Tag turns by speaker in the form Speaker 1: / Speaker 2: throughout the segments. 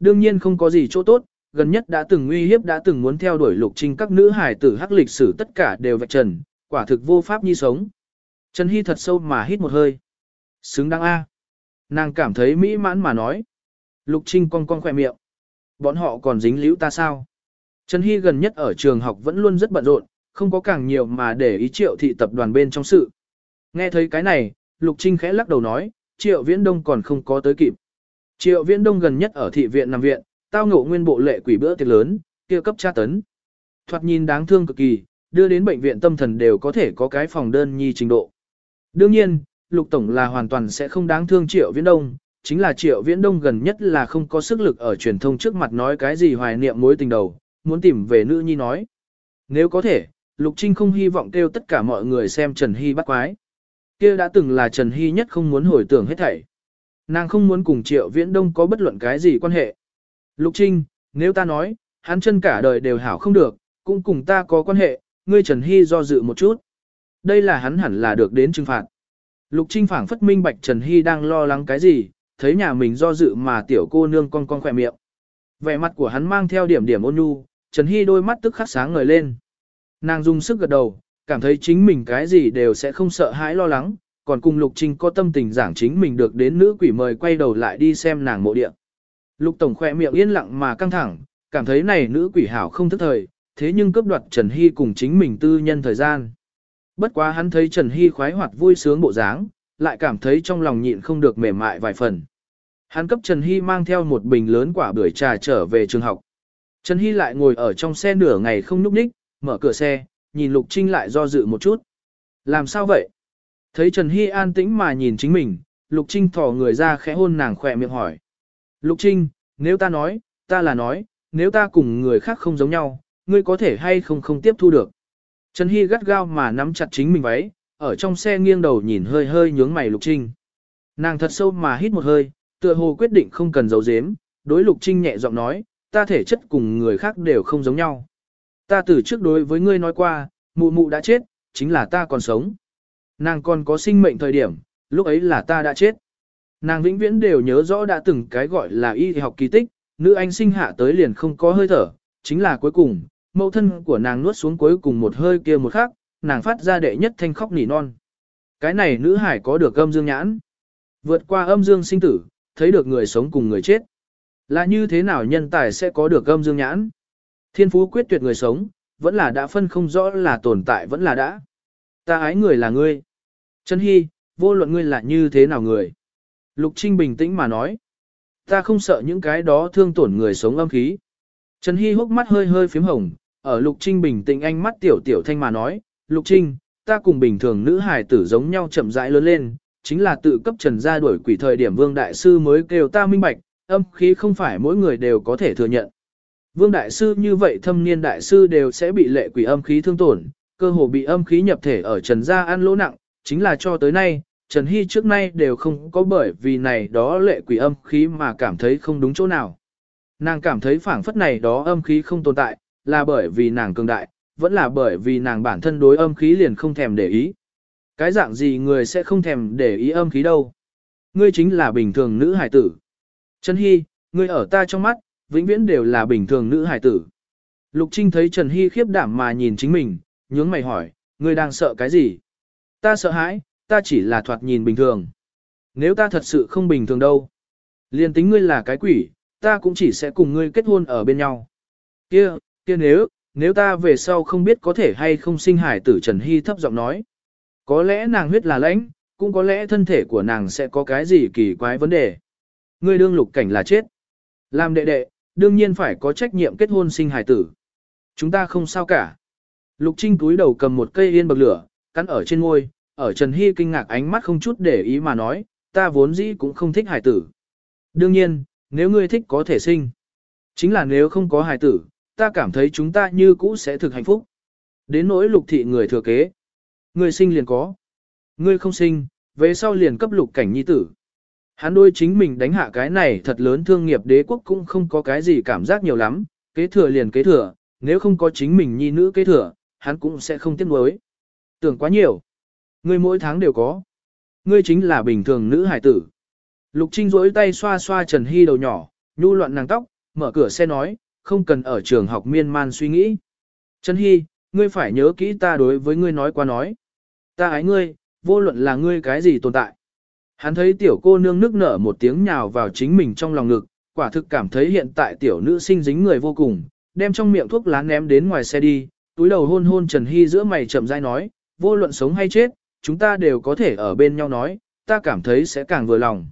Speaker 1: Đương nhiên không có gì chỗ tốt, gần nhất đã từng uy hiếp đã từng muốn theo đuổi lục trinh các nữ hải tử hắc lịch sử tất cả đều vạch trần, quả thực vô pháp nhi sống. Trần Hy thật sâu mà hít một hơi. Xứng đáng A. Nàng cảm thấy mỹ mãn mà nói. Lục Trinh cong cong khỏe miệng. Bọn họ còn dính líu ta sao? Trần Hy gần nhất ở trường học vẫn luôn rất bận rộn, không có càng nhiều mà để ý triệu thị tập đoàn bên trong sự. Nghe thấy cái này, Lục Trinh khẽ lắc đầu nói, triệu viễn đông còn không có tới kịp. Triệu viễn đông gần nhất ở thị viện nằm viện, tao ngộ nguyên bộ lệ quỷ bữa tiệc lớn, kia cấp tra tấn. Thoạt nhìn đáng thương cực kỳ, đưa đến bệnh viện tâm thần đều có thể có cái phòng đơn nhi trình độ. Đương nhiên, Lục Tổng là hoàn toàn sẽ không đáng thương Triệu Viễn Đông, chính là Triệu Viễn Đông gần nhất là không có sức lực ở truyền thông trước mặt nói cái gì hoài niệm mối tình đầu, muốn tìm về nữ nhi nói. Nếu có thể, Lục Trinh không hy vọng kêu tất cả mọi người xem Trần Hy bắt quái. kia đã từng là Trần Hy nhất không muốn hồi tưởng hết thảy. Nàng không muốn cùng Triệu Viễn Đông có bất luận cái gì quan hệ. Lục Trinh, nếu ta nói, hắn chân cả đời đều hảo không được, cũng cùng ta có quan hệ, ngươi Trần Hy do dự một chút. Đây là hắn hẳn là được đến trừng phạt. Lục Trinh phảng phất minh bạch Trần Hy đang lo lắng cái gì, thấy nhà mình do dự mà tiểu cô nương con con khỏe miệng. Vẻ mặt của hắn mang theo điểm điểm ôn nhu, Trần Hy đôi mắt tức khắc sáng ngời lên. Nàng dùng sức gật đầu, cảm thấy chính mình cái gì đều sẽ không sợ hãi lo lắng, còn cùng Lục Trinh có tâm tình giảng chính mình được đến nữ quỷ mời quay đầu lại đi xem nàng mộ địa. Lục Tổng khỏe miệng yên lặng mà căng thẳng, cảm thấy này nữ quỷ hảo không thức thời, thế nhưng cướp đoạt Trần Hy cùng chính mình tư nhân thời gian. Bất quá hắn thấy Trần Hy khoái hoạt vui sướng bộ dáng, lại cảm thấy trong lòng nhịn không được mềm mại vài phần. Hắn cấp Trần Hy mang theo một bình lớn quả bưởi trà trở về trường học. Trần Hy lại ngồi ở trong xe nửa ngày không núp ních, mở cửa xe, nhìn Lục Trinh lại do dự một chút. Làm sao vậy? Thấy Trần Hy an tĩnh mà nhìn chính mình, Lục Trinh thỏ người ra khẽ hôn nàng khỏe miệng hỏi. Lục Trinh, nếu ta nói, ta là nói, nếu ta cùng người khác không giống nhau, ngươi có thể hay không không tiếp thu được. Trần Hy gắt gao mà nắm chặt chính mình váy, ở trong xe nghiêng đầu nhìn hơi hơi nhướng mày Lục Trinh. Nàng thật sâu mà hít một hơi, tựa hồ quyết định không cần giấu giếm, đối Lục Trinh nhẹ giọng nói, ta thể chất cùng người khác đều không giống nhau. Ta từ trước đối với ngươi nói qua, mụ mụ đã chết, chính là ta còn sống. Nàng còn có sinh mệnh thời điểm, lúc ấy là ta đã chết. Nàng vĩnh viễn đều nhớ rõ đã từng cái gọi là y học kỳ tích, nữ anh sinh hạ tới liền không có hơi thở, chính là cuối cùng, mẫu thân của nàng nuốt xuống cuối cùng một hơi kia một khắc, nàng phát ra đệ nhất thanh khóc nỉ non. Cái này nữ hải có được âm dương nhãn. Vượt qua âm dương sinh tử, thấy được người sống cùng người chết. Là như thế nào nhân tài sẽ có được âm dương nhãn? Thiên phú quyết tuyệt người sống, vẫn là đã phân không rõ là tồn tại vẫn là đã. Ta ái người là ngươi. Trần Hy, vô luận ngươi là như thế nào người? Lục Trinh bình tĩnh mà nói. Ta không sợ những cái đó thương tổn người sống âm khí. Trần Hy hốc mắt hơi hơi phím hồng, ở Lục Trinh bình tĩnh ánh mắt tiểu tiểu thanh mà nói, Lục Trinh, ta cùng bình thường nữ hài tử giống nhau chậm rãi lớn lên, chính là tự cấp trần ra đuổi quỷ thời điểm Vương Đại Sư mới kêu ta minh bạch, âm khí không phải mỗi người đều có thể thừa nhận. Vương Đại Sư như vậy thâm niên Đại Sư đều sẽ bị lệ quỷ âm khí thương tổn, cơ hồ bị âm khí nhập thể ở trần gia ăn lỗ nặng, chính là cho tới nay, Trần Hy trước nay đều không có bởi vì này đó lệ quỷ âm khí mà cảm thấy không đúng chỗ nào. Nàng cảm thấy phảng phất này đó âm khí không tồn tại, là bởi vì nàng cường đại, vẫn là bởi vì nàng bản thân đối âm khí liền không thèm để ý. Cái dạng gì người sẽ không thèm để ý âm khí đâu. Ngươi chính là bình thường nữ hải tử. Trần Hy, ngươi ở ta trong mắt, vĩnh viễn đều là bình thường nữ hải tử. Lục Trinh thấy Trần Hy khiếp đảm mà nhìn chính mình, nhướng mày hỏi, ngươi đang sợ cái gì? Ta sợ hãi, ta chỉ là thoạt nhìn bình thường. Nếu ta thật sự không bình thường đâu. Liên tính ngươi là cái quỷ, ta cũng chỉ sẽ cùng ngươi kết hôn ở bên nhau. Kia, kia nếu, nếu ta về sau không biết có thể hay không sinh hải tử Trần Hy thấp giọng nói. Có lẽ nàng huyết là lãnh, cũng có lẽ thân thể của nàng sẽ có cái gì kỳ quái vấn đề. Ngươi đương lục cảnh là chết. Làm đệ đệ, đương nhiên phải có trách nhiệm kết hôn sinh hải tử. Chúng ta không sao cả. Lục Trinh túi đầu cầm một cây yên bậc lửa, cắn ở trên ngôi, ở Trần Hy kinh ngạc ánh mắt không chút để ý mà nói, ta vốn dĩ cũng không thích hải tử. Đương nhiên, nếu ngươi thích có thể sinh. Chính là nếu không có hải tử, ta cảm thấy chúng ta như cũ sẽ thực hạnh phúc. Đến nỗi lục thị người thừa kế. Ngươi sinh liền có. Ngươi không sinh, về sau liền cấp lục cảnh nhi tử. Hắn đôi chính mình đánh hạ cái này thật lớn thương nghiệp đế quốc cũng không có cái gì cảm giác nhiều lắm, kế thừa liền kế thừa, nếu không có chính mình nhi nữ kế thừa, hắn cũng sẽ không tiếc nuối. Tưởng quá nhiều. Ngươi mỗi tháng đều có. Ngươi chính là bình thường nữ hải tử. Lục Trinh rỗi tay xoa xoa Trần Hy đầu nhỏ, nhu loạn nàng tóc, mở cửa xe nói, không cần ở trường học miên man suy nghĩ. Trần Hy, ngươi phải nhớ kỹ ta đối với ngươi nói qua nói. Ta ái ngươi, vô luận là ngươi cái gì tồn tại. Hắn thấy tiểu cô nương nức nở một tiếng nhào vào chính mình trong lòng ngực, quả thực cảm thấy hiện tại tiểu nữ sinh dính người vô cùng, đem trong miệng thuốc lá ném đến ngoài xe đi, túi đầu hôn hôn Trần Hy giữa mày chậm rãi nói, vô luận sống hay chết, chúng ta đều có thể ở bên nhau nói, ta cảm thấy sẽ càng vừa lòng.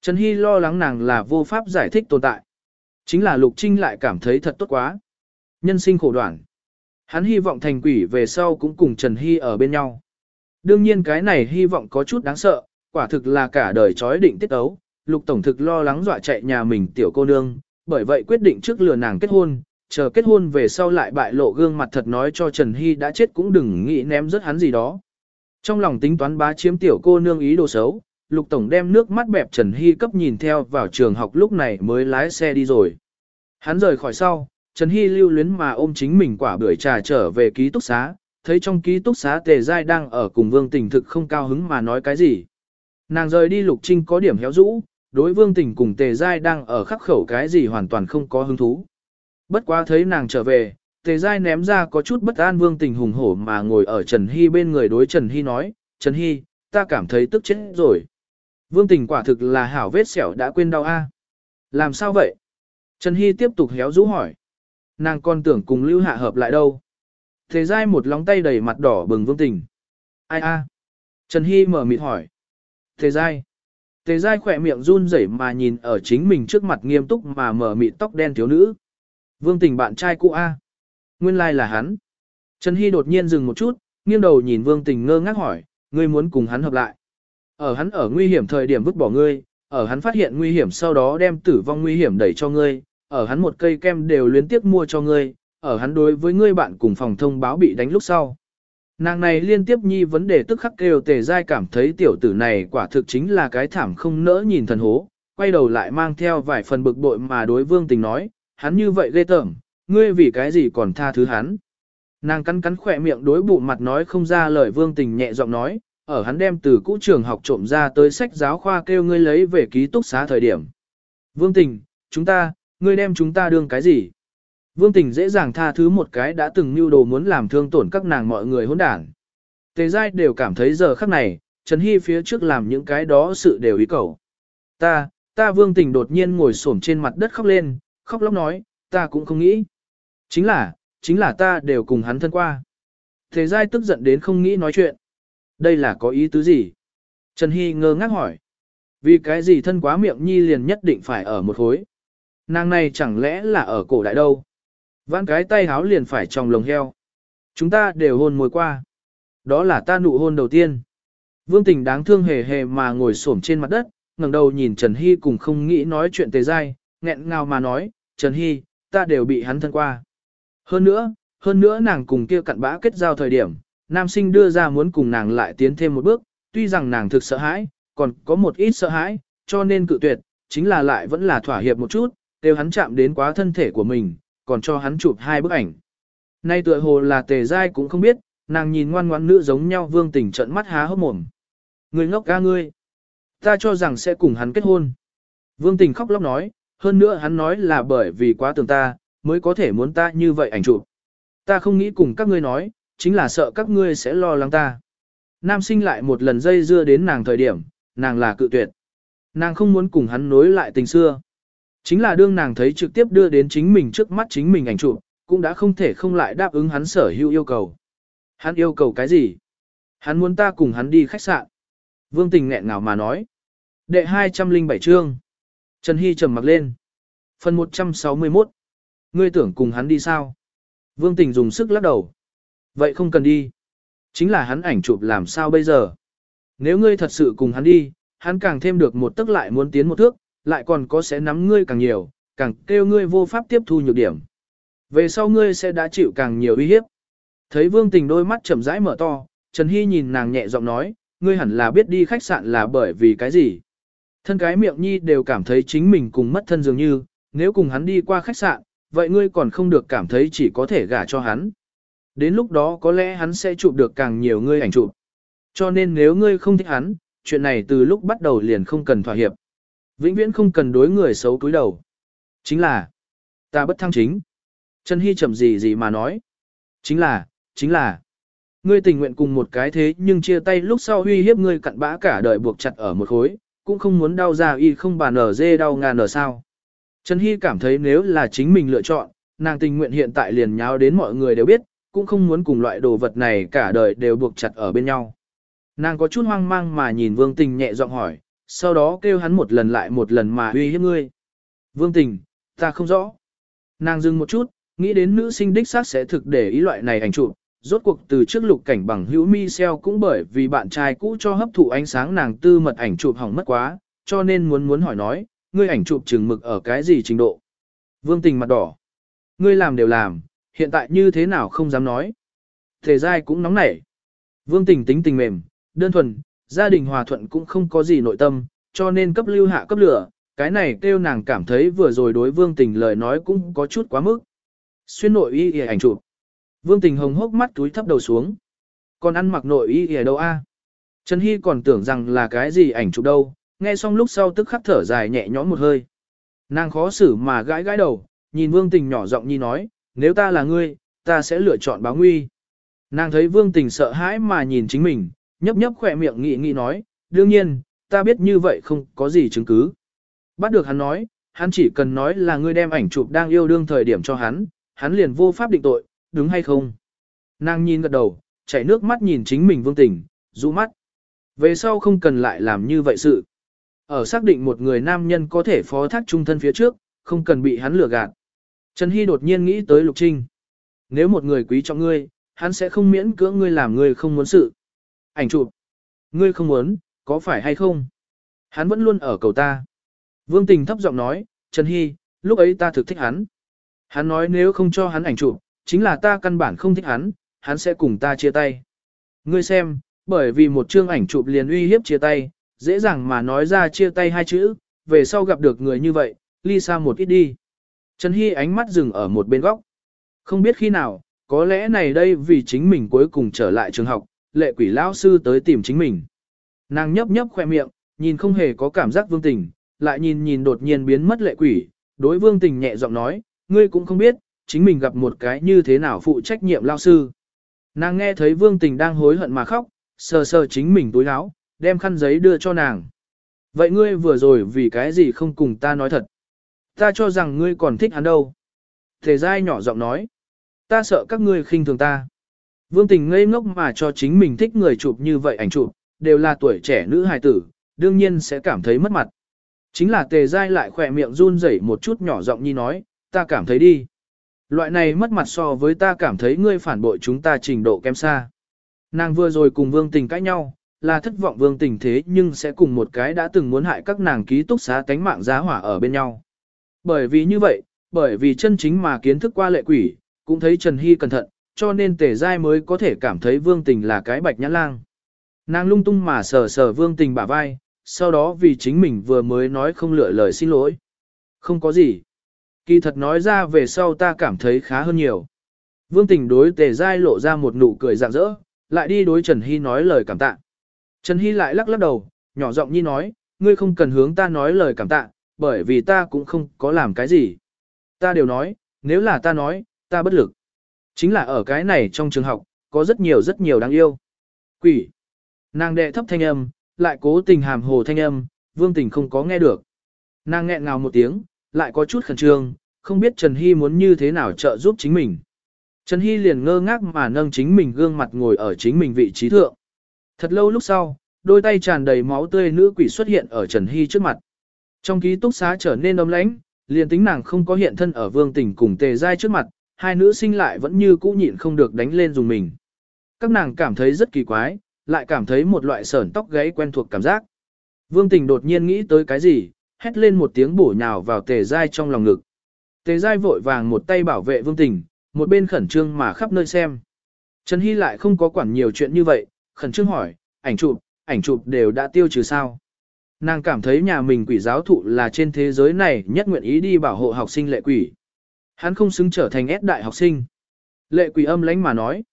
Speaker 1: Trần Hy lo lắng nàng là vô pháp giải thích tồn tại. Chính là Lục Trinh lại cảm thấy thật tốt quá. Nhân sinh khổ đoạn. Hắn hy vọng thành quỷ về sau cũng cùng Trần Hy ở bên nhau. Đương nhiên cái này hy vọng có chút đáng sợ, quả thực là cả đời chói định tiết ấu. Lục Tổng thực lo lắng dọa chạy nhà mình tiểu cô nương, bởi vậy quyết định trước lừa nàng kết hôn, chờ kết hôn về sau lại bại lộ gương mặt thật nói cho Trần Hy đã chết cũng đừng nghĩ ném rớt hắn gì đó. Trong lòng tính toán bá chiếm tiểu cô nương ý đồ xấu, Lục Tổng đem nước mắt bẹp Trần Hy cấp nhìn theo vào trường học lúc này mới lái xe đi rồi. Hắn rời khỏi sau, Trần Hy lưu luyến mà ôm chính mình quả bưởi trà trở về ký túc xá, thấy trong ký túc xá tề giai đang ở cùng vương tình thực không cao hứng mà nói cái gì. Nàng rời đi lục trinh có điểm héo rũ, đối vương tình cùng tề giai đang ở khắc khẩu cái gì hoàn toàn không có hứng thú. Bất quá thấy nàng trở về, tề giai ném ra có chút bất an vương tình hùng hổ mà ngồi ở Trần Hy bên người đối Trần Hy nói, Trần Hy, ta cảm thấy tức chết rồi. Vương tình quả thực là hảo vết sẹo đã quên đau a. Làm sao vậy? Trần Hy tiếp tục héo rũ hỏi. Nàng còn tưởng cùng Lưu Hạ hợp lại đâu. Thế dai một lóng tay đầy mặt đỏ bừng vương tình. Ai a? Trần Hy mở mịt hỏi. Thế dai. Thế dai khỏe miệng run rẩy mà nhìn ở chính mình trước mặt nghiêm túc mà mở mịt tóc đen thiếu nữ. Vương tình bạn trai cũ A. Nguyên lai like là hắn. Trần Hy đột nhiên dừng một chút, nghiêng đầu nhìn vương tình ngơ ngác hỏi, ngươi muốn cùng hắn hợp lại. Ở hắn ở nguy hiểm thời điểm vứt bỏ ngươi, ở hắn phát hiện nguy hiểm sau đó đem tử vong nguy hiểm đẩy cho ngươi, ở hắn một cây kem đều liên tiếp mua cho ngươi, ở hắn đối với ngươi bạn cùng phòng thông báo bị đánh lúc sau. Nàng này liên tiếp nhi vấn đề tức khắc kêu tề dai cảm thấy tiểu tử này quả thực chính là cái thảm không nỡ nhìn thần hố, quay đầu lại mang theo vài phần bực bội mà đối vương tình nói, hắn như vậy ghê tởm, ngươi vì cái gì còn tha thứ hắn. Nàng cắn cắn khỏe miệng đối bụng mặt nói không ra lời vương tình nhẹ giọng nói, ở hắn đem từ cũ trường học trộm ra tới sách giáo khoa kêu ngươi lấy về ký túc xá thời điểm. Vương tình, chúng ta, ngươi đem chúng ta đương cái gì? Vương tình dễ dàng tha thứ một cái đã từng mưu đồ muốn làm thương tổn các nàng mọi người hỗn đảng. Tề giai đều cảm thấy giờ khắc này, Trần Hy phía trước làm những cái đó sự đều ý cầu. Ta, ta vương tình đột nhiên ngồi xổm trên mặt đất khóc lên, khóc lóc nói, ta cũng không nghĩ. Chính là, chính là ta đều cùng hắn thân qua. Tề giai tức giận đến không nghĩ nói chuyện. Đây là có ý tứ gì? Trần Hy ngơ ngác hỏi. Vì cái gì thân quá miệng nhi liền nhất định phải ở một khối. Nàng này chẳng lẽ là ở cổ đại đâu? Vãn cái tay háo liền phải trong lồng heo. Chúng ta đều hôn môi qua. Đó là ta nụ hôn đầu tiên. Vương tình đáng thương hề hề mà ngồi xổm trên mặt đất, ngẩng đầu nhìn Trần Hy cùng không nghĩ nói chuyện tề dai, nghẹn ngào mà nói, Trần Hy, ta đều bị hắn thân qua. Hơn nữa, hơn nữa nàng cùng kia cặn bã kết giao thời điểm, nam sinh đưa ra muốn cùng nàng lại tiến thêm một bước, tuy rằng nàng thực sợ hãi, còn có một ít sợ hãi, cho nên cự tuyệt, chính là lại vẫn là thỏa hiệp một chút, đều hắn chạm đến quá thân thể của mình, còn cho hắn chụp hai bức ảnh. Nay tựa hồ là tề giai cũng không biết, nàng nhìn ngoan ngoãn nữ giống nhau vương tình trận mắt há hốc mồm. Người ngốc ca ngươi. Ta cho rằng sẽ cùng hắn kết hôn. Vương tình khóc lóc nói, hơn nữa hắn nói là bởi vì quá tưởng ta, mới có thể muốn ta như vậy ảnh chụp. Ta không nghĩ cùng các ngươi nói, chính là sợ các ngươi sẽ lo lắng ta. Nam sinh lại một lần dây dưa đến nàng thời điểm, nàng là cự tuyệt. Nàng không muốn cùng hắn nối lại tình xưa. Chính là đương nàng thấy trực tiếp đưa đến chính mình trước mắt chính mình ảnh chụp, cũng đã không thể không lại đáp ứng hắn sở hữu yêu cầu. Hắn yêu cầu cái gì? Hắn muốn ta cùng hắn đi khách sạn. Vương tình nghẹn ngào mà nói. Đệ 207 chương. Trần Hy trầm mặc lên. Phần 161. Ngươi tưởng cùng hắn đi sao? Vương tình dùng sức lắc đầu. Vậy không cần đi. Chính là hắn ảnh chụp làm sao bây giờ? Nếu ngươi thật sự cùng hắn đi, hắn càng thêm được một tức lại muốn tiến một thước, lại còn có sẽ nắm ngươi càng nhiều, càng kêu ngươi vô pháp tiếp thu nhược điểm. Về sau ngươi sẽ đã chịu càng nhiều uy hiếp. Thấy vương tình đôi mắt chậm rãi mở to, Trần Hy nhìn nàng nhẹ giọng nói, ngươi hẳn là biết đi khách sạn là bởi vì cái gì. Thân cái miệng nhi đều cảm thấy chính mình cùng mất thân dường như, nếu cùng hắn đi qua khách sạn, vậy ngươi còn không được cảm thấy chỉ có thể gả cho hắn. Đến lúc đó có lẽ hắn sẽ chụp được càng nhiều ngươi ảnh chụp. Cho nên nếu ngươi không thích hắn, chuyện này từ lúc bắt đầu liền không cần thỏa hiệp. Vĩnh viễn không cần đối người xấu túi đầu. Chính là, ta bất thăng chính. Trần Hy chậm gì gì mà nói. Chính là, chính là, ngươi tình nguyện cùng một cái thế nhưng chia tay lúc sau uy hiếp ngươi cặn bã cả đời buộc chặt ở một khối, cũng không muốn đau ra y không bàn ở dê đau ngàn ở sao. Trần Hy cảm thấy nếu là chính mình lựa chọn, nàng tình nguyện hiện tại liền nháo đến mọi người đều biết, cũng không muốn cùng loại đồ vật này cả đời đều buộc chặt ở bên nhau. Nàng có chút hoang mang mà nhìn Vương Tình nhẹ giọng hỏi, sau đó kêu hắn một lần lại một lần mà uy hiếp ngươi. Vương Tình, ta không rõ. Nàng dừng một chút, nghĩ đến nữ sinh đích xác sẽ thực để ý loại này ảnh chụp. Rốt cuộc từ trước lục cảnh bằng hữu Michel cũng bởi vì bạn trai cũ cho hấp thụ ánh sáng nàng tư mật ảnh chụp hỏng mất quá, cho nên muốn muốn hỏi nói, ngươi ảnh chụp chừng mực ở cái gì trình độ. Vương Tình mặt đỏ. Ngươi làm đều làm, hiện tại như thế nào không dám nói. Thể giai cũng nóng nảy. Vương Tình tính tình mềm, đơn thuần, gia đình hòa thuận cũng không có gì nội tâm, cho nên cấp lưu hạ cấp lửa, cái này kêu nàng cảm thấy vừa rồi đối vương tình lời nói cũng có chút quá mức. Xuyên nội y y ảnh chụp. Vương tình hồng hốc mắt túi thấp đầu xuống. Còn ăn mặc nội y y đâu a? Trần Hy còn tưởng rằng là cái gì ảnh chụp đâu, nghe xong lúc sau tức khắc thở dài nhẹ nhõm một hơi. Nàng khó xử mà gãi gãi đầu, nhìn vương tình nhỏ giọng nhi nói, nếu ta là ngươi, ta sẽ lựa chọn báo nguy. Nàng thấy vương tình sợ hãi mà nhìn chính mình, nhấp nhấp khỏe miệng nghĩ nghĩ nói, đương nhiên, ta biết như vậy không có gì chứng cứ. Bắt được hắn nói, hắn chỉ cần nói là ngươi đem ảnh chụp đang yêu đương thời điểm cho hắn, hắn liền vô pháp định tội, đúng hay không? Nàng nhìn gật đầu, chảy nước mắt nhìn chính mình vương tình, rũ mắt. Về sau không cần lại làm như vậy sự. Ở xác định một người nam nhân có thể phó thác trung thân phía trước, không cần bị hắn lừa gạt. Trần Hy đột nhiên nghĩ tới Lục Trinh. Nếu một người quý trọng ngươi, hắn sẽ không miễn cưỡng ngươi làm ngươi không muốn sự. Ảnh chụp. Ngươi không muốn, có phải hay không? Hắn vẫn luôn ở cầu ta. Vương Tình thấp giọng nói, Trần Hy, lúc ấy ta thực thích hắn. Hắn nói nếu không cho hắn ảnh chụp, chính là ta căn bản không thích hắn, hắn sẽ cùng ta chia tay. Ngươi xem, bởi vì một chương ảnh chụp liền uy hiếp chia tay, dễ dàng mà nói ra chia tay hai chữ, về sau gặp được người như vậy, ly xa một ít đi. Trần Hy ánh mắt dừng ở một bên góc. Không biết khi nào, có lẽ này đây vì chính mình cuối cùng trở lại trường học, lệ quỷ lão sư tới tìm chính mình. Nàng nhấp nhấp khoe miệng, nhìn không hề có cảm giác vương tình, lại nhìn nhìn đột nhiên biến mất lệ quỷ, đối vương tình nhẹ giọng nói, ngươi cũng không biết, chính mình gặp một cái như thế nào phụ trách nhiệm lao sư. Nàng nghe thấy vương tình đang hối hận mà khóc, sờ sờ chính mình túi áo, đem khăn giấy đưa cho nàng. Vậy ngươi vừa rồi vì cái gì không cùng ta nói thật? Ta cho rằng ngươi còn thích hắn đâu. Thề dai nhỏ giọng nói. Ta sợ các ngươi khinh thường ta. Vương tình ngây ngốc mà cho chính mình thích người chụp như vậy ảnh chụp, đều là tuổi trẻ nữ hài tử, đương nhiên sẽ cảm thấy mất mặt. Chính là tề dai lại khỏe miệng run rẩy một chút nhỏ giọng nhi nói, ta cảm thấy đi. Loại này mất mặt so với ta cảm thấy ngươi phản bội chúng ta trình độ kém xa. Nàng vừa rồi cùng vương tình cãi nhau, là thất vọng vương tình thế nhưng sẽ cùng một cái đã từng muốn hại các nàng ký túc xá tánh mạng giá hỏa ở bên nhau. Bởi vì như vậy, bởi vì chân chính mà kiến thức qua lệ quỷ, cũng thấy Trần Hy cẩn thận, cho nên tề giai mới có thể cảm thấy vương tình là cái bạch nhãn lang. Nàng lung tung mà sờ sờ vương tình bả vai, sau đó vì chính mình vừa mới nói không lựa lời xin lỗi. Không có gì. Kỳ thật nói ra về sau ta cảm thấy khá hơn nhiều. Vương tình đối tề giai lộ ra một nụ cười rạng rỡ, lại đi đối Trần Hy nói lời cảm tạ. Trần Hy lại lắc lắc đầu, nhỏ giọng nhi nói, ngươi không cần hướng ta nói lời cảm tạ, bởi vì ta cũng không có làm cái gì. Ta đều nói, nếu là ta nói, ta bất lực. Chính là ở cái này trong trường học, có rất nhiều rất nhiều đáng yêu. Quỷ. Nàng đệ thấp thanh âm, lại cố tình hàm hồ thanh âm, vương tình không có nghe được. Nàng nghẹn ngào một tiếng, lại có chút khẩn trương, không biết Trần Hy muốn như thế nào trợ giúp chính mình. Trần Hy liền ngơ ngác mà nâng chính mình gương mặt ngồi ở chính mình vị trí thượng. Thật lâu lúc sau, đôi tay tràn đầy máu tươi nữ quỷ xuất hiện ở Trần Hy trước mặt. Trong ký túc xá trở nên ấm lãnh, liền tính nàng không có hiện thân ở vương tình cùng tề giai trước mặt, hai nữ sinh lại vẫn như cũ nhịn không được đánh lên dùng mình. Các nàng cảm thấy rất kỳ quái, lại cảm thấy một loại sởn tóc gáy quen thuộc cảm giác. Vương tình đột nhiên nghĩ tới cái gì, hét lên một tiếng bổ nhào vào tề giai trong lòng ngực. Tề giai vội vàng một tay bảo vệ vương tình, một bên khẩn trương mà khắp nơi xem. Trần Hy lại không có quản nhiều chuyện như vậy, khẩn trương hỏi, ảnh chụp, ảnh chụp đều đã tiêu trừ sao. Nàng cảm thấy nhà mình quỷ giáo thụ là trên thế giới này nhất nguyện ý đi bảo hộ học sinh lệ quỷ. Hắn không xứng trở thành ép đại học sinh. Lệ quỷ âm lánh mà nói.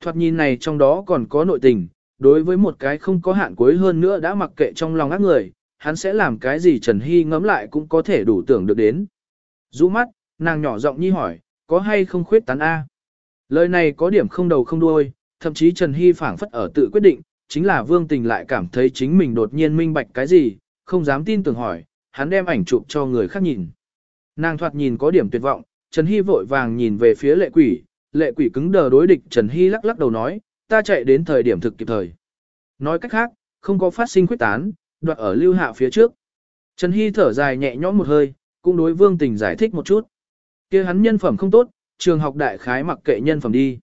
Speaker 1: Thoạt nhìn này trong đó còn có nội tình, đối với một cái không có hạn cuối hơn nữa đã mặc kệ trong lòng ác người, hắn sẽ làm cái gì Trần Hy ngẫm lại cũng có thể đủ tưởng được đến. Rũ mắt, nàng nhỏ giọng nhi hỏi, có hay không khuyết tán A? Lời này có điểm không đầu không đuôi, thậm chí Trần Hy phảng phất ở tự quyết định, chính là Vương Tình lại cảm thấy chính mình đột nhiên minh bạch cái gì, không dám tin tưởng hỏi, hắn đem ảnh chụp cho người khác nhìn. Nàng thoạt nhìn có điểm tuyệt vọng, Trần Hy vội vàng nhìn về phía lệ quỷ, lệ quỷ cứng đờ đối địch Trần Hy lắc lắc đầu nói, ta chạy đến thời điểm thực kịp thời. Nói cách khác, không có phát sinh quyết tán, đoạt ở lưu hạ phía trước. Trần Hy thở dài nhẹ nhõm một hơi, cũng đối vương tình giải thích một chút. kia hắn nhân phẩm không tốt, trường học đại khái mặc kệ nhân phẩm đi.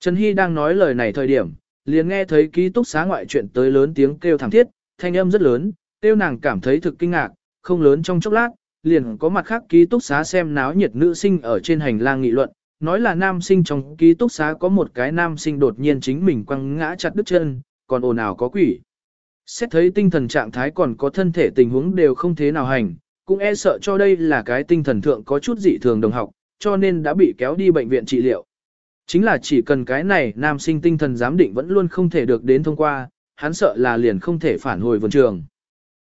Speaker 1: Trần Hy đang nói lời này thời điểm, liền nghe thấy ký túc xá ngoại chuyện tới lớn tiếng kêu thảm thiết, thanh âm rất lớn, kêu nàng cảm thấy thực kinh ngạc, không lớn trong chốc lát, liền có mặt khác ký túc xá xem náo nhiệt nữ sinh ở trên hành lang nghị luận, nói là nam sinh trong ký túc xá có một cái nam sinh đột nhiên chính mình quăng ngã chặt đứt chân, còn ồn ào có quỷ. Xét thấy tinh thần trạng thái còn có thân thể tình huống đều không thế nào hành, cũng e sợ cho đây là cái tinh thần thượng có chút dị thường đồng học, cho nên đã bị kéo đi bệnh viện trị liệu. Chính là chỉ cần cái này nam sinh tinh thần giám định vẫn luôn không thể được đến thông qua, hắn sợ là liền không thể phản hồi vườn trường.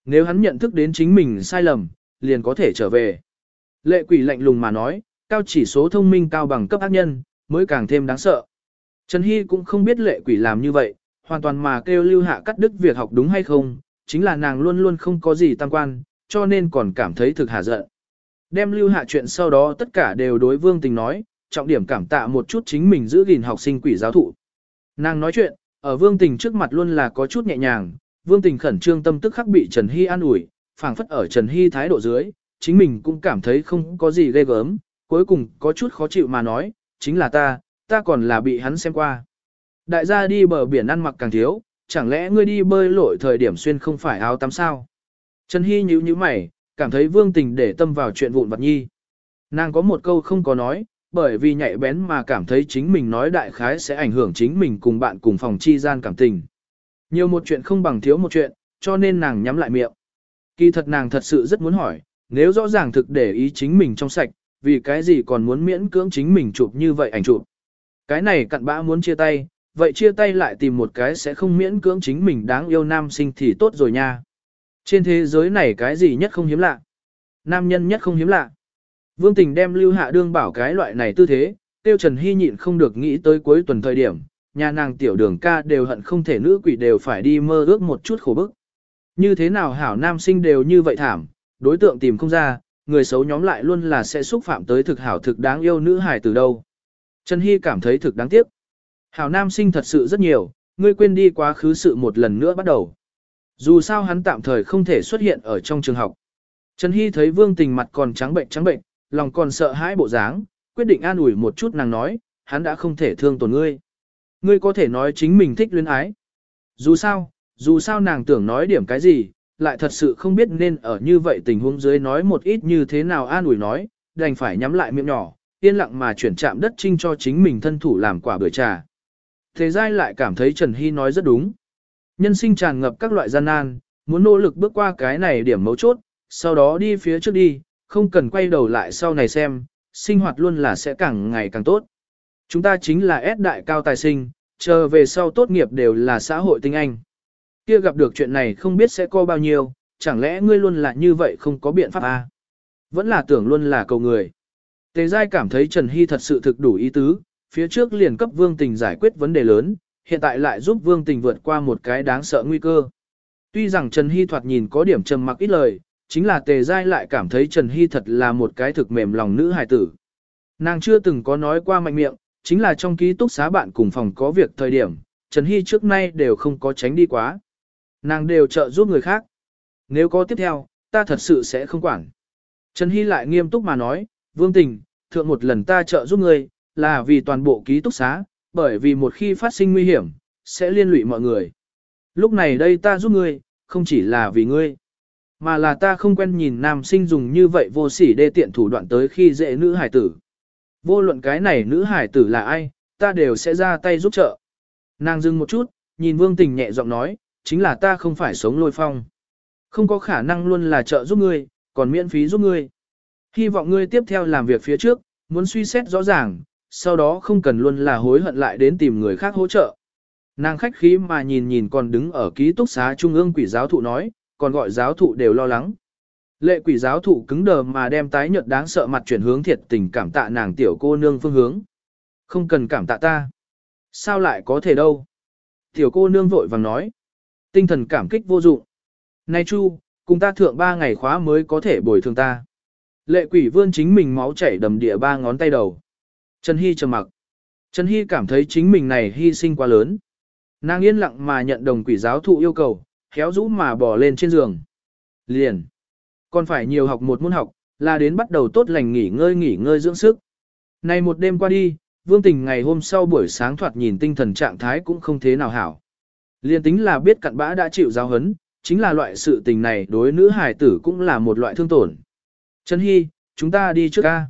Speaker 1: Nếu hắn nhận thức đến chính mình sai lầm, liền có thể trở về. Lệ quỷ lạnh lùng mà nói, cao chỉ số thông minh cao bằng cấp ác nhân, mới càng thêm đáng sợ. Trần Hy cũng không biết lệ quỷ làm như vậy, hoàn toàn mà kêu lưu hạ cắt đứt việc học đúng hay không, chính là nàng luôn luôn không có gì tăng quan, cho nên còn cảm thấy thực hạ giận. Đem lưu hạ chuyện sau đó tất cả đều đối vương tình nói, trọng điểm cảm tạ một chút chính mình giữ gìn học sinh quỷ giáo thụ. Nàng nói chuyện, ở vương tình trước mặt luôn là có chút nhẹ nhàng, vương tình khẩn trương tâm tức khắc bị Trần Hy an ủi, phảng phất ở Trần Hy thái độ dưới, chính mình cũng cảm thấy không có gì ghê gớm, cuối cùng có chút khó chịu mà nói, chính là ta, ta còn là bị hắn xem qua. Đại gia đi bờ biển ăn mặc càng thiếu, chẳng lẽ ngươi đi bơi lội thời điểm xuyên không phải áo tắm sao? Trần Hy nhíu nhíu mày, cảm thấy vương tình để tâm vào chuyện vụn vặt nhi. Nàng có một câu không có nói, bởi vì nhạy bén mà cảm thấy chính mình nói đại khái sẽ ảnh hưởng chính mình cùng bạn cùng phòng chi gian cảm tình. Nhiều một chuyện không bằng thiếu một chuyện, cho nên nàng nhắm lại miệng. Kỳ thật nàng thật sự rất muốn hỏi, nếu rõ ràng thực để ý chính mình trong sạch, vì cái gì còn muốn miễn cưỡng chính mình chụp như vậy ảnh chụp. Cái này cặn bã muốn chia tay, vậy chia tay lại tìm một cái sẽ không miễn cưỡng chính mình đáng yêu nam sinh thì tốt rồi nha. Trên thế giới này cái gì nhất không hiếm lạ? Nam nhân nhất không hiếm lạ. Vương Tình đem lưu hạ đương bảo cái loại này tư thế, tiêu Trần Hy nhịn không được nghĩ tới cuối tuần thời điểm, nhà nàng tiểu đường ca đều hận không thể nữ quỷ đều phải đi mơ ước một chút khổ bức. Như thế nào hảo nam sinh đều như vậy thảm, đối tượng tìm không ra, người xấu nhóm lại luôn là sẽ xúc phạm tới thực hảo thực đáng yêu nữ hài từ đâu. Trần Hy cảm thấy thực đáng tiếc. Hảo nam sinh thật sự rất nhiều, ngươi quên đi quá khứ sự một lần nữa bắt đầu. Dù sao hắn tạm thời không thể xuất hiện ở trong trường học. Trần Hy thấy vương tình mặt còn trắng bệnh trắng bệnh, lòng còn sợ hãi bộ dáng, quyết định an ủi một chút nàng nói, hắn đã không thể thương tổn ngươi. Ngươi có thể nói chính mình thích luyến ái. Dù sao, dù sao nàng tưởng nói điểm cái gì, lại thật sự không biết nên ở như vậy tình huống dưới nói một ít như thế nào an ủi nói, đành phải nhắm lại miệng nhỏ, yên lặng mà chuyển chạm đất trinh cho chính mình thân thủ làm quả bưởi trà. Thế giai lại cảm thấy Trần Hy nói rất đúng. Nhân sinh tràn ngập các loại gian nan, muốn nỗ lực bước qua cái này điểm mấu chốt, sau đó đi phía trước đi, không cần quay đầu lại sau này xem, sinh hoạt luôn là sẽ càng ngày càng tốt. Chúng ta chính là S đại cao tài sinh, chờ về sau tốt nghiệp đều là xã hội tinh anh. Kia gặp được chuyện này không biết sẽ có bao nhiêu, chẳng lẽ ngươi luôn là như vậy không có biện pháp à? Vẫn là tưởng luôn là cầu người. Tề Giai cảm thấy Trần Hy thật sự thực đủ ý tứ, phía trước liền cấp Vương Tình giải quyết vấn đề lớn, hiện tại lại giúp Vương Tình vượt qua một cái đáng sợ nguy cơ. Tuy rằng Trần Hy thoạt nhìn có điểm trầm mặc ít lời, chính là Tề Giai lại cảm thấy Trần Hy thật là một cái thực mềm lòng nữ hài tử. Nàng chưa từng có nói qua mạnh miệng, chính là trong ký túc xá bạn cùng phòng có việc thời điểm, Trần Hy trước nay đều không có tránh đi quá. Nàng đều trợ giúp người khác. Nếu có tiếp theo, ta thật sự sẽ không quản. Trần Hy lại nghiêm túc mà nói, Vương Tình, thượng một lần ta trợ giúp ngươi, là vì toàn bộ ký túc xá, bởi vì một khi phát sinh nguy hiểm, sẽ liên lụy mọi người. Lúc này đây ta giúp ngươi, không chỉ là vì ngươi, mà là ta không quen nhìn nam sinh dùng như vậy vô sỉ đê tiện thủ đoạn tới khi dễ nữ hải tử. Vô luận cái này nữ hải tử là ai, ta đều sẽ ra tay giúp trợ. Nàng dừng một chút, nhìn vương tình nhẹ giọng nói, chính là ta không phải sống lôi phong. Không có khả năng luôn là trợ giúp ngươi, còn miễn phí giúp ngươi. Hy vọng ngươi tiếp theo làm việc phía trước, muốn suy xét rõ ràng, sau đó không cần luôn là hối hận lại đến tìm người khác hỗ trợ. Nàng khách khí mà nhìn nhìn còn đứng ở ký túc xá trung ương quỷ giáo thụ nói, còn gọi giáo thụ đều lo lắng. Lệ quỷ giáo thụ cứng đờ mà đem tái nhợt đáng sợ mặt chuyển hướng thiệt tình cảm tạ nàng tiểu cô nương phương hướng. Không cần cảm tạ ta. Sao lại có thể đâu? Tiểu cô nương vội vàng nói. Tinh thần cảm kích vô dụng. Này Chu, cùng ta thượng ba ngày khóa mới có thể bồi thường ta. Lệ quỷ vươn chính mình máu chảy đầm địa ba ngón tay đầu. Trần Hy trầm mặc. Trần Hy cảm thấy chính mình này hy sinh quá lớn. Nàng yên lặng mà nhận đồng quỷ giáo thụ yêu cầu, khéo rũ mà bỏ lên trên giường. Liền. Còn phải nhiều học một môn học, là đến bắt đầu tốt lành nghỉ ngơi nghỉ ngơi dưỡng sức. Này một đêm qua đi, vương tình ngày hôm sau buổi sáng thoạt nhìn tinh thần trạng thái cũng không thế nào hảo. Liên tính là biết cặn bã đã chịu giáo hấn, chính là loại sự tình này đối nữ hài tử cũng là một loại thương tổn. Trần Hy, chúng ta đi trước ca.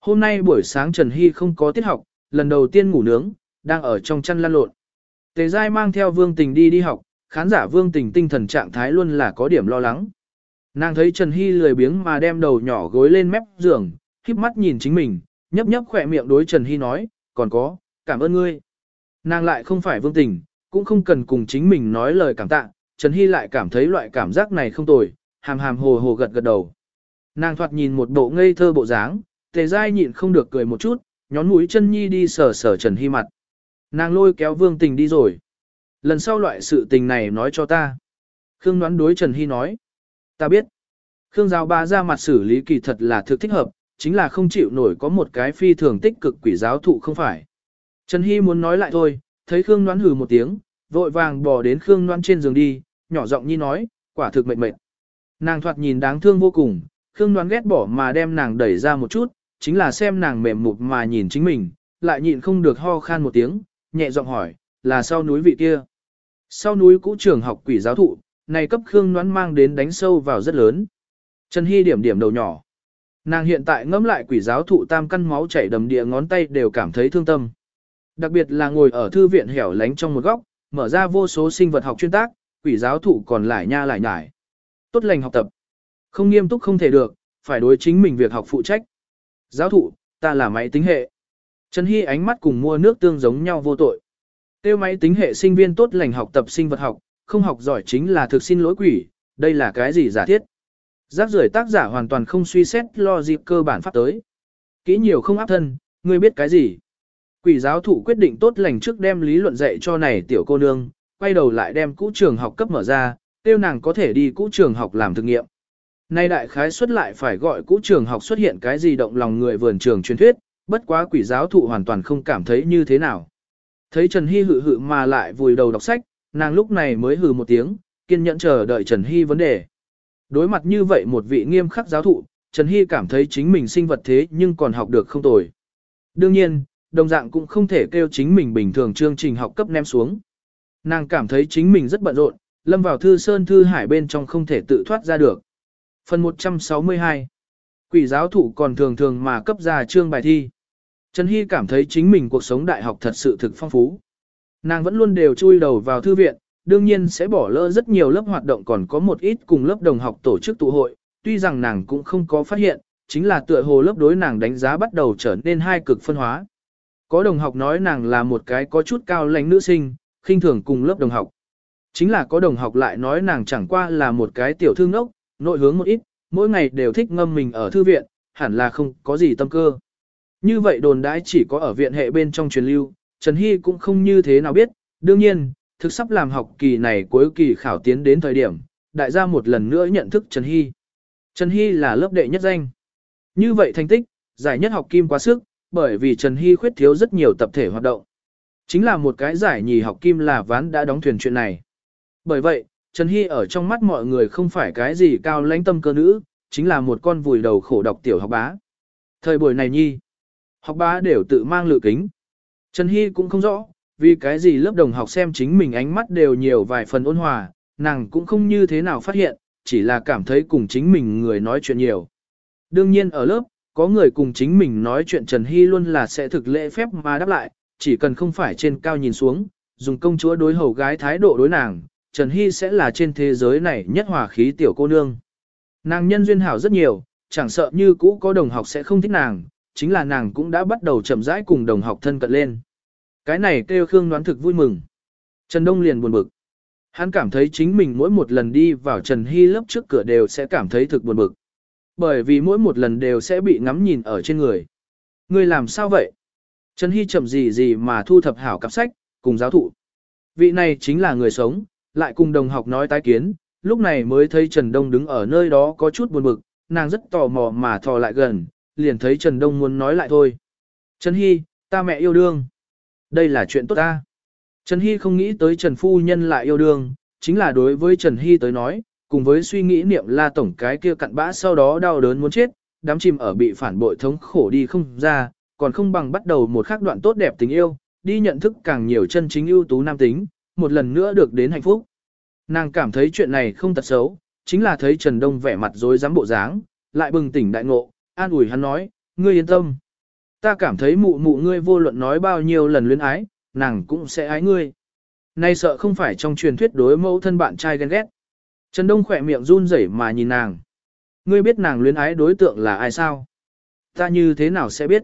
Speaker 1: Hôm nay buổi sáng Trần Hy không có tiết học, lần đầu tiên ngủ nướng, đang ở trong chăn lăn lộn. Tề Giai mang theo Vương Tình đi đi học, khán giả Vương Tình tinh thần trạng thái luôn là có điểm lo lắng. Nàng thấy Trần Hy lười biếng mà đem đầu nhỏ gối lên mép giường, khiếp mắt nhìn chính mình, nhấp nhấp khỏe miệng đối Trần Hy nói, còn có, cảm ơn ngươi. Nàng lại không phải Vương Tình, cũng không cần cùng chính mình nói lời cảm tạ, Trần Hy lại cảm thấy loại cảm giác này không tồi, hàm hàm hồ hồ gật gật đầu. Nàng thoạt nhìn một bộ ngây thơ bộ dáng, tề dai nhịn không được cười một chút, nhón mũi chân nhi đi sờ sờ Trần Hy mặt. Nàng lôi kéo vương tình đi rồi. Lần sau loại sự tình này nói cho ta. Khương đoán đối Trần Hy nói. Ta biết. Khương giáo ba ra mặt xử lý kỳ thật là thực thích hợp, chính là không chịu nổi có một cái phi thường tích cực quỷ giáo thụ không phải. Trần Hy muốn nói lại thôi, thấy Khương đoán hừ một tiếng, vội vàng bỏ đến Khương đoán trên giường đi, nhỏ giọng nhi nói, quả thực mệt mệt. Nàng thoạt nhìn đáng thương vô cùng, Khương đoán ghét bỏ mà đem nàng đẩy ra một chút, chính là xem nàng mềm mục mà nhìn chính mình, lại nhịn không được ho khan một tiếng, nhẹ giọng hỏi, là sau núi vị kia. Sau núi cũ trường học quỷ giáo thụ, này cấp Khương đoán mang đến đánh sâu vào rất lớn. Trần Hy điểm điểm đầu nhỏ. Nàng hiện tại ngẫm lại quỷ giáo thụ tam căn máu chảy đầm địa ngón tay đều cảm thấy thương tâm. Đặc biệt là ngồi ở thư viện hẻo lánh trong một góc, mở ra vô số sinh vật học chuyên tác, quỷ giáo thụ còn lại nha lại nhải. Tốt lành học tập. Không nghiêm túc không thể được, phải đối chính mình việc học phụ trách. Giáo thụ, ta là máy tính hệ. Trần Hy ánh mắt cùng mua nước tương giống nhau vô tội. Tiêu máy tính hệ sinh viên tốt lành học tập sinh vật học, không học giỏi chính là thực xin lỗi quỷ, đây là cái gì giả thiết. Giác rưởi tác giả hoàn toàn không suy xét lo dịp cơ bản pháp tới. Kỹ nhiều không áp thân, ngươi biết cái gì. Quỷ giáo thụ quyết định tốt lành trước đem lý luận dạy cho này tiểu cô nương, quay đầu lại đem cũ trường học cấp mở ra, tiêu nàng có thể đi cũ trường học làm thực nghiệm. Nay đại khái xuất lại phải gọi cũ trường học xuất hiện cái gì động lòng người vườn trường truyền thuyết, bất quá quỷ giáo thụ hoàn toàn không cảm thấy như thế nào. Thấy Trần Hy hự hự mà lại vùi đầu đọc sách, nàng lúc này mới hừ một tiếng, kiên nhẫn chờ đợi Trần Hy vấn đề. Đối mặt như vậy một vị nghiêm khắc giáo thụ, Trần Hy cảm thấy chính mình sinh vật thế nhưng còn học được không tồi. Đương nhiên, đồng dạng cũng không thể kêu chính mình bình thường chương trình học cấp ném xuống. Nàng cảm thấy chính mình rất bận rộn, lâm vào thư sơn thư hải bên trong không thể tự thoát ra được. Phần 162 Quỷ giáo thụ còn thường thường mà cấp ra chương bài thi. Trần Hy cảm thấy chính mình cuộc sống đại học thật sự thực phong phú. Nàng vẫn luôn đều chui đầu vào thư viện, đương nhiên sẽ bỏ lỡ rất nhiều lớp hoạt động còn có một ít cùng lớp đồng học tổ chức tụ hội, tuy rằng nàng cũng không có phát hiện, chính là tựa hồ lớp đối nàng đánh giá bắt đầu trở nên hai cực phân hóa. Có đồng học nói nàng là một cái có chút cao lãnh nữ sinh, khinh thường cùng lớp đồng học. Chính là có đồng học lại nói nàng chẳng qua là một cái tiểu thư ốc, nội hướng một ít, mỗi ngày đều thích ngâm mình ở thư viện, hẳn là không có gì tâm cơ. Như vậy đồn đãi chỉ có ở viện hệ bên trong truyền lưu, Trần Hy cũng không như thế nào biết, đương nhiên, thực sắp làm học kỳ này cuối kỳ khảo tiến đến thời điểm, đại gia một lần nữa nhận thức Trần Hy. Trần Hy là lớp đệ nhất danh. Như vậy thành tích, giải nhất học kim quá sức, bởi vì Trần Hy khuyết thiếu rất nhiều tập thể hoạt động. Chính là một cái giải nhì học kim là ván đã đóng thuyền chuyện này. Bởi vậy, Trần Hy ở trong mắt mọi người không phải cái gì cao lãnh tâm cơ nữ, chính là một con vùi đầu khổ đọc tiểu học bá. Thời buổi này nhi, học bá đều tự mang lựa kính. Trần Hy cũng không rõ, vì cái gì lớp đồng học xem chính mình ánh mắt đều nhiều vài phần ôn hòa, nàng cũng không như thế nào phát hiện, chỉ là cảm thấy cùng chính mình người nói chuyện nhiều. Đương nhiên ở lớp, có người cùng chính mình nói chuyện Trần Hy luôn là sẽ thực lễ phép mà đáp lại, chỉ cần không phải trên cao nhìn xuống, dùng công chúa đối hầu gái thái độ đối nàng, Trần Hy sẽ là trên thế giới này nhất hòa khí tiểu cô nương. Nàng nhân duyên hảo rất nhiều, chẳng sợ như cũ có đồng học sẽ không thích nàng, chính là nàng cũng đã bắt đầu chậm rãi cùng đồng học thân cận lên. Cái này kêu Khương đoán thực vui mừng. Trần Đông liền buồn bực. Hắn cảm thấy chính mình mỗi một lần đi vào Trần Hy lớp trước cửa đều sẽ cảm thấy thực buồn bực. bởi vì mỗi một lần đều sẽ bị ngắm nhìn ở trên người. Ngươi làm sao vậy? Trần Hy chậm gì gì mà thu thập hảo cặp sách, cùng giáo thụ. Vị này chính là người sống, lại cùng đồng học nói tái kiến, lúc này mới thấy Trần Đông đứng ở nơi đó có chút buồn bực, nàng rất tò mò mà thò lại gần, liền thấy Trần Đông muốn nói lại thôi. Trần Hy, ta mẹ yêu đương. Đây là chuyện tốt ta. Trần Hy không nghĩ tới Trần Phu Nhân lại yêu đương, chính là đối với Trần Hy tới nói, cùng với suy nghĩ niệm la tổng cái kia cặn bã sau đó đau đớn muốn chết, đám chìm ở bị phản bội thống khổ đi không ra, còn không bằng bắt đầu một khắc đoạn tốt đẹp tình yêu, đi nhận thức càng nhiều chân chính ưu tú nam tính, một lần nữa được đến hạnh phúc. Nàng cảm thấy chuyện này không thật xấu, chính là thấy Trần Đông vẻ mặt dối dám bộ dáng, lại bừng tỉnh đại ngộ, an ủi hắn nói, ngươi yên tâm. Ta cảm thấy mụ mụ ngươi vô luận nói bao nhiêu lần luyến ái, nàng cũng sẽ ái ngươi. Nay sợ không phải trong truyền thuyết đối mẫu thân bạn trai ghen ghét. Trần Đông khỏe miệng run rẩy mà nhìn nàng. Ngươi biết nàng luyến ái đối tượng là ai sao? Ta như thế nào sẽ biết?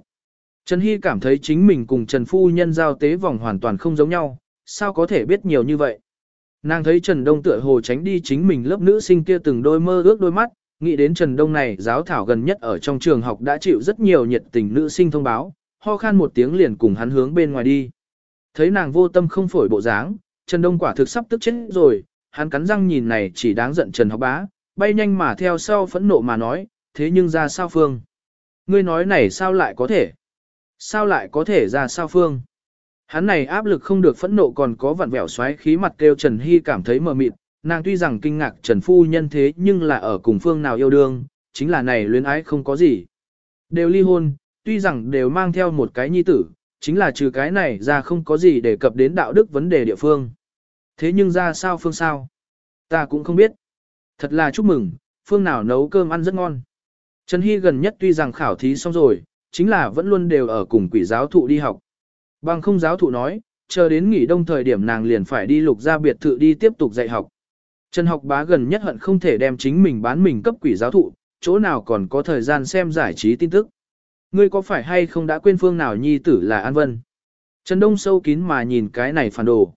Speaker 1: Trần Hy cảm thấy chính mình cùng Trần Phu Nhân giao tế vòng hoàn toàn không giống nhau, sao có thể biết nhiều như vậy? Nàng thấy Trần Đông tựa hồ tránh đi chính mình lớp nữ sinh kia từng đôi mơ ước đôi mắt, nghĩ đến Trần Đông này giáo thảo gần nhất ở trong trường học đã chịu rất nhiều nhiệt tình nữ sinh thông báo, ho khan một tiếng liền cùng hắn hướng bên ngoài đi. Thấy nàng vô tâm không phổi bộ dáng, Trần Đông quả thực sắp tức chết rồi, hắn cắn răng nhìn này chỉ đáng giận Trần học bá, bay nhanh mà theo sau phẫn nộ mà nói, thế nhưng ra sao phương? Ngươi nói này sao lại có thể? Sao lại có thể ra sao phương? Hắn này áp lực không được phẫn nộ còn có vặn vẹo xoáy khí mặt kêu Trần Hy cảm thấy mờ mịt, nàng tuy rằng kinh ngạc Trần Phu Nhân thế nhưng là ở cùng phương nào yêu đương, chính là này luyến ái không có gì. Đều ly hôn, tuy rằng đều mang theo một cái nhi tử, chính là trừ cái này ra không có gì để cập đến đạo đức vấn đề địa phương. Thế nhưng ra sao phương sao? Ta cũng không biết. Thật là chúc mừng, phương nào nấu cơm ăn rất ngon. Trần Hy gần nhất tuy rằng khảo thí xong rồi, chính là vẫn luôn đều ở cùng quỷ giáo thụ đi học. Bằng không giáo thụ nói, chờ đến nghỉ đông thời điểm nàng liền phải đi lục ra biệt thự đi tiếp tục dạy học. Trần học bá gần nhất hận không thể đem chính mình bán mình cấp quỷ giáo thụ, chỗ nào còn có thời gian xem giải trí tin tức. Ngươi có phải hay không đã quên phương nào nhi tử là An Vân? Trần Đông sâu kín mà nhìn cái này phản đồ.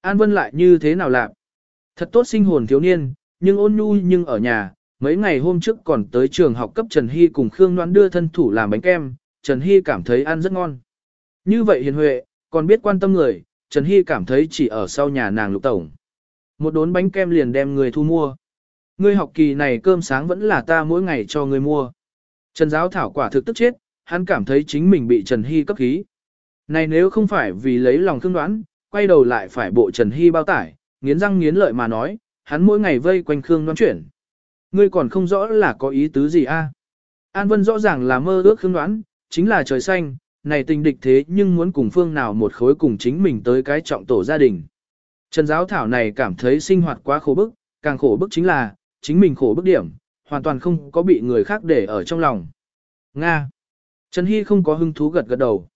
Speaker 1: An Vân lại như thế nào lạc? Thật tốt sinh hồn thiếu niên, nhưng ôn nhu nhưng ở nhà, mấy ngày hôm trước còn tới trường học cấp Trần Hy cùng Khương Noan đưa thân thủ làm bánh kem, Trần Hy cảm thấy ăn rất ngon. Như vậy hiền huệ, còn biết quan tâm người, Trần Hy cảm thấy chỉ ở sau nhà nàng lục tổng. Một đốn bánh kem liền đem người thu mua. Ngươi học kỳ này cơm sáng vẫn là ta mỗi ngày cho ngươi mua. Trần giáo thảo quả thực tức chết, hắn cảm thấy chính mình bị Trần Hy cấp khí. Này nếu không phải vì lấy lòng thương đoán, quay đầu lại phải bộ Trần Hy bao tải, nghiến răng nghiến lợi mà nói, hắn mỗi ngày vây quanh Khương đoán chuyển. Ngươi còn không rõ là có ý tứ gì a? An Vân rõ ràng là mơ ước Khương đoán, chính là trời xanh, này tình địch thế nhưng muốn cùng phương nào một khối cùng chính mình tới cái trọng tổ gia đình. Trần giáo thảo này cảm thấy sinh hoạt quá khổ bức, càng khổ bức chính là, chính mình khổ bức điểm, hoàn toàn không có bị người khác để ở trong lòng. Nga. Trần Hy không có hứng thú gật gật đầu.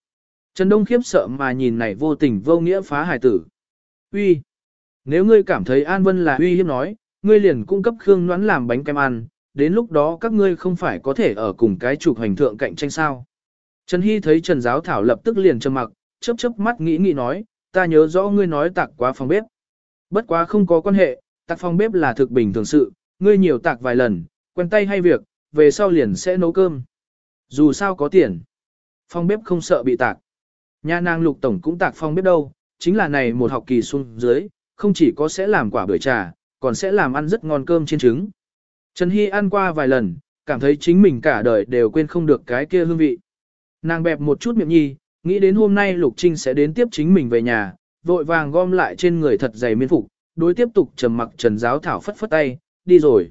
Speaker 1: Trần Đông khiếp sợ mà nhìn này vô tình vô nghĩa phá hài tử. Uy, Nếu ngươi cảm thấy An Vân là uy hiếp nói, ngươi liền cung cấp Khương Ngoãn làm bánh kem ăn, đến lúc đó các ngươi không phải có thể ở cùng cái trục hành thượng cạnh tranh sao. Trần Hy thấy Trần Giáo Thảo lập tức liền trầm mặc, chớp chớp mắt nghĩ nghĩ nói, ta nhớ rõ ngươi nói tạc quá phòng bếp. Bất quá không có quan hệ, tạc phòng bếp là thực bình thường sự, ngươi nhiều tạc vài lần, quen tay hay việc, về sau liền sẽ nấu cơm. Dù sao có tiền, phòng bếp không sợ bị tạc. Nhà nàng lục tổng cũng tạc phòng bếp đâu, chính là này một học kỳ xuống dưới, không chỉ có sẽ làm quả bưởi trà, còn sẽ làm ăn rất ngon cơm chiên trứng. Trần Hy ăn qua vài lần, cảm thấy chính mình cả đời đều quên không được cái kia hương vị. Nàng bẹp một chút miệng nhi, nghĩ đến hôm nay Lục Trinh sẽ đến tiếp chính mình về nhà, vội vàng gom lại trên người thật dày miên phục, đối tiếp tục trầm mặc Trần Giáo Thảo phất phất tay, đi rồi.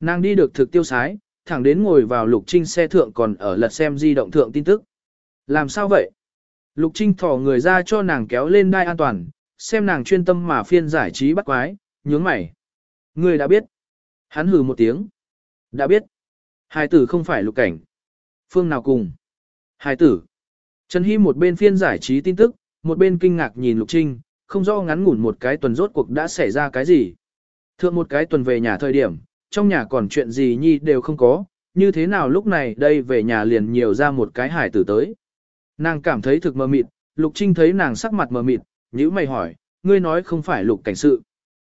Speaker 1: Nàng đi được thực tiêu sái, thẳng đến ngồi vào Lục Trinh xe thượng còn ở lật xem di động thượng tin tức. Làm sao vậy? Lục Trinh thỏ người ra cho nàng kéo lên đai an toàn, xem nàng chuyên tâm mà phiên giải trí bắt quái, nhướng mày. Người đã biết. Hắn hừ một tiếng. Đã biết. Hai tử không phải lục cảnh. Phương nào cùng? Hai tử. Trần Hy một bên phiên giải trí tin tức, một bên kinh ngạc nhìn Lục Trinh, không rõ ngắn ngủn một cái tuần rốt cuộc đã xảy ra cái gì. Thượng một cái tuần về nhà thời điểm, trong nhà còn chuyện gì nhi đều không có, như thế nào lúc này đây về nhà liền nhiều ra một cái hải tử tới. Nàng cảm thấy thực mờ mịt, Lục Trinh thấy nàng sắc mặt mờ mịt, nhữ mày hỏi, ngươi nói không phải Lục cảnh sự.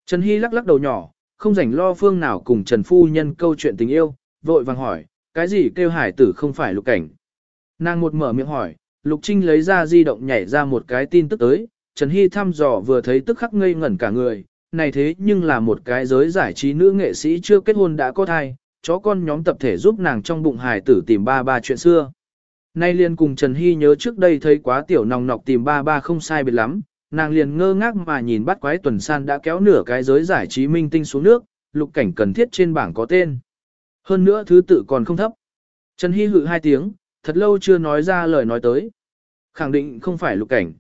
Speaker 1: Trần Hy lắc lắc đầu nhỏ, không rảnh lo phương nào cùng Trần Phu Nhân câu chuyện tình yêu, vội vàng hỏi, cái gì kêu hải tử không phải lục cảnh. Nàng một mở miệng hỏi, Lục Trinh lấy ra di động nhảy ra một cái tin tức tới, Trần Hy thăm dò vừa thấy tức khắc ngây ngẩn cả người, này thế nhưng là một cái giới giải trí nữ nghệ sĩ chưa kết hôn đã có thai, chó con nhóm tập thể giúp nàng trong bụng hài tử tìm ba ba chuyện xưa. Nay liền cùng Trần Hy nhớ trước đây thấy quá tiểu nòng nọc tìm ba ba không sai biệt lắm, nàng liền ngơ ngác mà nhìn bắt quái tuần san đã kéo nửa cái giới giải trí minh tinh xuống nước, lục cảnh cần thiết trên bảng có tên. Hơn nữa thứ tự còn không thấp. Trần Hy hự hai tiếng, thật lâu chưa nói ra lời nói tới. Khẳng định không phải lục cảnh.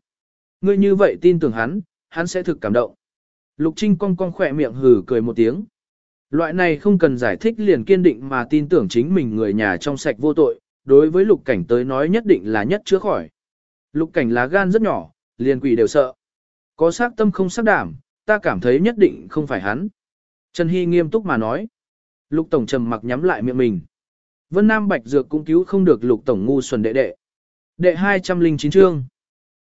Speaker 1: Ngươi như vậy tin tưởng hắn, hắn sẽ thực cảm động. Lục Trinh cong cong khỏe miệng hừ cười một tiếng. Loại này không cần giải thích liền kiên định mà tin tưởng chính mình người nhà trong sạch vô tội, đối với lục cảnh tới nói nhất định là nhất chữa khỏi. Lục cảnh lá gan rất nhỏ, liền quỷ đều sợ. Có xác tâm không xác đảm, ta cảm thấy nhất định không phải hắn. Trần Hy nghiêm túc mà nói. Lục Tổng trầm mặc nhắm lại miệng mình. Vân Nam Bạch Dược cũng cứu không được Lục Tổng ngu xuẩn đệ đệ. Đệ 209 chương.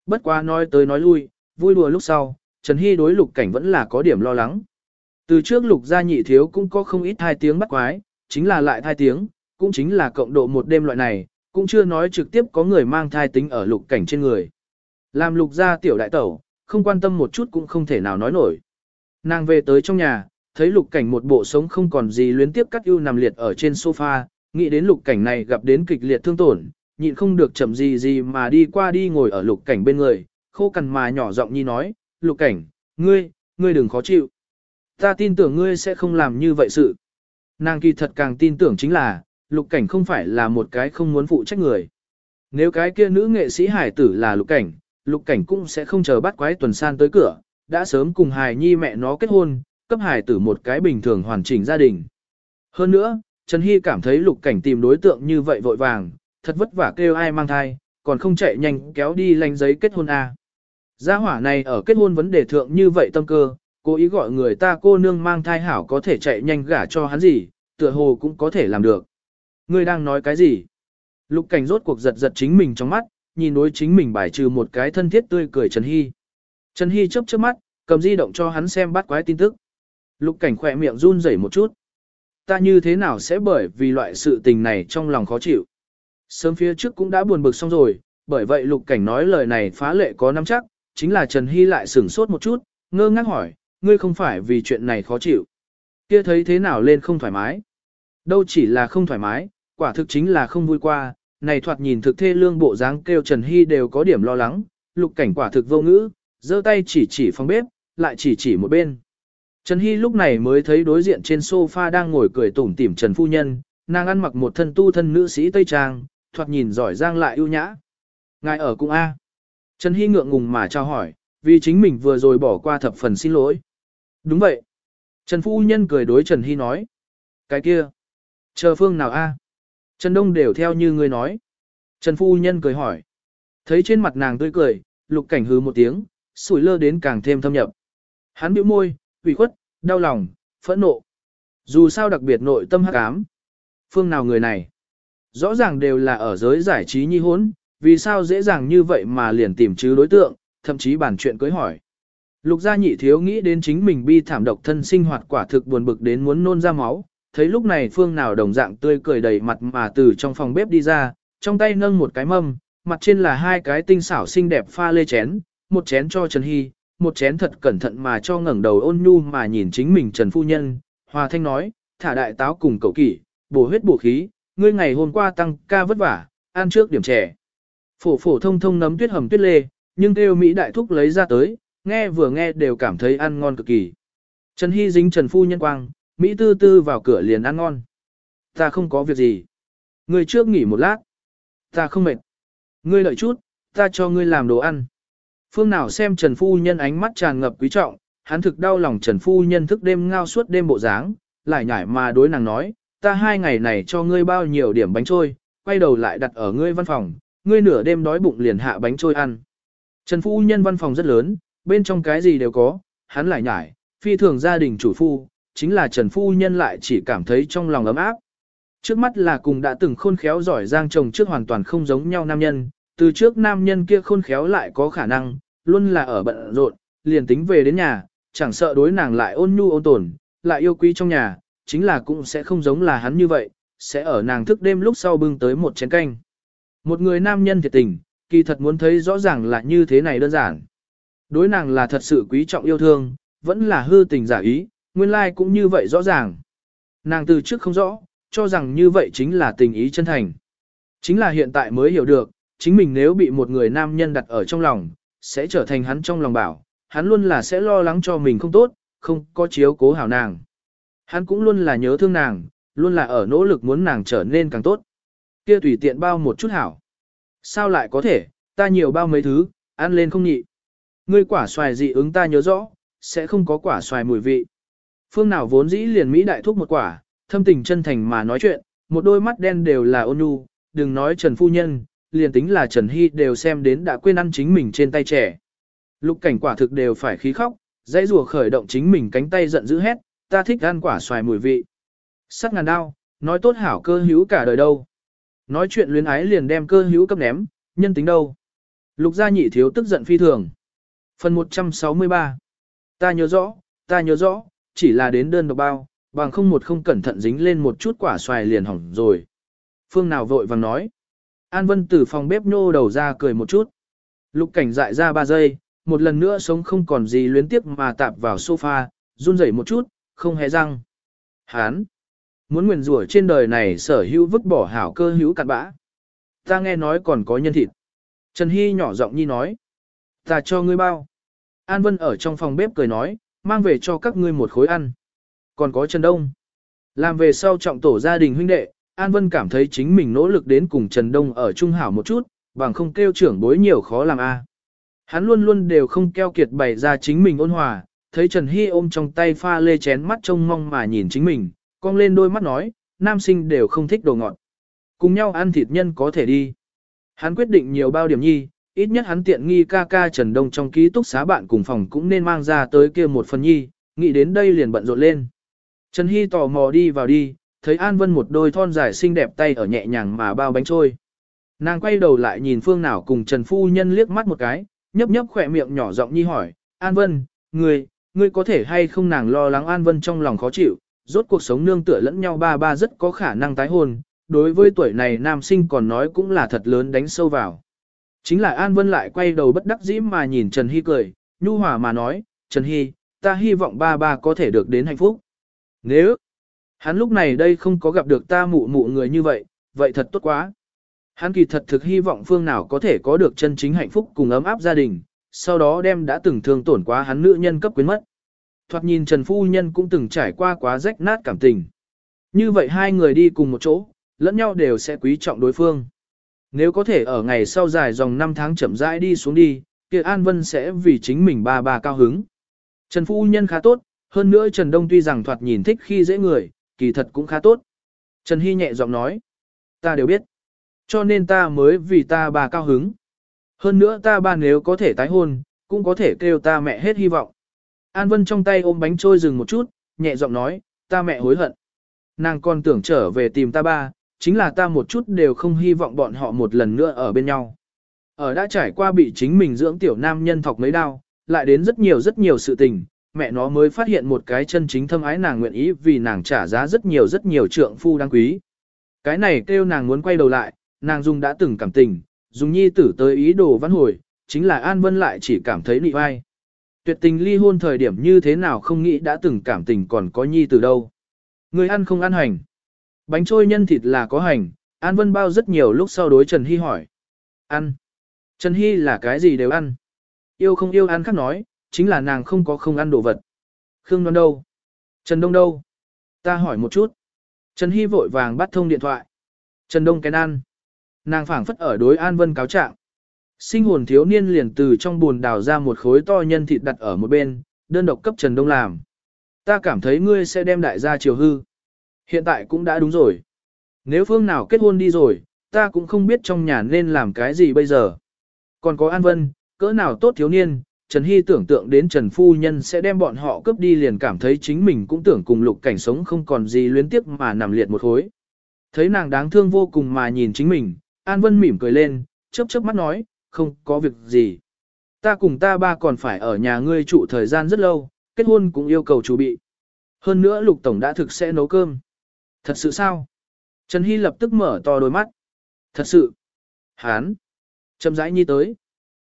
Speaker 1: Bất quá nói tới nói lui, vui đùa lúc sau, Trần Hy đối Lục Cảnh vẫn là có điểm lo lắng. Từ trước Lục gia nhị thiếu cũng có không ít hai tiếng bắt quái, chính là lại thai tiếng, cũng chính là cộng độ một đêm loại này, cũng chưa nói trực tiếp có người mang thai tính ở Lục Cảnh trên người. Làm Lục gia tiểu đại tẩu, không quan tâm một chút cũng không thể nào nói nổi. Nàng về tới trong nhà, thấy lục cảnh một bộ sống không còn gì luyến tiếp cắt ưu nằm liệt ở trên sofa, nghĩ đến lục cảnh này gặp đến kịch liệt thương tổn, nhịn không được chậm gì gì mà đi qua đi ngồi ở lục cảnh bên người, khô cằn mà nhỏ giọng nhi nói, lục cảnh, ngươi, ngươi đừng khó chịu. Ta tin tưởng ngươi sẽ không làm như vậy sự. Nàng kỳ thật càng tin tưởng chính là, lục cảnh không phải là một cái không muốn phụ trách người. Nếu cái kia nữ nghệ sĩ hải tử là lục cảnh, lục cảnh cũng sẽ không chờ bắt quái tuần san tới cửa, đã sớm cùng hài nhi mẹ nó kết hôn, cấp hài tử một cái bình thường hoàn chỉnh gia đình. Hơn nữa, Trần Hy cảm thấy lục cảnh tìm đối tượng như vậy vội vàng, thật vất vả kêu ai mang thai, còn không chạy nhanh kéo đi lành giấy kết hôn à Gia hỏa này ở kết hôn vấn đề thượng như vậy tâm cơ, cố ý gọi người ta cô nương mang thai hảo có thể chạy nhanh gả cho hắn gì, tựa hồ cũng có thể làm được. Ngươi đang nói cái gì? Lục cảnh rốt cuộc giật giật chính mình trong mắt, nhìn đối chính mình bài trừ một cái thân thiết tươi cười Trần Hy. Trần Hy chớp chớp mắt, cầm di động cho hắn xem bắt quái tin tức. Lục cảnh khỏe miệng run rẩy một chút. Ta như thế nào sẽ bởi vì loại sự tình này trong lòng khó chịu. Sớm phía trước cũng đã buồn bực xong rồi, bởi vậy lục cảnh nói lời này phá lệ có nắm chắc, chính là Trần Hy lại sửng sốt một chút, ngơ ngác hỏi, ngươi không phải vì chuyện này khó chịu. Kia thấy thế nào lên không thoải mái. Đâu chỉ là không thoải mái, quả thực chính là không vui qua, này thoạt nhìn thực thê lương bộ dáng kêu Trần Hy đều có điểm lo lắng, lục cảnh quả thực vô ngữ, giơ tay chỉ chỉ phòng bếp, lại chỉ chỉ một bên. Trần Hy lúc này mới thấy đối diện trên sofa đang ngồi cười tủm tỉm Trần Phu Nhân, nàng ăn mặc một thân tu thân nữ sĩ Tây Trang, thoạt nhìn giỏi giang lại ưu nhã. Ngài ở cung A. Trần Hy ngượng ngùng mà trao hỏi, vì chính mình vừa rồi bỏ qua thập phần xin lỗi. Đúng vậy. Trần Phu Nhân cười đối Trần Hy nói. Cái kia. Chờ phương nào A. Trần Đông đều theo như ngươi nói. Trần Phu Nhân cười hỏi. Thấy trên mặt nàng tươi cười, lục cảnh hứ một tiếng, sủi lơ đến càng thêm thâm nhập. Hắn bĩu môi, ủy khuất, đau lòng, phẫn nộ. Dù sao đặc biệt nội tâm hắc ám. Phương nào người này? Rõ ràng đều là ở giới giải trí nhi hốn, vì sao dễ dàng như vậy mà liền tìm chứ đối tượng, thậm chí bản chuyện cưới hỏi. Lục gia nhị thiếu nghĩ đến chính mình bi thảm độc thân sinh hoạt quả thực buồn bực đến muốn nôn ra máu, thấy lúc này phương nào đồng dạng tươi cười đầy mặt mà từ trong phòng bếp đi ra, trong tay nâng một cái mâm, mặt trên là hai cái tinh xảo xinh đẹp pha lê chén, một chén cho Trần Hy, một chén thật cẩn thận mà cho ngẩng đầu ôn nhu mà nhìn chính mình Trần Phu Nhân, Hòa Thanh nói, thả đại táo cùng cậu kỷ, bổ huyết bổ khí, ngươi ngày hôm qua tăng ca vất vả, ăn trước điểm trẻ. Phổ phổ thông thông nấm tuyết hầm tuyết lê, nhưng kêu Mỹ đại thúc lấy ra tới, nghe vừa nghe đều cảm thấy ăn ngon cực kỳ. Trần Hy dính Trần Phu Nhân quang, Mỹ tư tư vào cửa liền ăn ngon. Ta không có việc gì. Ngươi trước nghỉ một lát. Ta không mệt. Ngươi đợi chút, ta cho ngươi làm đồ ăn. Phương nào xem Trần Phu Nhân ánh mắt tràn ngập quý trọng, hắn thực đau lòng Trần Phu Nhân thức đêm ngao suốt đêm bộ dáng, lại nhảy mà đối nàng nói, ta hai ngày này cho ngươi bao nhiêu điểm bánh trôi, quay đầu lại đặt ở ngươi văn phòng, ngươi nửa đêm đói bụng liền hạ bánh trôi ăn. Trần Phu Nhân văn phòng rất lớn, bên trong cái gì đều có, hắn lại nhảy, phi thường gia đình chủ phu, chính là Trần Phu Nhân lại chỉ cảm thấy trong lòng ấm áp. Trước mắt là cùng đã từng khôn khéo giỏi giang chồng trước hoàn toàn không giống nhau nam nhân, từ trước nam nhân kia khôn khéo lại có khả năng, luôn là ở bận rộn, liền tính về đến nhà, chẳng sợ đối nàng lại ôn nhu ôn tồn, lại yêu quý trong nhà, chính là cũng sẽ không giống là hắn như vậy, sẽ ở nàng thức đêm lúc sau bưng tới một chén canh. Một người nam nhân thiệt tình, kỳ thật muốn thấy rõ ràng là như thế này đơn giản. Đối nàng là thật sự quý trọng yêu thương, vẫn là hư tình giả ý, nguyên lai like cũng như vậy rõ ràng. Nàng từ trước không rõ, cho rằng như vậy chính là tình ý chân thành. Chính là hiện tại mới hiểu được, chính mình nếu bị một người nam nhân đặt ở trong lòng, sẽ trở thành hắn trong lòng bảo, hắn luôn là sẽ lo lắng cho mình không tốt, không có chiếu cố hảo nàng. Hắn cũng luôn là nhớ thương nàng, luôn là ở nỗ lực muốn nàng trở nên càng tốt. Kia tùy tiện bao một chút hảo. Sao lại có thể, ta nhiều bao mấy thứ, ăn lên không nhị. Ngươi quả xoài dị ứng ta nhớ rõ, sẽ không có quả xoài mùi vị. Phương nào vốn dĩ liền Mỹ đại thúc một quả, thâm tình chân thành mà nói chuyện, một đôi mắt đen đều là ôn nhu, đừng nói Trần Phu Nhân, liền tính là Trần Hy đều xem đến đã quên ăn chính mình trên tay trẻ. Lục cảnh quả thực đều phải khí khóc, dãy rùa khởi động chính mình cánh tay giận dữ hét, ta thích ăn quả xoài mùi vị. Sắt ngàn đao, nói tốt hảo cơ hữu cả đời đâu. Nói chuyện luyến ái liền đem cơ hữu cấp ném, nhân tính đâu. Lục gia nhị thiếu tức giận phi thường. Phần 163 Ta nhớ rõ, ta nhớ rõ, chỉ là đến đơn độc bao, bằng không một không cẩn thận dính lên một chút quả xoài liền hỏng rồi. Phương nào vội vàng nói. An Vân từ phòng bếp nhô đầu ra cười một chút. Lục cảnh dại ra ba giây, một lần nữa sống không còn gì luyến tiếp mà tạp vào sofa, run rẩy một chút, không hề răng. Hán! Muốn nguyền rủa trên đời này sở hữu vứt bỏ hảo cơ hữu cặn bã. Ta nghe nói còn có nhân thịt. Trần Hy nhỏ giọng nhi nói. Ta cho ngươi bao. An Vân ở trong phòng bếp cười nói, mang về cho các ngươi một khối ăn. Còn có Trần Đông. Làm về sau trọng tổ gia đình huynh đệ, An Vân cảm thấy chính mình nỗ lực đến cùng Trần Đông ở trung hảo một chút, bằng không kêu trưởng bối nhiều khó làm a. Hắn luôn luôn đều không keo kiệt bày ra chính mình ôn hòa, thấy Trần Hy ôm trong tay pha lê chén mắt trông mong mà nhìn chính mình, cong lên đôi mắt nói, nam sinh đều không thích đồ ngọt. Cùng nhau ăn thịt nhân có thể đi. Hắn quyết định nhiều bao điểm nhi, ít nhất hắn tiện nghi ca ca Trần Đông trong ký túc xá bạn cùng phòng cũng nên mang ra tới kia một phần nhi, nghĩ đến đây liền bận rộn lên. Trần Hy tò mò đi vào đi, thấy An Vân một đôi thon dài xinh đẹp tay ở nhẹ nhàng mà bao bánh trôi. Nàng quay đầu lại nhìn Phương nào cùng Trần Phu Nhân liếc mắt một cái, nhấp nhấp khỏe miệng nhỏ giọng nhi hỏi, An Vân, người ngươi có thể hay không nàng lo lắng An Vân trong lòng khó chịu, rốt cuộc sống nương tựa lẫn nhau ba ba rất có khả năng tái hôn, đối với tuổi này nam sinh còn nói cũng là thật lớn đánh sâu vào. Chính là An Vân lại quay đầu bất đắc dĩ mà nhìn Trần Hy cười, nhu hòa mà nói, Trần Hy, ta hy vọng ba ba có thể được đến hạnh phúc. Nếu, hắn lúc này đây không có gặp được ta mụ mụ người như vậy, vậy thật tốt quá. Hắn kỳ thật thực hy vọng phương nào có thể có được chân chính hạnh phúc cùng ấm áp gia đình, sau đó đem đã từng thương tổn quá hắn nữ nhân cấp quyến mất. Thoạt nhìn Trần Phu Nhân cũng từng trải qua quá rách nát cảm tình. Như vậy hai người đi cùng một chỗ, lẫn nhau đều sẽ quý trọng đối phương. Nếu có thể ở ngày sau dài dòng năm tháng chậm rãi đi xuống đi, kia An Vân sẽ vì chính mình ba ba cao hứng. Trần Phu Nhân khá tốt, hơn nữa Trần Đông tuy rằng thoạt nhìn thích khi dễ người, kỳ thật cũng khá tốt. Trần Hy nhẹ giọng nói, ta đều biết. Cho nên ta mới vì ta bà cao hứng. Hơn nữa ta ba nếu có thể tái hôn, cũng có thể kêu ta mẹ hết hy vọng. An Vân trong tay ôm bánh trôi dừng một chút, nhẹ giọng nói, ta mẹ hối hận. Nàng còn tưởng trở về tìm ta ba, chính là ta một chút đều không hy vọng bọn họ một lần nữa ở bên nhau. Ở đã trải qua bị chính mình dưỡng tiểu nam nhân thọc mấy đau, lại đến rất nhiều rất nhiều sự tình, mẹ nó mới phát hiện một cái chân chính thâm ái nàng nguyện ý vì nàng trả giá rất nhiều rất nhiều trượng phu đáng quý. Cái này kêu nàng muốn quay đầu lại, nàng dùng đã từng cảm tình, dùng nhi tử tới ý đồ văn hồi, chính là An Vân lại chỉ cảm thấy nị vai. Tuyệt tình ly hôn thời điểm như thế nào không nghĩ đã từng cảm tình còn có nhi tử đâu. Người ăn không ăn hành. Bánh trôi nhân thịt là có hành, An Vân bao rất nhiều lúc sau đối Trần Hy hỏi. Ăn. Trần Hy là cái gì đều ăn. Yêu không yêu ăn khác nói, chính là nàng không có không ăn đồ vật. Khương Đoan đâu? Trần Đông đâu? Ta hỏi một chút. Trần Hy vội vàng bắt thông điện thoại. Trần Đông cái ăn. Nàng phảng phất ở đối An Vân cáo trạng. Sinh hồn thiếu niên liền từ trong buồn đào ra một khối to nhân thịt đặt ở một bên, đơn độc cấp Trần Đông làm. Ta cảm thấy ngươi sẽ đem đại gia chiều hư. Hiện tại cũng đã đúng rồi. Nếu phương nào kết hôn đi rồi, ta cũng không biết trong nhà nên làm cái gì bây giờ. Còn có An Vân, cỡ nào tốt thiếu niên, Trần Hy tưởng tượng đến Trần Phu Nhân sẽ đem bọn họ cướp đi liền cảm thấy chính mình cũng tưởng cùng lục cảnh sống không còn gì luyến tiếp mà nằm liệt một khối. Thấy nàng đáng thương vô cùng mà nhìn chính mình, An Vân mỉm cười lên, chớp chớp mắt nói, không có việc gì. Ta cùng ta ba còn phải ở nhà ngươi trụ thời gian rất lâu, kết hôn cũng yêu cầu chuẩn bị. Hơn nữa lục tổng đã thực sẽ nấu cơm. Thật sự sao? Trần Hy lập tức mở to đôi mắt. Thật sự. Hán. Chậm rãi nhi tới.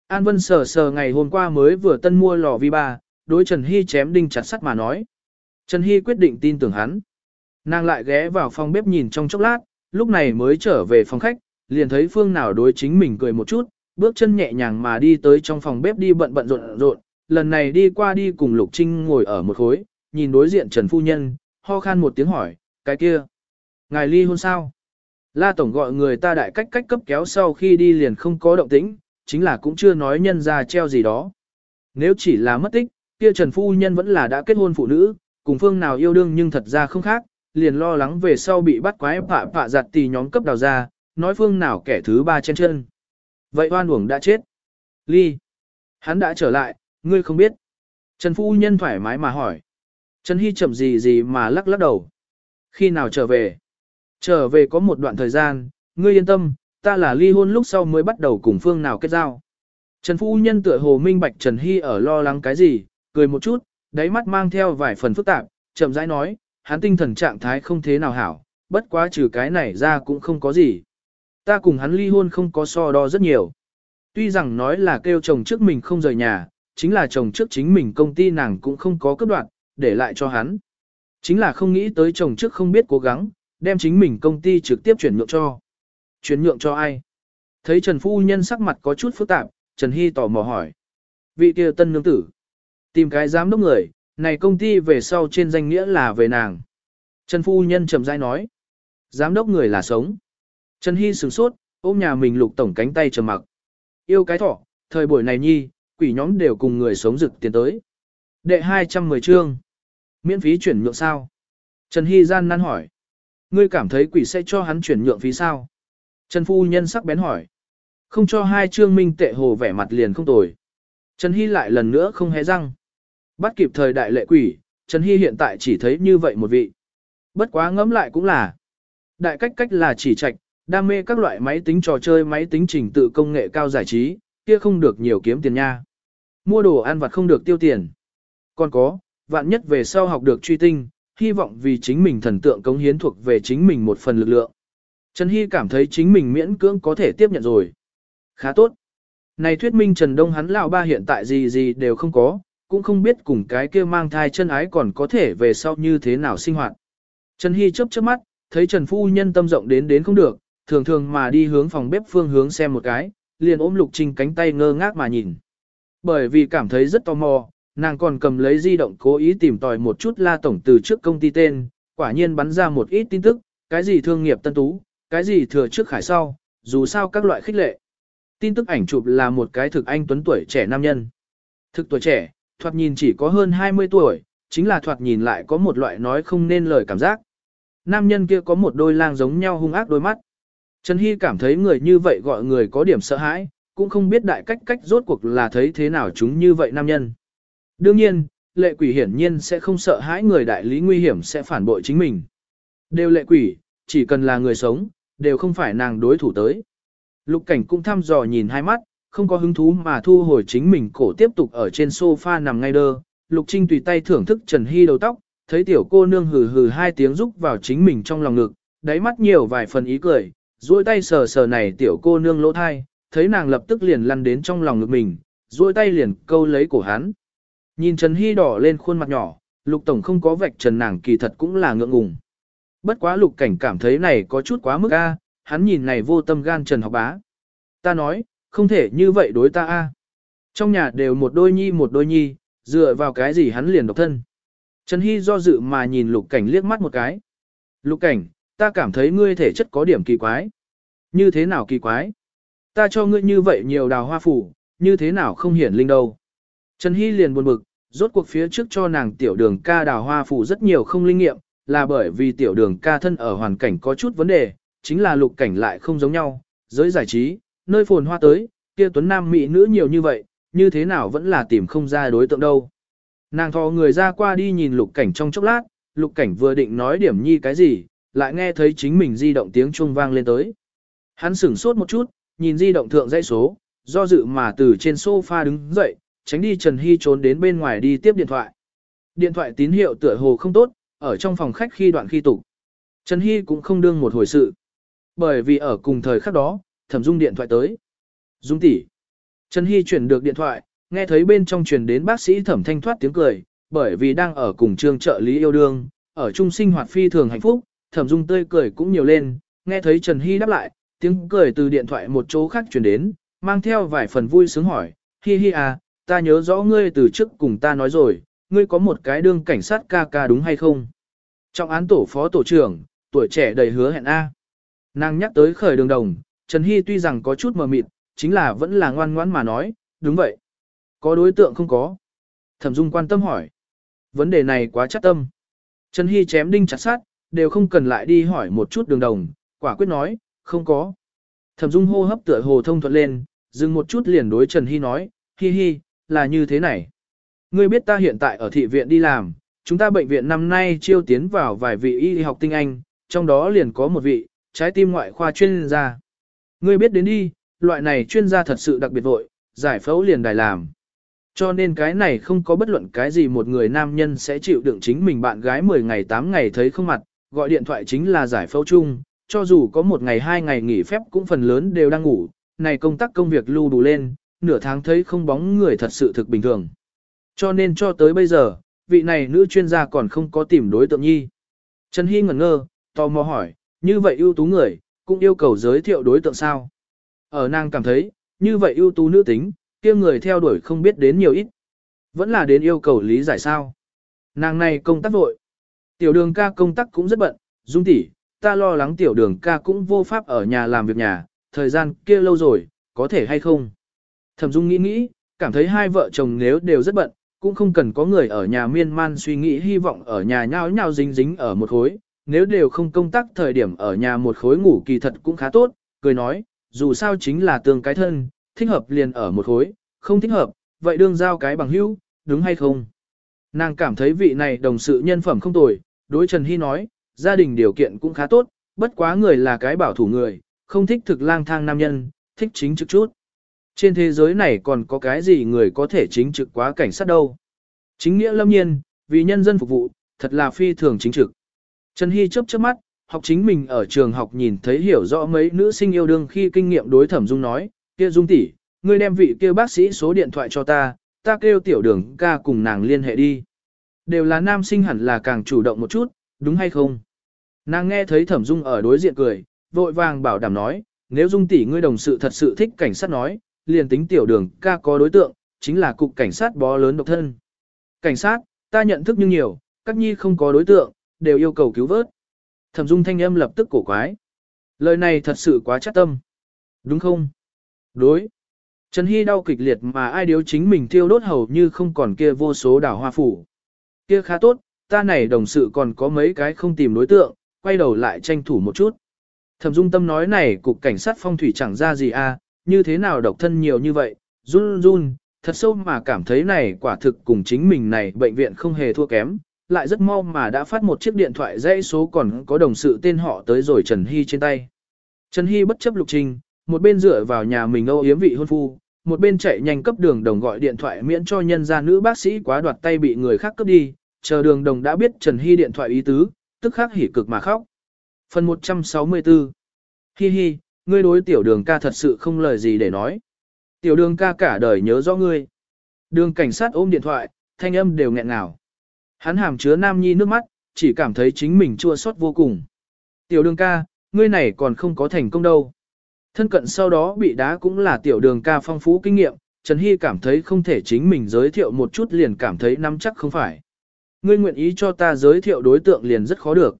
Speaker 1: An Vân sờ sờ ngày hôm qua mới vừa tân mua lò vi ba, đối Trần Hy chém đinh chặt sắt mà nói. Trần Hy quyết định tin tưởng hắn. Nàng lại ghé vào phòng bếp nhìn trong chốc lát, lúc này mới trở về phòng khách, liền thấy Phương nào đối chính mình cười một chút, bước chân nhẹ nhàng mà đi tới trong phòng bếp đi bận bận rộn rộn, lần này đi qua đi cùng Lục Trinh ngồi ở một khối, nhìn đối diện Trần Phu Nhân, ho khan một tiếng hỏi, cái kia, ngài ly hôn sao? La Tổng gọi người ta đại cách cách cấp kéo sau khi đi liền không có động tĩnh, chính là cũng chưa nói nhân ra treo gì đó. Nếu chỉ là mất tích, kia Trần Phu Nhân vẫn là đã kết hôn phụ nữ, cùng phương nào yêu đương nhưng thật ra không khác, liền lo lắng về sau bị bắt quái phạ phạ giặt tì nhóm cấp đào ra, nói phương nào kẻ thứ ba trên chân. Vậy oan uổng đã chết. Ly. Hắn đã trở lại, ngươi không biết. Trần Phu Nhân thoải mái mà hỏi. Trần Hy chậm gì gì mà lắc lắc đầu. Khi nào trở về? Trở về có một đoạn thời gian, ngươi yên tâm, ta là ly hôn lúc sau mới bắt đầu cùng phương nào kết giao. Trần Phu Nhân tựa hồ minh bạch Trần Hy ở lo lắng cái gì, cười một chút, đáy mắt mang theo vài phần phức tạp, chậm rãi nói, hắn tinh thần trạng thái không thế nào hảo, bất quá trừ cái này ra cũng không có gì. Ta cùng hắn ly hôn không có so đo rất nhiều. Tuy rằng nói là kêu chồng trước mình không rời nhà, chính là chồng trước chính mình công ty nàng cũng không có cấp đoạn, để lại cho hắn. Chính là không nghĩ tới chồng trước không biết cố gắng, đem chính mình công ty trực tiếp chuyển nhượng cho. Chuyển nhượng cho ai? Thấy Trần Phu Nhân sắc mặt có chút phức tạp, Trần Hy tò mò hỏi. Vị kia tân nương tử. Tìm cái giám đốc người, này công ty về sau trên danh nghĩa là về nàng. Trần Phu Nhân chậm rãi nói. Giám đốc người là sống. Trần Hy sửng sốt, ôm nhà mình lục tổng cánh tay trầm mặc. Yêu cái thỏ, thời buổi này nhi, quỷ nhóm đều cùng người sống rực tiến tới. Đệ 210 chương. Miễn phí chuyển nhượng sao? Trần Hy gian nan hỏi. Ngươi cảm thấy quỷ sẽ cho hắn chuyển nhượng phí sao? Trần Phu Nhân sắc bén hỏi. Không cho hai chương minh tệ hồ vẻ mặt liền không tồi. Trần Hy lại lần nữa không hé răng. Bắt kịp thời đại lệ quỷ, Trần Hy hiện tại chỉ thấy như vậy một vị. Bất quá ngẫm lại cũng là. Đại cách cách là chỉ trạch, đam mê các loại máy tính trò chơi máy tính trình tự công nghệ cao giải trí, kia không được nhiều kiếm tiền nha. Mua đồ ăn vặt không được tiêu tiền. Còn có, vạn nhất về sau học được truy tinh, hy vọng vì chính mình thần tượng cống hiến thuộc về chính mình một phần lực lượng. Trần Hy cảm thấy chính mình miễn cưỡng có thể tiếp nhận rồi. Khá tốt. Này thuyết minh Trần Đông hắn lão ba hiện tại gì gì đều không có, cũng không biết cùng cái kia mang thai chân ái còn có thể về sau như thế nào sinh hoạt. Trần Hy chớp chớp mắt, thấy Trần Phu Nhân tâm rộng đến đến không được, thường thường mà đi hướng phòng bếp phương hướng xem một cái, liền ôm Lục Trinh cánh tay ngơ ngác mà nhìn. Bởi vì cảm thấy rất tò mò, nàng còn cầm lấy di động cố ý tìm tòi một chút la tổng từ trước công ty tên, quả nhiên bắn ra một ít tin tức, cái gì thương nghiệp tân tú, cái gì thừa trước khải sau, dù sao các loại khích lệ. Tin tức ảnh chụp là một cái thực anh tuấn tuổi trẻ nam nhân. Thực tuổi trẻ, thoạt nhìn chỉ có hơn 20 tuổi, chính là thoạt nhìn lại có một loại nói không nên lời cảm giác. Nam nhân kia có một đôi lang giống nhau hung ác đôi mắt. Trần Hy cảm thấy người như vậy gọi người có điểm sợ hãi, cũng không biết đại cách cách rốt cuộc là thấy thế nào chúng như vậy nam nhân. Đương nhiên, lệ quỷ hiển nhiên sẽ không sợ hãi người đại lý nguy hiểm sẽ phản bội chính mình. Đều lệ quỷ, chỉ cần là người sống, đều không phải nàng đối thủ tới. Lục cảnh cũng thăm dò nhìn hai mắt, không có hứng thú mà thu hồi chính mình cổ tiếp tục ở trên sofa nằm ngay đơ. Lục Trinh tùy tay thưởng thức Trần Hy đầu tóc, thấy tiểu cô nương hừ hừ hai tiếng rúc vào chính mình trong lòng ngực, đáy mắt nhiều vài phần ý cười, duỗi tay sờ sờ này tiểu cô nương lỗ thai, thấy nàng lập tức liền lăn đến trong lòng ngực mình, duỗi tay liền câu lấy cổ hắn. Nhìn Trần Hy đỏ lên khuôn mặt nhỏ, Lục Tổng không có vạch trần nàng kỳ thật cũng là ngượng ngùng. Bất quá Lục Cảnh cảm thấy này có chút quá mức a, hắn nhìn này vô tâm gan Trần học bá. Ta nói, không thể như vậy đối ta a. Trong nhà đều một đôi nhi một đôi nhi, dựa vào cái gì hắn liền độc thân. Trần Hy do dự mà nhìn Lục Cảnh liếc mắt một cái. Lục Cảnh, ta cảm thấy ngươi thể chất có điểm kỳ quái. Như thế nào kỳ quái? Ta cho ngươi như vậy nhiều đào hoa phủ, như thế nào không hiển linh đâu. Trần Hy liền buồn bực, rốt cuộc phía trước cho nàng tiểu đường ca đào hoa phủ rất nhiều không linh nghiệm, là bởi vì tiểu đường ca thân ở hoàn cảnh có chút vấn đề, chính là lục cảnh lại không giống nhau, giới giải trí, nơi phồn hoa tới, kia tuấn nam mỹ nữ nhiều như vậy, như thế nào vẫn là tìm không ra đối tượng đâu. Nàng thò người ra qua đi nhìn lục cảnh trong chốc lát, lục cảnh vừa định nói điểm nhi cái gì, lại nghe thấy chính mình di động tiếng chuông vang lên tới. Hắn sửng sốt một chút, nhìn di động thượng dãy số, do dự mà từ trên sofa đứng dậy, tránh đi Trần Hy trốn đến bên ngoài đi tiếp điện thoại. Điện thoại tín hiệu tựa hồ không tốt, ở trong phòng khách khi đoạn khi tục. Trần Hy cũng không đương một hồi sự. Bởi vì ở cùng thời khắc đó, thẩm dung điện thoại tới. Dung tỷ. Trần Hy chuyển được điện thoại, nghe thấy bên trong truyền đến bác sĩ thẩm thanh thoát tiếng cười, bởi vì đang ở cùng trường trợ lý yêu đương, ở chung sinh hoạt phi thường hạnh phúc, thẩm dung tươi cười cũng nhiều lên, nghe thấy Trần Hy đáp lại, tiếng cười từ điện thoại một chỗ khác truyền đến, mang theo vài phần vui sướng hỏi, hi hi à, ta nhớ rõ ngươi từ trước cùng ta nói rồi, ngươi có một cái đương cảnh sát ca ca đúng hay không? Trong án tổ phó tổ trưởng, tuổi trẻ đầy hứa hẹn A. Nàng nhắc tới khởi đường đồng, Trần Hy tuy rằng có chút mờ mịt, chính là vẫn là ngoan ngoãn mà nói, đúng vậy. Có đối tượng không có? Thẩm Dung quan tâm hỏi. Vấn đề này quá chắc tâm. Trần Hy chém đinh chặt sát, đều không cần lại đi hỏi một chút đường đồng, quả quyết nói, không có. Thẩm Dung hô hấp tựa hồ thông thuận lên, dừng một chút liền đối Trần Hy nói, hi hi, là như thế này. Ngươi biết ta hiện tại ở thị viện đi làm, chúng ta bệnh viện năm nay chiêu tiến vào vài vị y học tinh anh, trong đó liền có một vị, trái tim ngoại khoa chuyên gia. Ngươi biết đến đi, loại này chuyên gia thật sự đặc biệt vội, giải phẫu liền đài làm. Cho nên cái này không có bất luận cái gì một người nam nhân sẽ chịu đựng chính mình bạn gái 10 ngày 8 ngày thấy không mặt, gọi điện thoại chính là giải phẫu chung, cho dù có một ngày hai ngày nghỉ phép cũng phần lớn đều đang ngủ, này công tác công việc lưu đủ lên, nửa tháng thấy không bóng người thật sự thực bình thường. Cho nên cho tới bây giờ, vị này nữ chuyên gia còn không có tìm đối tượng nhi. Trần Hy ngẩn ngơ, tò mò hỏi, như vậy ưu tú người, cũng yêu cầu giới thiệu đối tượng sao? Ở nàng cảm thấy, như vậy ưu tú nữ tính, kia người theo đuổi không biết đến nhiều ít. Vẫn là đến yêu cầu lý giải sao. Nàng này công tác vội. Tiểu đường ca công tác cũng rất bận, dung tỷ, ta lo lắng tiểu đường ca cũng vô pháp ở nhà làm việc nhà, thời gian kia lâu rồi, có thể hay không. Thẩm dung nghĩ nghĩ, cảm thấy hai vợ chồng nếu đều rất bận, cũng không cần có người ở nhà miên man suy nghĩ hy vọng ở nhà nhao nhao dính dính ở một khối, nếu đều không công tác thời điểm ở nhà một khối ngủ kỳ thật cũng khá tốt, cười nói, dù sao chính là tương cái thân, thích hợp liền ở một khối, không thích hợp, vậy đương giao cái bằng hữu, đúng hay không? Nàng cảm thấy vị này đồng sự nhân phẩm không tồi, đối Trần Hy nói, gia đình điều kiện cũng khá tốt, bất quá người là cái bảo thủ người, không thích thực lang thang nam nhân, thích chính trực chút. Trên thế giới này còn có cái gì người có thể chính trực quá cảnh sát đâu. Chính nghĩa lâm nhiên, vì nhân dân phục vụ, thật là phi thường chính trực. Trần Hy chớp chớp mắt, học chính mình ở trường học nhìn thấy hiểu rõ mấy nữ sinh yêu đương khi kinh nghiệm đối thẩm dung nói, kia dung tỷ, ngươi đem vị kia bác sĩ số điện thoại cho ta, ta kêu tiểu đường ca cùng nàng liên hệ đi. Đều là nam sinh hẳn là càng chủ động một chút, đúng hay không? Nàng nghe thấy thẩm dung ở đối diện cười, vội vàng bảo đảm nói, nếu dung tỷ ngươi đồng sự thật sự thích cảnh sát nói, liền tính tiểu đường ca có đối tượng, chính là cục cảnh sát bó lớn độc thân. Cảnh sát, ta nhận thức như nhiều, các nhi không có đối tượng, đều yêu cầu cứu vớt. Thẩm dung thanh âm lập tức cổ quái. Lời này thật sự quá chắc tâm. Đúng không? Đối. Trần Hy đau kịch liệt mà ai điếu chính mình thiêu đốt hầu như không còn kia vô số đảo hoa phủ. Kia khá tốt, ta này đồng sự còn có mấy cái không tìm đối tượng, quay đầu lại tranh thủ một chút. Thẩm dung tâm nói này cục cảnh sát phong thủy chẳng ra gì à, như thế nào độc thân nhiều như vậy, run run, thật sâu mà cảm thấy này quả thực cùng chính mình này bệnh viện không hề thua kém, lại rất mau mà đã phát một chiếc điện thoại dãy số còn có đồng sự tên họ tới rồi Trần Hy trên tay. Trần Hy bất chấp lục trình, một bên dựa vào nhà mình âu yếm vị hôn phu, một bên chạy nhanh cấp đường đồng gọi điện thoại miễn cho nhân gia nữ bác sĩ quá đoạt tay bị người khác cướp đi, chờ đường đồng đã biết Trần Hy điện thoại ý tứ, tức khắc hỉ cực mà khóc. Phần 164 Hi hi, ngươi đối tiểu đường ca thật sự không lời gì để nói. Tiểu đường ca cả đời nhớ rõ ngươi. Đường cảnh sát ôm điện thoại, thanh âm đều nghẹn ngào. Hắn hàm chứa nam nhi nước mắt, chỉ cảm thấy chính mình chua xót vô cùng. Tiểu đường ca, ngươi này còn không có thành công đâu. Thân cận sau đó bị đá cũng là tiểu đường ca phong phú kinh nghiệm, Trần Hy cảm thấy không thể chính mình giới thiệu một chút liền cảm thấy nắm chắc không phải. Ngươi nguyện ý cho ta giới thiệu đối tượng liền rất khó được.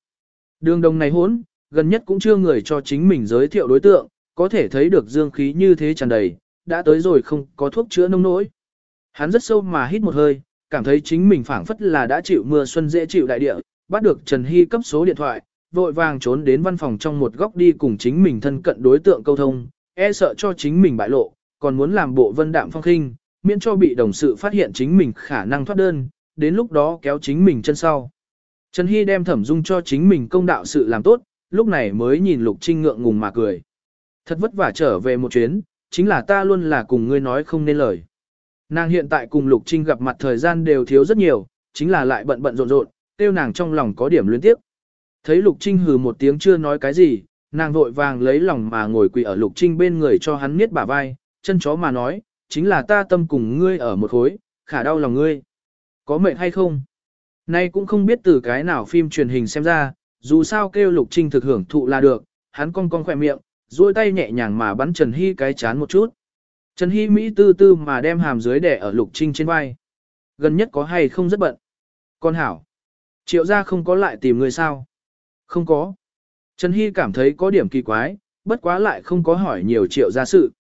Speaker 1: Đường đồng này hốn, gần nhất cũng chưa người cho chính mình giới thiệu đối tượng, có thể thấy được dương khí như thế tràn đầy, đã tới rồi không có thuốc chữa nông nỗi. Hắn rất sâu mà hít một hơi, cảm thấy chính mình phảng phất là đã chịu mưa xuân dễ chịu đại địa, bắt được Trần Hy cấp số điện thoại, vội vàng trốn đến văn phòng trong một góc đi cùng chính mình thân cận đối tượng câu thông, e sợ cho chính mình bại lộ, còn muốn làm bộ vân đạm phong khinh, miễn cho bị đồng sự phát hiện chính mình khả năng thoát đơn, đến lúc đó kéo chính mình chân sau. Trần Hy đem thẩm dung cho chính mình công đạo sự làm tốt, lúc này mới nhìn Lục Trinh ngượng ngùng mà cười. Thật vất vả trở về một chuyến, chính là ta luôn là cùng ngươi nói không nên lời. Nàng hiện tại cùng Lục Trinh gặp mặt thời gian đều thiếu rất nhiều, chính là lại bận bận rộn rộn, tiêu nàng trong lòng có điểm luyến tiếp. Thấy Lục Trinh hừ một tiếng chưa nói cái gì, nàng vội vàng lấy lòng mà ngồi quỳ ở Lục Trinh bên người cho hắn miết bả vai, chân chó mà nói, chính là ta tâm cùng ngươi ở một khối, khả đau lòng ngươi. Có mệnh hay không? Nay cũng không biết từ cái nào phim truyền hình xem ra, dù sao kêu Lục Trinh thực hưởng thụ là được, hắn cong cong khỏe miệng, duỗi tay nhẹ nhàng mà bắn Trần Hy cái chán một chút. Trần Hy Mỹ tư tư mà đem hàm dưới đẻ ở Lục Trinh trên vai. Gần nhất có hay không rất bận. Con hảo. Triệu gia không có lại tìm người sao? Không có. Trần Hy cảm thấy có điểm kỳ quái, bất quá lại không có hỏi nhiều triệu gia sự.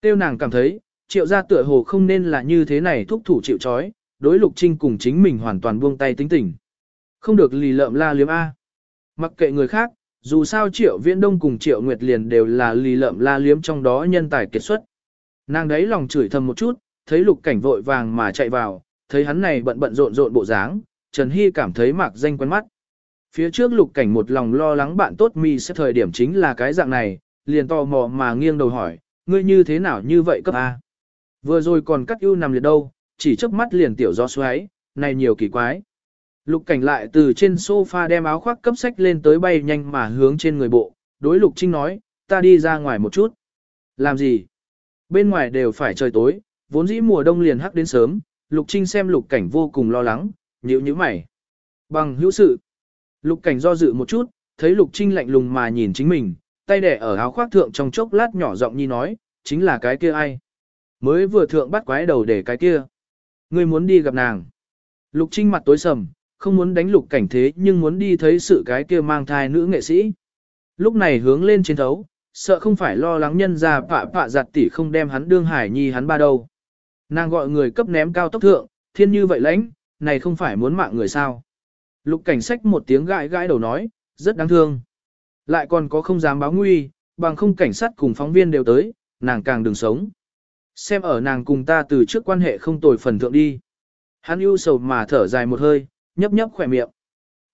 Speaker 1: Tiêu nàng cảm thấy, triệu gia tựa hồ không nên là như thế này thúc thủ chịu chói, đối lục trinh cùng chính mình hoàn toàn buông tay tính tình. Không được lì lợm la liếm A. Mặc kệ người khác, dù sao triệu viễn đông cùng triệu nguyệt liền đều là lì lợm la liếm trong đó nhân tài kiệt xuất. Nàng đấy lòng chửi thầm một chút, thấy lục cảnh vội vàng mà chạy vào, thấy hắn này bận bận rộn rộn bộ dáng, Trần Hy cảm thấy mạc danh quen mắt. Phía trước lục cảnh một lòng lo lắng bạn tốt mi sẽ thời điểm chính là cái dạng này, liền tò mò mà nghiêng đầu hỏi, ngươi như thế nào như vậy cấp A. Vừa rồi còn cắt ưu nằm liệt đâu, chỉ chớp mắt liền tiểu do xoáy, này nhiều kỳ quái. Lục cảnh lại từ trên sofa đem áo khoác cấp sách lên tới bay nhanh mà hướng trên người bộ, đối lục trinh nói, ta đi ra ngoài một chút. Làm gì? Bên ngoài đều phải trời tối, vốn dĩ mùa đông liền hắc đến sớm, lục trinh xem lục cảnh vô cùng lo lắng, nhíu nhíu mày. Bằng hữu sự. Lục cảnh do dự một chút, thấy lục trinh lạnh lùng mà nhìn chính mình, tay đẻ ở áo khoác thượng trong chốc lát nhỏ giọng nhi nói, chính là cái kia ai. Mới vừa thượng bắt quái đầu để cái kia. Ngươi muốn đi gặp nàng. Lục trinh mặt tối sầm, không muốn đánh lục cảnh thế nhưng muốn đi thấy sự cái kia mang thai nữ nghệ sĩ. Lúc này hướng lên trên thấu, sợ không phải lo lắng nhân ra pạ pạ giặt tỷ không đem hắn đương hải nhi hắn ba đâu. Nàng gọi người cấp ném cao tốc thượng, thiên như vậy lãnh, này không phải muốn mạng người sao. Lục cảnh sách một tiếng gãi gãi đầu nói, rất đáng thương. Lại còn có không dám báo nguy, bằng không cảnh sát cùng phóng viên đều tới, nàng càng đừng sống. Xem ở nàng cùng ta từ trước quan hệ không tồi phần thượng đi. Hắn ưu sầu mà thở dài một hơi, nhấp nhấp khỏe miệng.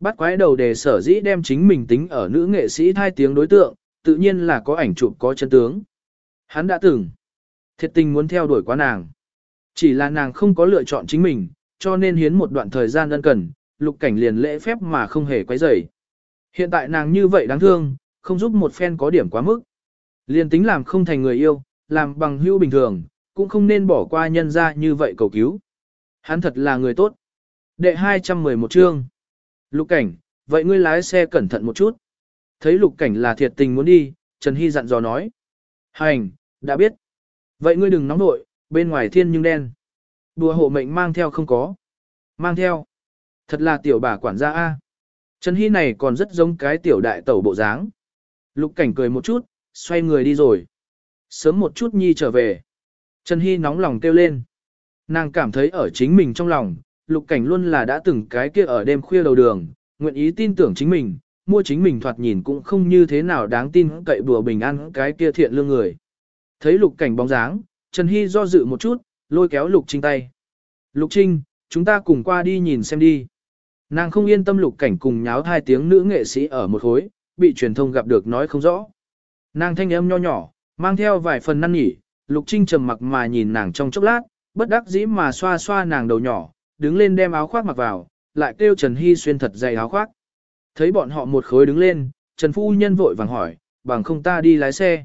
Speaker 1: Bắt quái đầu đề sở dĩ đem chính mình tính ở nữ nghệ sĩ thai tiếng đối tượng, tự nhiên là có ảnh chụp có chân tướng. Hắn đã từng thiệt tình muốn theo đuổi quá nàng. Chỉ là nàng không có lựa chọn chính mình, cho nên hiến một đoạn thời gian ân cần, lục cảnh liền lễ phép mà không hề quấy rầy. Hiện tại nàng như vậy đáng thương, không giúp một phen có điểm quá mức. Liền tính làm không thành người yêu, làm bằng hữu bình thường, cũng không nên bỏ qua nhân ra như vậy cầu cứu. Hắn thật là người tốt. Đệ 211 chương. Lục cảnh, vậy ngươi lái xe cẩn thận một chút. Thấy lục cảnh là thiệt tình muốn đi, Trần Hy dặn dò nói. Hành, đã biết. Vậy ngươi đừng nóng nội, bên ngoài thiên nhưng đen. Đùa hộ mệnh mang theo không có. Mang theo. Thật là tiểu bà quản gia A. Trần Hy này còn rất giống cái tiểu đại tẩu bộ dáng. Lục cảnh cười một chút, xoay người đi rồi. Sớm một chút nhi trở về. Trần Hy nóng lòng kêu lên. Nàng cảm thấy ở chính mình trong lòng, lục cảnh luôn là đã từng cái kia ở đêm khuya đầu đường, nguyện ý tin tưởng chính mình, mua chính mình thoạt nhìn cũng không như thế nào đáng tin cậy bùa bình an cái kia thiện lương người. Thấy lục cảnh bóng dáng, Trần Hy do dự một chút, lôi kéo lục trinh tay. Lục trinh, chúng ta cùng qua đi nhìn xem đi. Nàng không yên tâm lục cảnh cùng nháo hai tiếng nữ nghệ sĩ ở một khối, bị truyền thông gặp được nói không rõ. Nàng thanh âm nho nhỏ, mang theo vài phần năn nỉ, lục trinh trầm mặc mà nhìn nàng trong chốc lát, bất đắc dĩ mà xoa xoa nàng đầu nhỏ, đứng lên đem áo khoác mặc vào, lại kêu Trần Hy xuyên thật dày áo khoác. Thấy bọn họ một khối đứng lên, Trần Phu Nhân vội vàng hỏi, bằng không ta đi lái xe.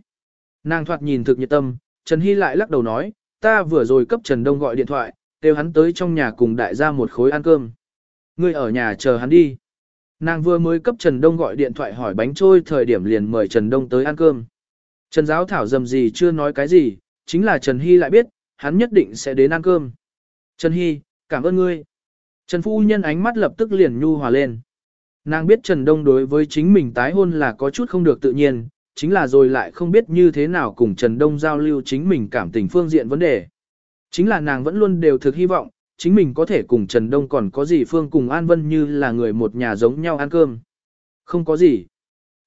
Speaker 1: Nàng thoạt nhìn thực nhiệt tâm, Trần Hy lại lắc đầu nói, ta vừa rồi cấp Trần Đông gọi điện thoại, kêu hắn tới trong nhà cùng đại gia một khối ăn cơm. Ngươi ở nhà chờ hắn đi. Nàng vừa mới cấp Trần Đông gọi điện thoại hỏi bánh trôi thời điểm liền mời Trần Đông tới ăn cơm. Trần Giáo Thảo dầm gì chưa nói cái gì, chính là Trần Hy lại biết, hắn nhất định sẽ đến ăn cơm. Trần Hy, cảm ơn ngươi. Trần Phu Nhân ánh mắt lập tức liền nhu hòa lên. Nàng biết Trần Đông đối với chính mình tái hôn là có chút không được tự nhiên, chính là rồi lại không biết như thế nào cùng Trần Đông giao lưu chính mình cảm tình phương diện vấn đề. Chính là nàng vẫn luôn đều thực hy vọng, chính mình có thể cùng Trần Đông còn có gì phương cùng An Vân như là người một nhà giống nhau ăn cơm. Không có gì.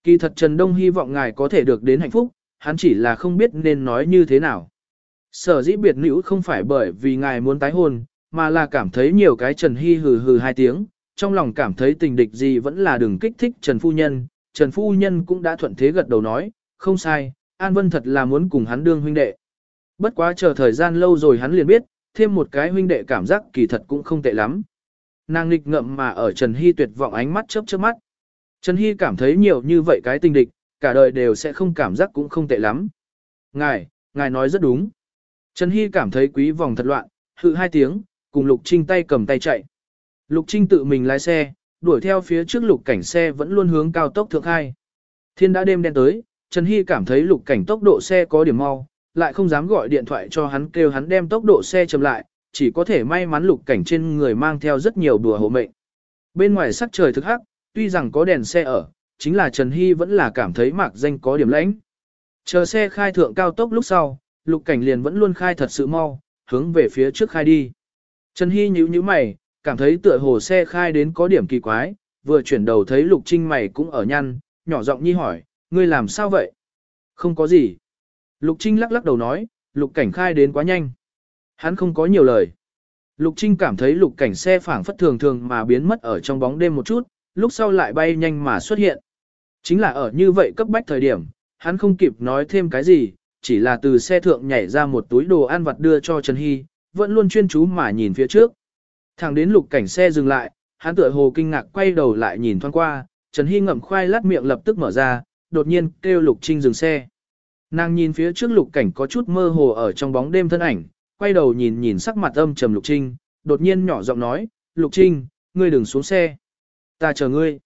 Speaker 1: Kỳ thật Trần Đông hy vọng ngài có thể được đến hạnh phúc, hắn chỉ là không biết nên nói như thế nào. Sở dĩ biệt nữ không phải bởi vì ngài muốn tái hôn, mà là cảm thấy nhiều cái Trần Hy hừ hừ hai tiếng, trong lòng cảm thấy tình địch gì vẫn là đừng kích thích Trần Phu Nhân. Trần Phu Nhân cũng đã thuận thế gật đầu nói, không sai, An Vân thật là muốn cùng hắn đương huynh đệ. Bất quá chờ thời gian lâu rồi hắn liền biết, thêm một cái huynh đệ cảm giác kỳ thật cũng không tệ lắm. Nàng nghịch ngậm mà ở Trần Hy tuyệt vọng ánh mắt chớp chớp mắt. Trần Hy cảm thấy nhiều như vậy cái tình địch, cả đời đều sẽ không cảm giác cũng không tệ lắm. Ngài, ngài nói rất đúng. Trần Hy cảm thấy quý vòng thật loạn, hự hai tiếng, cùng Lục Trinh tay cầm tay chạy. Lục Trinh tự mình lái xe, đuổi theo phía trước lục cảnh xe vẫn luôn hướng cao tốc thượng hai. Thiên đã đêm đen tới, Trần Hy cảm thấy lục cảnh tốc độ xe có điểm mau, lại không dám gọi điện thoại cho hắn kêu hắn đem tốc độ xe chậm lại, chỉ có thể may mắn lục cảnh trên người mang theo rất nhiều đùa hộ mệnh. Bên ngoài sắc trời thực hắc, tuy rằng có đèn xe ở, chính là Trần Hy vẫn là cảm thấy mạc danh có điểm lãnh. Chờ xe khai thượng cao tốc lúc sau, lục cảnh liền vẫn luôn khai thật sự mau, hướng về phía trước khai đi. Trần Hy nhíu nhíu mày, cảm thấy tựa hồ xe khai đến có điểm kỳ quái, vừa chuyển đầu thấy lục trinh mày cũng ở nhăn, nhỏ giọng nhi hỏi, ngươi làm sao vậy? Không có gì. Lục trinh lắc lắc đầu nói, lục cảnh khai đến quá nhanh. Hắn không có nhiều lời. Lục trinh cảm thấy lục cảnh xe phảng phất thường thường mà biến mất ở trong bóng đêm một chút, lúc sau lại bay nhanh mà xuất hiện. Chính là ở như vậy cấp bách thời điểm, hắn không kịp nói thêm cái gì, chỉ là từ xe thượng nhảy ra một túi đồ ăn vặt đưa cho Trần Hy, vẫn luôn chuyên chú mà nhìn phía trước. Thẳng đến lục cảnh xe dừng lại, hắn tựa hồ kinh ngạc quay đầu lại nhìn thoáng qua, Trần Hy ngậm khoai lát miệng lập tức mở ra, đột nhiên kêu lục trinh dừng xe. Nàng nhìn phía trước lục cảnh có chút mơ hồ ở trong bóng đêm thân ảnh, quay đầu nhìn nhìn sắc mặt âm trầm lục trinh, đột nhiên nhỏ giọng nói, lục trinh, ngươi đừng xuống xe. Ta chờ ngươi.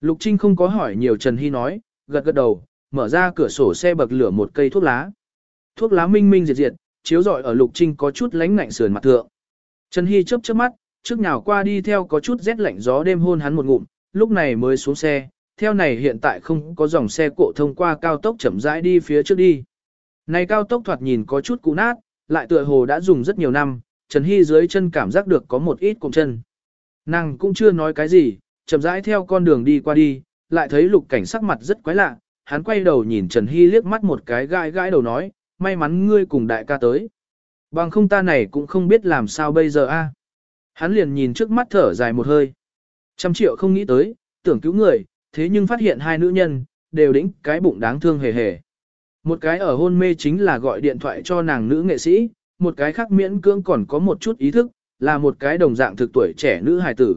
Speaker 1: Lục trinh không có hỏi nhiều Trần Hy nói, gật gật đầu, mở ra cửa sổ xe bậc lửa một cây thuốc lá. Thuốc lá minh minh diệt diệt, chiếu rọi ở lục trinh có chút lánh ngạnh sườn mặt thượng. Trần Hy chớp chớp mắt, trước nhào qua đi theo có chút rét lạnh gió đêm hôn hắn một ngụm, lúc này mới xuống xe, theo này hiện tại không có dòng xe cộ thông qua cao tốc chậm rãi đi phía trước đi. Này cao tốc thoạt nhìn có chút cũ nát, lại tựa hồ đã dùng rất nhiều năm, Trần Hy dưới chân cảm giác được có một ít cụm chân. Nàng cũng chưa nói cái gì, chậm rãi theo con đường đi qua đi, lại thấy lục cảnh sắc mặt rất quái lạ, hắn quay đầu nhìn Trần Hy liếc mắt một cái gãi gãi đầu nói, may mắn ngươi cùng đại ca tới. Bằng không ta này cũng không biết làm sao bây giờ a. Hắn liền nhìn trước mắt thở dài một hơi. Trăm triệu không nghĩ tới, tưởng cứu người, thế nhưng phát hiện hai nữ nhân, đều đĩnh cái bụng đáng thương hề hề. Một cái ở hôn mê chính là gọi điện thoại cho nàng nữ nghệ sĩ, một cái khác miễn cưỡng còn có một chút ý thức, là một cái đồng dạng thực tuổi trẻ nữ hài tử.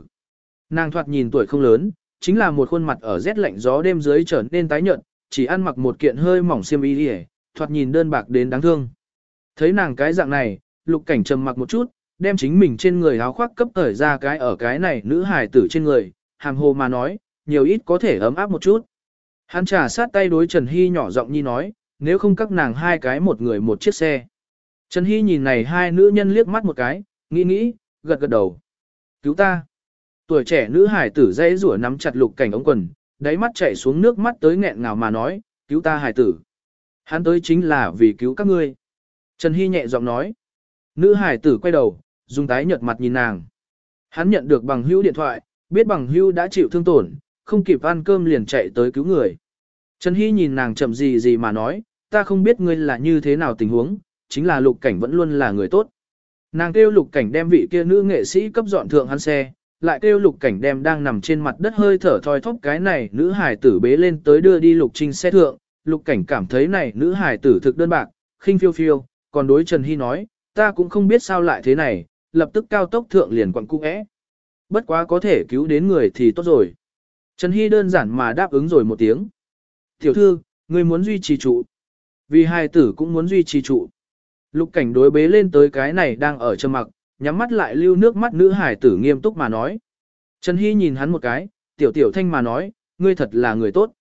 Speaker 1: Nàng thoạt nhìn tuổi không lớn, chính là một khuôn mặt ở rét lạnh gió đêm dưới trở nên tái nhợt, chỉ ăn mặc một kiện hơi mỏng xiêm y đi thoạt nhìn đơn bạc đến đáng thương. Thấy nàng cái dạng này, lục cảnh trầm mặc một chút, đem chính mình trên người áo khoác cấp thời ra cái ở cái này nữ hài tử trên người, hàm hồ mà nói, nhiều ít có thể ấm áp một chút. Hắn trả sát tay đối Trần Hy nhỏ giọng nhi nói, nếu không các nàng hai cái một người một chiếc xe. Trần Hy nhìn này hai nữ nhân liếc mắt một cái, nghĩ nghĩ, gật gật đầu. Cứu ta. Tuổi trẻ nữ hải tử dây rủa nắm chặt lục cảnh ống quần, đáy mắt chảy xuống nước mắt tới nghẹn ngào mà nói, cứu ta hải tử. Hắn tới chính là vì cứu các ngươi. Trần Hy nhẹ giọng nói. Nữ hải tử quay đầu, dùng tái nhợt mặt nhìn nàng. Hắn nhận được bằng hữu điện thoại, biết bằng hữu đã chịu thương tổn, không kịp ăn cơm liền chạy tới cứu người. Trần Hy nhìn nàng chậm gì gì mà nói, ta không biết ngươi là như thế nào tình huống, chính là lục cảnh vẫn luôn là người tốt. Nàng kêu lục cảnh đem vị kia nữ nghệ sĩ cấp dọn thượng hắn xe, lại kêu lục cảnh đem đang nằm trên mặt đất hơi thở thoi thóp cái này nữ hải tử bế lên tới đưa đi lục trinh xe thượng, lục cảnh cảm thấy này nữ hải tử thực đơn bạc, khinh phiêu phiêu, còn đối Trần Hy nói, ta cũng không biết sao lại thế này, lập tức cao tốc thượng liền quặng cung ẽ. Bất quá có thể cứu đến người thì tốt rồi. Trần Hy đơn giản mà đáp ứng rồi một tiếng. Tiểu thư, người muốn duy trì trụ. Vì hai tử cũng muốn duy trì trụ. Lục cảnh đối bế lên tới cái này đang ở trầm mặc, nhắm mắt lại lưu nước mắt nữ hải tử nghiêm túc mà nói. Trần Hy nhìn hắn một cái, tiểu tiểu thanh mà nói, ngươi thật là người tốt.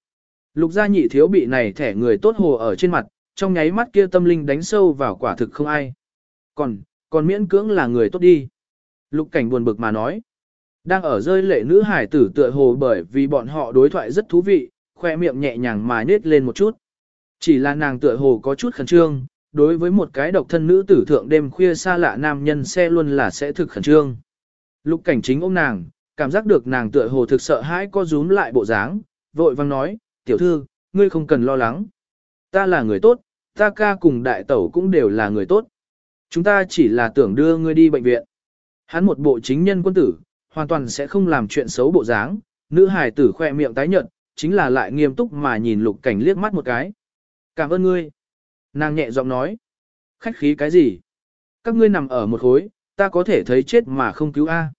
Speaker 1: Lục gia nhị thiếu bị này thẻ người tốt hồ ở trên mặt, trong nháy mắt kia tâm linh đánh sâu vào quả thực không ai. Còn, còn miễn cưỡng là người tốt đi. Lục cảnh buồn bực mà nói. Đang ở rơi lệ nữ hải tử tựa hồ bởi vì bọn họ đối thoại rất thú vị, khoe miệng nhẹ nhàng mà nết lên một chút. Chỉ là nàng tựa hồ có chút khẩn trương, đối với một cái độc thân nữ tử thượng đêm khuya xa lạ nam nhân xe luôn là sẽ thực khẩn trương. Lục cảnh chính ôm nàng, cảm giác được nàng tựa hồ thực sợ hãi co rúm lại bộ dáng, vội vang nói, tiểu thư, ngươi không cần lo lắng. Ta là người tốt, ta ca cùng đại tẩu cũng đều là người tốt. Chúng ta chỉ là tưởng đưa ngươi đi bệnh viện. Hắn một bộ chính nhân quân tử, hoàn toàn sẽ không làm chuyện xấu bộ dáng, nữ hài tử khoe miệng tái nhợt, chính là lại nghiêm túc mà nhìn lục cảnh liếc mắt một cái. Cảm ơn ngươi. Nàng nhẹ giọng nói. Khách khí cái gì? Các ngươi nằm ở một khối, ta có thể thấy chết mà không cứu A.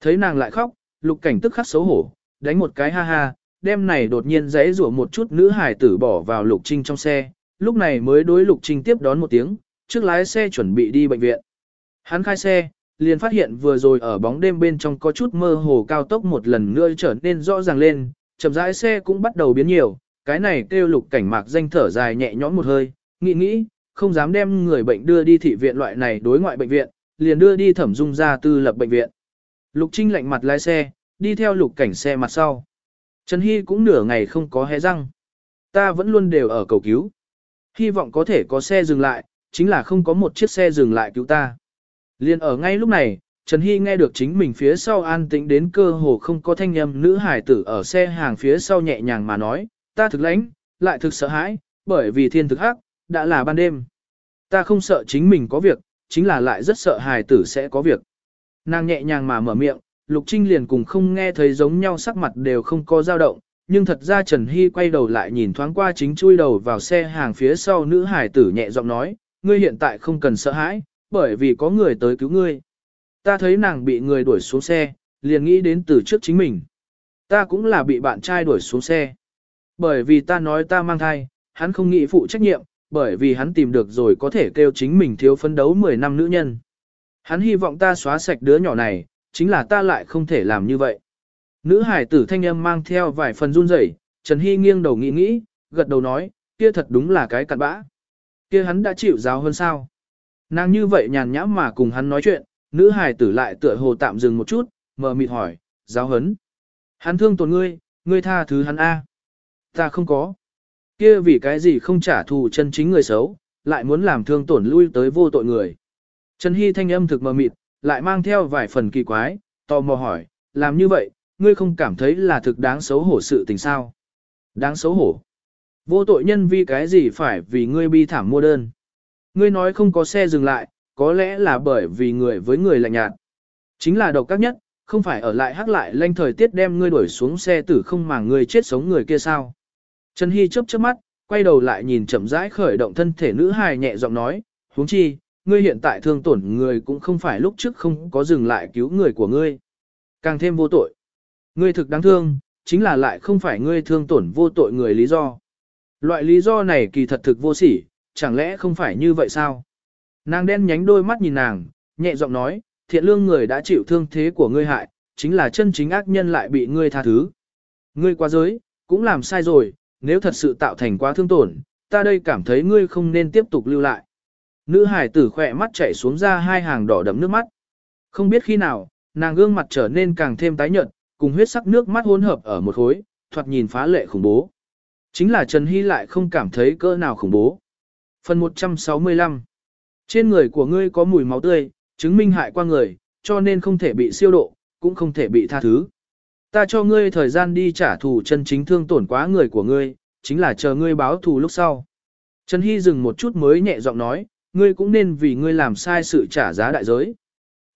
Speaker 1: Thấy nàng lại khóc, lục cảnh tức khắc xấu hổ, đánh một cái ha ha, đem này đột nhiên giấy rủa một chút nữ hải tử bỏ vào Lục Trinh trong xe, lúc này mới đối Lục Trinh tiếp đón một tiếng, trước lái xe chuẩn bị đi bệnh viện. Hắn khai xe, liền phát hiện vừa rồi ở bóng đêm bên trong có chút mơ hồ cao tốc một lần nữa trở nên rõ ràng lên, chậm rãi xe cũng bắt đầu biến nhiều, cái này kêu lục cảnh mạc danh thở dài nhẹ nhõm một hơi, nghĩ nghĩ, không dám đem người bệnh đưa đi thị viện loại này đối ngoại bệnh viện, liền đưa đi thẩm dung ra tư lập bệnh viện. Lục Trinh lạnh mặt lái xe, đi theo lục cảnh xe mặt sau. Trần Hy cũng nửa ngày không có hé răng. Ta vẫn luôn đều ở cầu cứu. Hy vọng có thể có xe dừng lại, chính là không có một chiếc xe dừng lại cứu ta. Liên ở ngay lúc này, Trần Hy nghe được chính mình phía sau an tĩnh đến cơ hồ không có thanh âm nữ hải tử ở xe hàng phía sau nhẹ nhàng mà nói, ta thực lãnh, lại thực sợ hãi, bởi vì thiên thực hắc, đã là ban đêm. Ta không sợ chính mình có việc, chính là lại rất sợ hài tử sẽ có việc. Nàng nhẹ nhàng mà mở miệng, Lục Trinh liền cùng không nghe thấy giống nhau sắc mặt đều không có dao động, nhưng thật ra Trần Hy quay đầu lại nhìn thoáng qua chính chui đầu vào xe hàng phía sau nữ hải tử nhẹ giọng nói, ngươi hiện tại không cần sợ hãi, bởi vì có người tới cứu ngươi. Ta thấy nàng bị người đuổi xuống xe, liền nghĩ đến từ trước chính mình. Ta cũng là bị bạn trai đuổi xuống xe. Bởi vì ta nói ta mang thai, hắn không nghĩ phụ trách nhiệm, bởi vì hắn tìm được rồi có thể kêu chính mình thiếu phấn đấu 10 năm nữ nhân. Hắn hy vọng ta xóa sạch đứa nhỏ này, chính là ta lại không thể làm như vậy. Nữ hải tử thanh âm mang theo vài phần run rẩy, Trần Hy nghiêng đầu nghĩ nghĩ, gật đầu nói, kia thật đúng là cái cặn bã. Kia hắn đã chịu giáo hơn sao. Nàng như vậy nhàn nhãm mà cùng hắn nói chuyện, nữ hải tử lại tựa hồ tạm dừng một chút, mờ mịt hỏi, giáo hấn. Hắn thương tổn ngươi, ngươi tha thứ hắn A. Ta không có. Kia vì cái gì không trả thù chân chính người xấu, lại muốn làm thương tổn lui tới vô tội người. Trần Hy thanh âm thực mờ mịt, lại mang theo vài phần kỳ quái, tò mò hỏi, làm như vậy, ngươi không cảm thấy là thực đáng xấu hổ sự tình sao? Đáng xấu hổ. Vô tội nhân vì cái gì phải vì ngươi bi thảm mua đơn. Ngươi nói không có xe dừng lại, có lẽ là bởi vì người với người lạnh nhạt. Chính là độc các nhất, không phải ở lại hắc lại lanh thời tiết đem ngươi đuổi xuống xe tử không mà ngươi chết sống người kia sao. Trần Hy chớp chớp mắt, quay đầu lại nhìn chậm rãi khởi động thân thể nữ hài nhẹ giọng nói, huống chi, ngươi hiện tại thương tổn người cũng không phải lúc trước không có dừng lại cứu người của ngươi. Càng thêm vô tội. Ngươi thực đáng thương, chính là lại không phải ngươi thương tổn vô tội người lý do. Loại lý do này kỳ thật thực vô sỉ, chẳng lẽ không phải như vậy sao? Nàng đen nhánh đôi mắt nhìn nàng, nhẹ giọng nói, thiện lương người đã chịu thương thế của ngươi hại, chính là chân chính ác nhân lại bị ngươi tha thứ. Ngươi quá giới, cũng làm sai rồi, nếu thật sự tạo thành quá thương tổn, ta đây cảm thấy ngươi không nên tiếp tục lưu lại. Nữ hải tử khỏe mắt chảy xuống ra hai hàng đỏ đậm nước mắt. Không biết khi nào, nàng gương mặt trở nên càng thêm tái nhợt, cùng huyết sắc nước mắt hỗn hợp ở một khối, thoạt nhìn phá lệ khủng bố. Chính là Trần Hy lại không cảm thấy cỡ nào khủng bố. Phần 165 Trên người của ngươi có mùi máu tươi, chứng minh hại qua người, cho nên không thể bị siêu độ, cũng không thể bị tha thứ. Ta cho ngươi thời gian đi trả thù chân chính thương tổn quá người của ngươi, chính là chờ ngươi báo thù lúc sau. Trần Hy dừng một chút mới nhẹ giọng nói, ngươi cũng nên vì ngươi làm sai sự trả giá đại giới.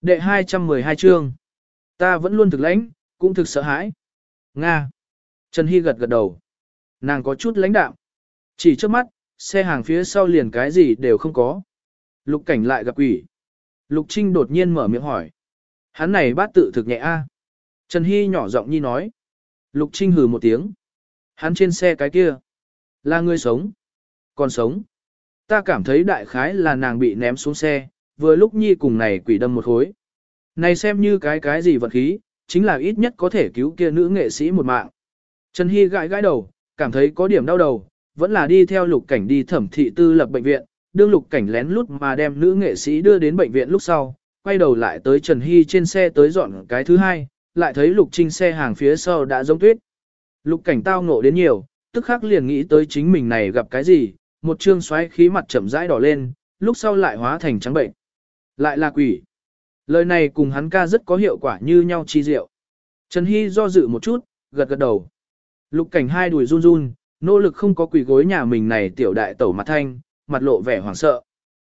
Speaker 1: Đệ 212 chương. Ta vẫn luôn thực lãnh, cũng thực sợ hãi. Nga. Trần Hy gật gật đầu. Nàng có chút lãnh đạm. Chỉ trước mắt, xe hàng phía sau liền cái gì đều không có. Lục cảnh lại gặp quỷ. Lục Trinh đột nhiên mở miệng hỏi. Hắn này bát tự thực nhẹ a. Trần Hy nhỏ giọng nhi nói. Lục Trinh hừ một tiếng. Hắn trên xe cái kia. Là người sống. Còn sống. Ta cảm thấy đại khái là nàng bị ném xuống xe, vừa lúc nhi cùng này quỷ đâm một khối. Này xem như cái cái gì vật khí, chính là ít nhất có thể cứu kia nữ nghệ sĩ một mạng. Trần Hy gãi gãi đầu, cảm thấy có điểm đau đầu, vẫn là đi theo lục cảnh đi thẩm thị tư lập bệnh viện, đương lục cảnh lén lút mà đem nữ nghệ sĩ đưa đến bệnh viện lúc sau, quay đầu lại tới Trần Hy trên xe tới dọn cái thứ hai, lại thấy lục trinh xe hàng phía sau đã giống tuyết. Lục cảnh tao ngộ đến nhiều, tức khắc liền nghĩ tới chính mình này gặp cái gì, một trương xoáy khí mặt chậm rãi đỏ lên, lúc sau lại hóa thành trắng bệnh. Lại là quỷ. Lời này cùng hắn ca rất có hiệu quả như nhau chi diệu. Trần Hy do dự một chút, gật gật đầu. Lục cảnh hai đùi run run, nỗ lực không có quỷ gối nhà mình này tiểu đại tẩu mặt thanh, mặt lộ vẻ hoảng sợ.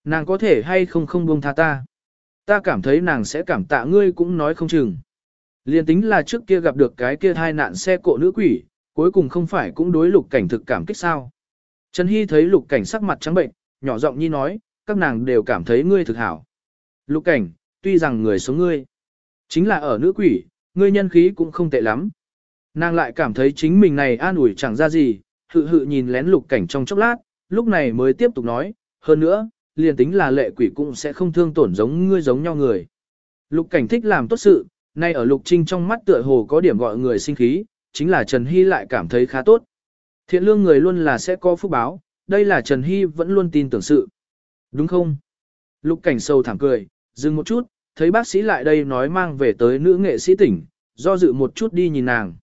Speaker 1: Nàng có thể hay không không buông tha ta. Ta cảm thấy nàng sẽ cảm tạ ngươi cũng nói không chừng. Liên tính là trước kia gặp được cái kia thai nạn xe cộ nữ quỷ, cuối cùng không phải cũng đối lục cảnh thực cảm kích sao. Trần Hy thấy lục cảnh sắc mặt trắng bệnh, nhỏ giọng nhi nói, các nàng đều cảm thấy ngươi thực hảo. Lục cảnh, tuy rằng người số ngươi, chính là ở nữ quỷ, ngươi nhân khí cũng không tệ lắm. Nàng lại cảm thấy chính mình này an ủi chẳng ra gì, hự hự nhìn lén lục cảnh trong chốc lát, lúc này mới tiếp tục nói, hơn nữa, liền tính là lệ quỷ cũng sẽ không thương tổn giống ngươi giống nhau người. Lục cảnh thích làm tốt sự, nay ở lục trinh trong mắt tựa hồ có điểm gọi người sinh khí, chính là Trần Hy lại cảm thấy khá tốt. Thiện lương người luôn là sẽ có phúc báo, đây là Trần Hy vẫn luôn tin tưởng sự. Đúng không? Lục cảnh sâu thảm cười, dừng một chút, thấy bác sĩ lại đây nói mang về tới nữ nghệ sĩ tỉnh, do dự một chút đi nhìn nàng.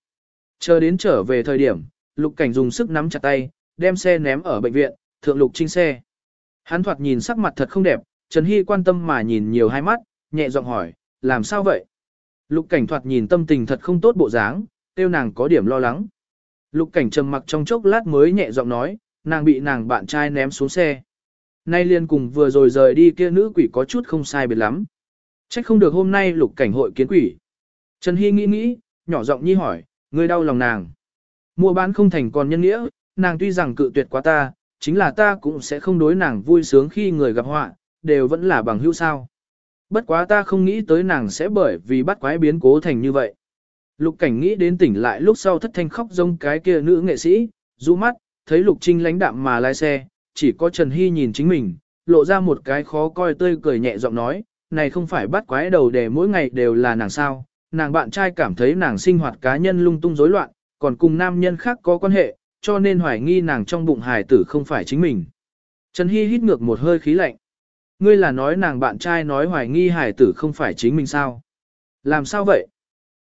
Speaker 1: Chờ đến trở về thời điểm, lục cảnh dùng sức nắm chặt tay, đem xe ném ở bệnh viện, thượng lục trinh xe. Hắn thoạt nhìn sắc mặt thật không đẹp, Trần Hy quan tâm mà nhìn nhiều hai mắt, nhẹ giọng hỏi, làm sao vậy? Lục cảnh thoạt nhìn tâm tình thật không tốt bộ dáng, tiêu nàng có điểm lo lắng. Lục cảnh trầm mặc trong chốc lát mới nhẹ giọng nói, nàng bị nàng bạn trai ném xuống xe. Nay liên cùng vừa rồi rời đi kia nữ quỷ có chút không sai biệt lắm. Trách không được hôm nay lục cảnh hội kiến quỷ. Trần Hy nghĩ nghĩ, nhỏ giọng nhi hỏi, ngươi đau lòng nàng. Mua bán không thành còn nhân nghĩa, nàng tuy rằng cự tuyệt quá ta, chính là ta cũng sẽ không đối nàng vui sướng khi người gặp họa, đều vẫn là bằng hữu sao. Bất quá ta không nghĩ tới nàng sẽ bởi vì bắt quái biến cố thành như vậy. Lục cảnh nghĩ đến tỉnh lại lúc sau thất thanh khóc giống cái kia nữ nghệ sĩ, rũ mắt, thấy lục trinh lánh đạm mà lái xe, chỉ có Trần Hy nhìn chính mình, lộ ra một cái khó coi tươi cười nhẹ giọng nói, này không phải bắt quái đầu để mỗi ngày đều là nàng sao, nàng bạn trai cảm thấy nàng sinh hoạt cá nhân lung tung rối loạn, còn cùng nam nhân khác có quan hệ, cho nên hoài nghi nàng trong bụng hài tử không phải chính mình. Trần Hy hít ngược một hơi khí lạnh. Ngươi là nói nàng bạn trai nói hoài nghi hài tử không phải chính mình sao? Làm sao vậy?